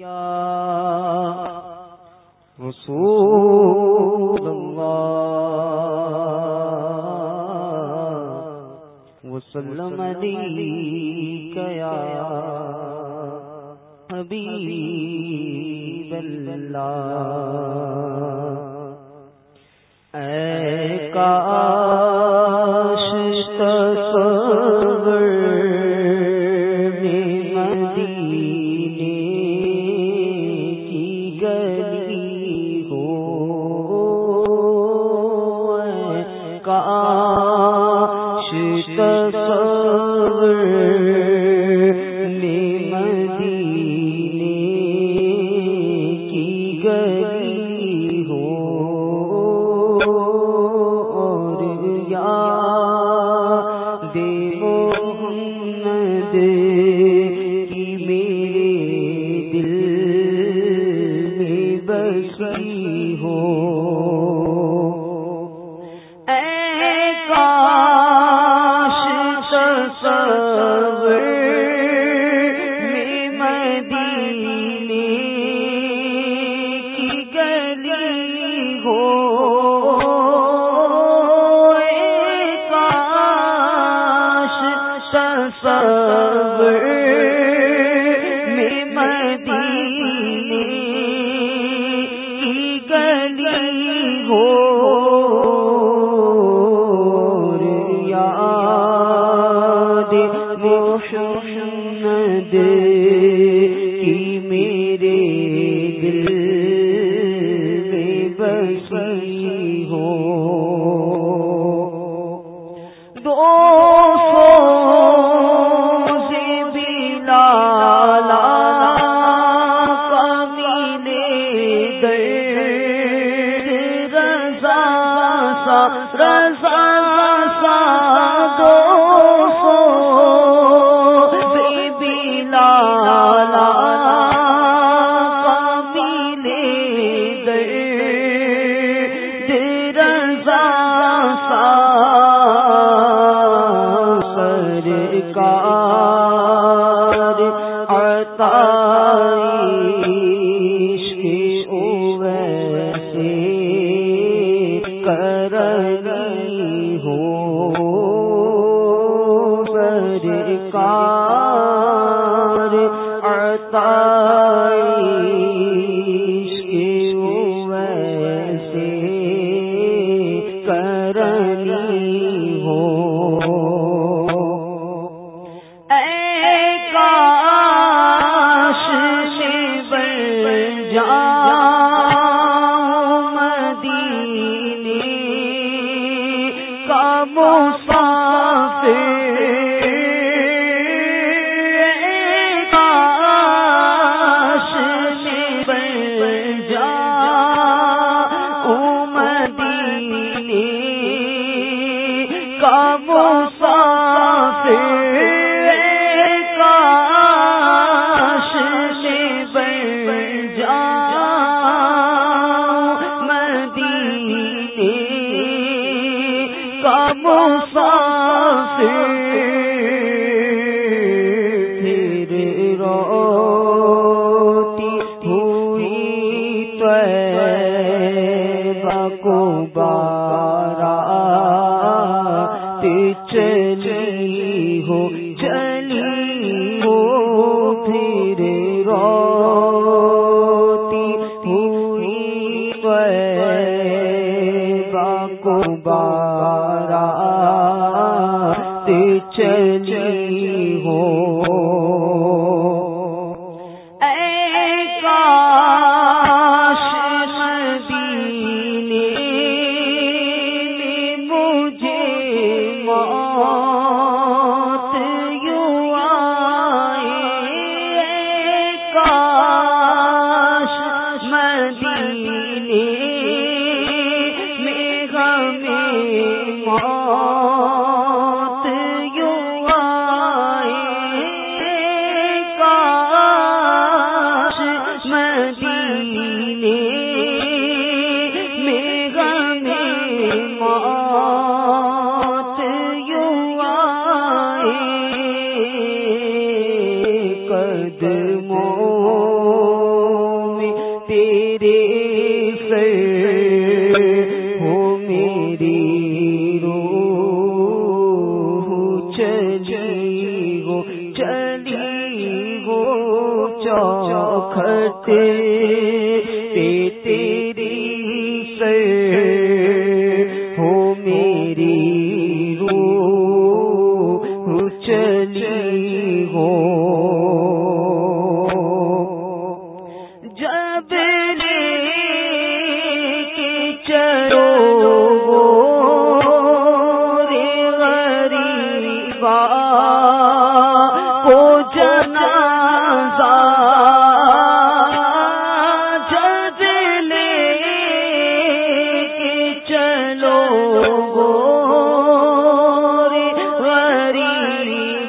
الْأَخْيَارِ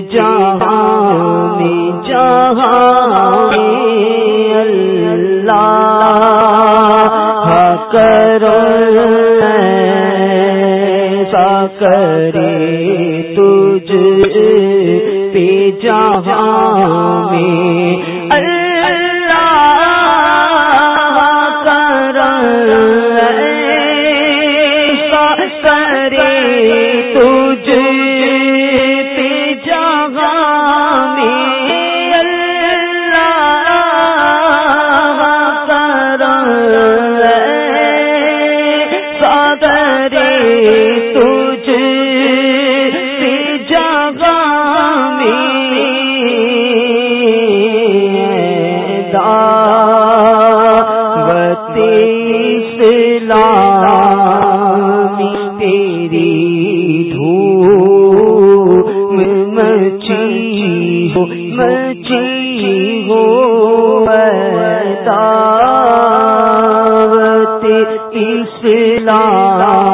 جہاں میں جہاں میں اللہ کرو سا کرے تجھ پہ جہاں میں مچی ہو اسلام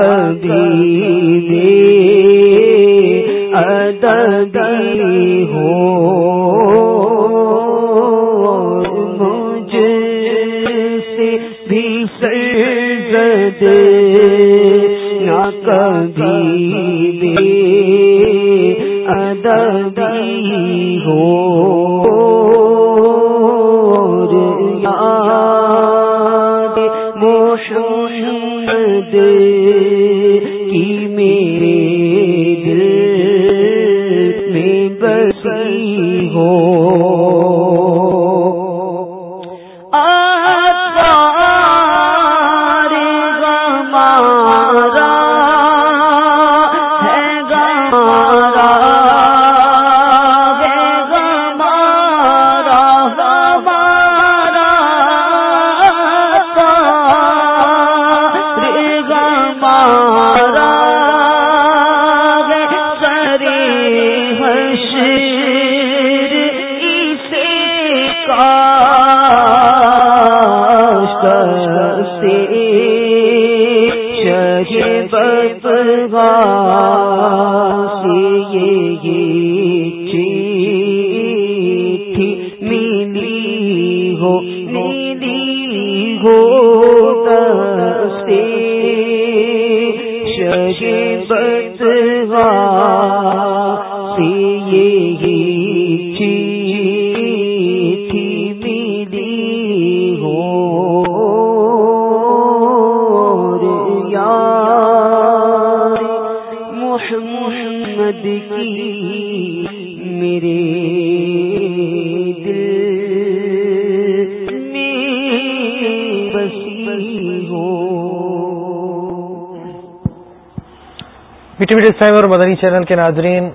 کبھی دے ادبی ہو مجھ سے بھی سرد نہ کبھی دے ادبی ہو دے اسلام اور مدنی چینل کے ناظرین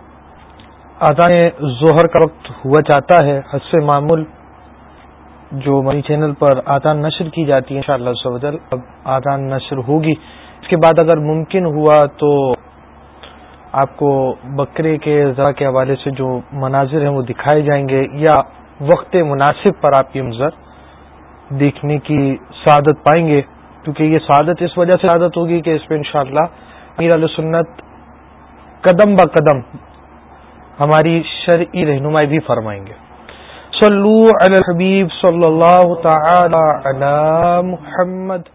آزان ظہر کا وقت ہوا چاہتا ہے۔ حسف معمول جو مدنی چینل پر آزان نشر کی جاتی ہے، انشاءاللہ شاء اللہ اب آزان نشر ہوگی۔ اس کے بعد اگر ممکن ہوا تو آپ کو بکرے کے ذرا کے حوالے سے جو مناظر ہیں وہ دکھائے جائیں گے یا وقت مناسب پر آپ یہ منظر دیکھنے کی سعادت پائیں گے۔ کیونکہ یہ سعادت اس وجہ سے عادت ہوگی کہ اس پہ انشاءاللہ میر علیہ سنت قدم با قدم ہماری شرعی رہنمائی بھی فرمائیں گے۔ صلو علی الحبیب صلی اللہ تعالی علی محمد۔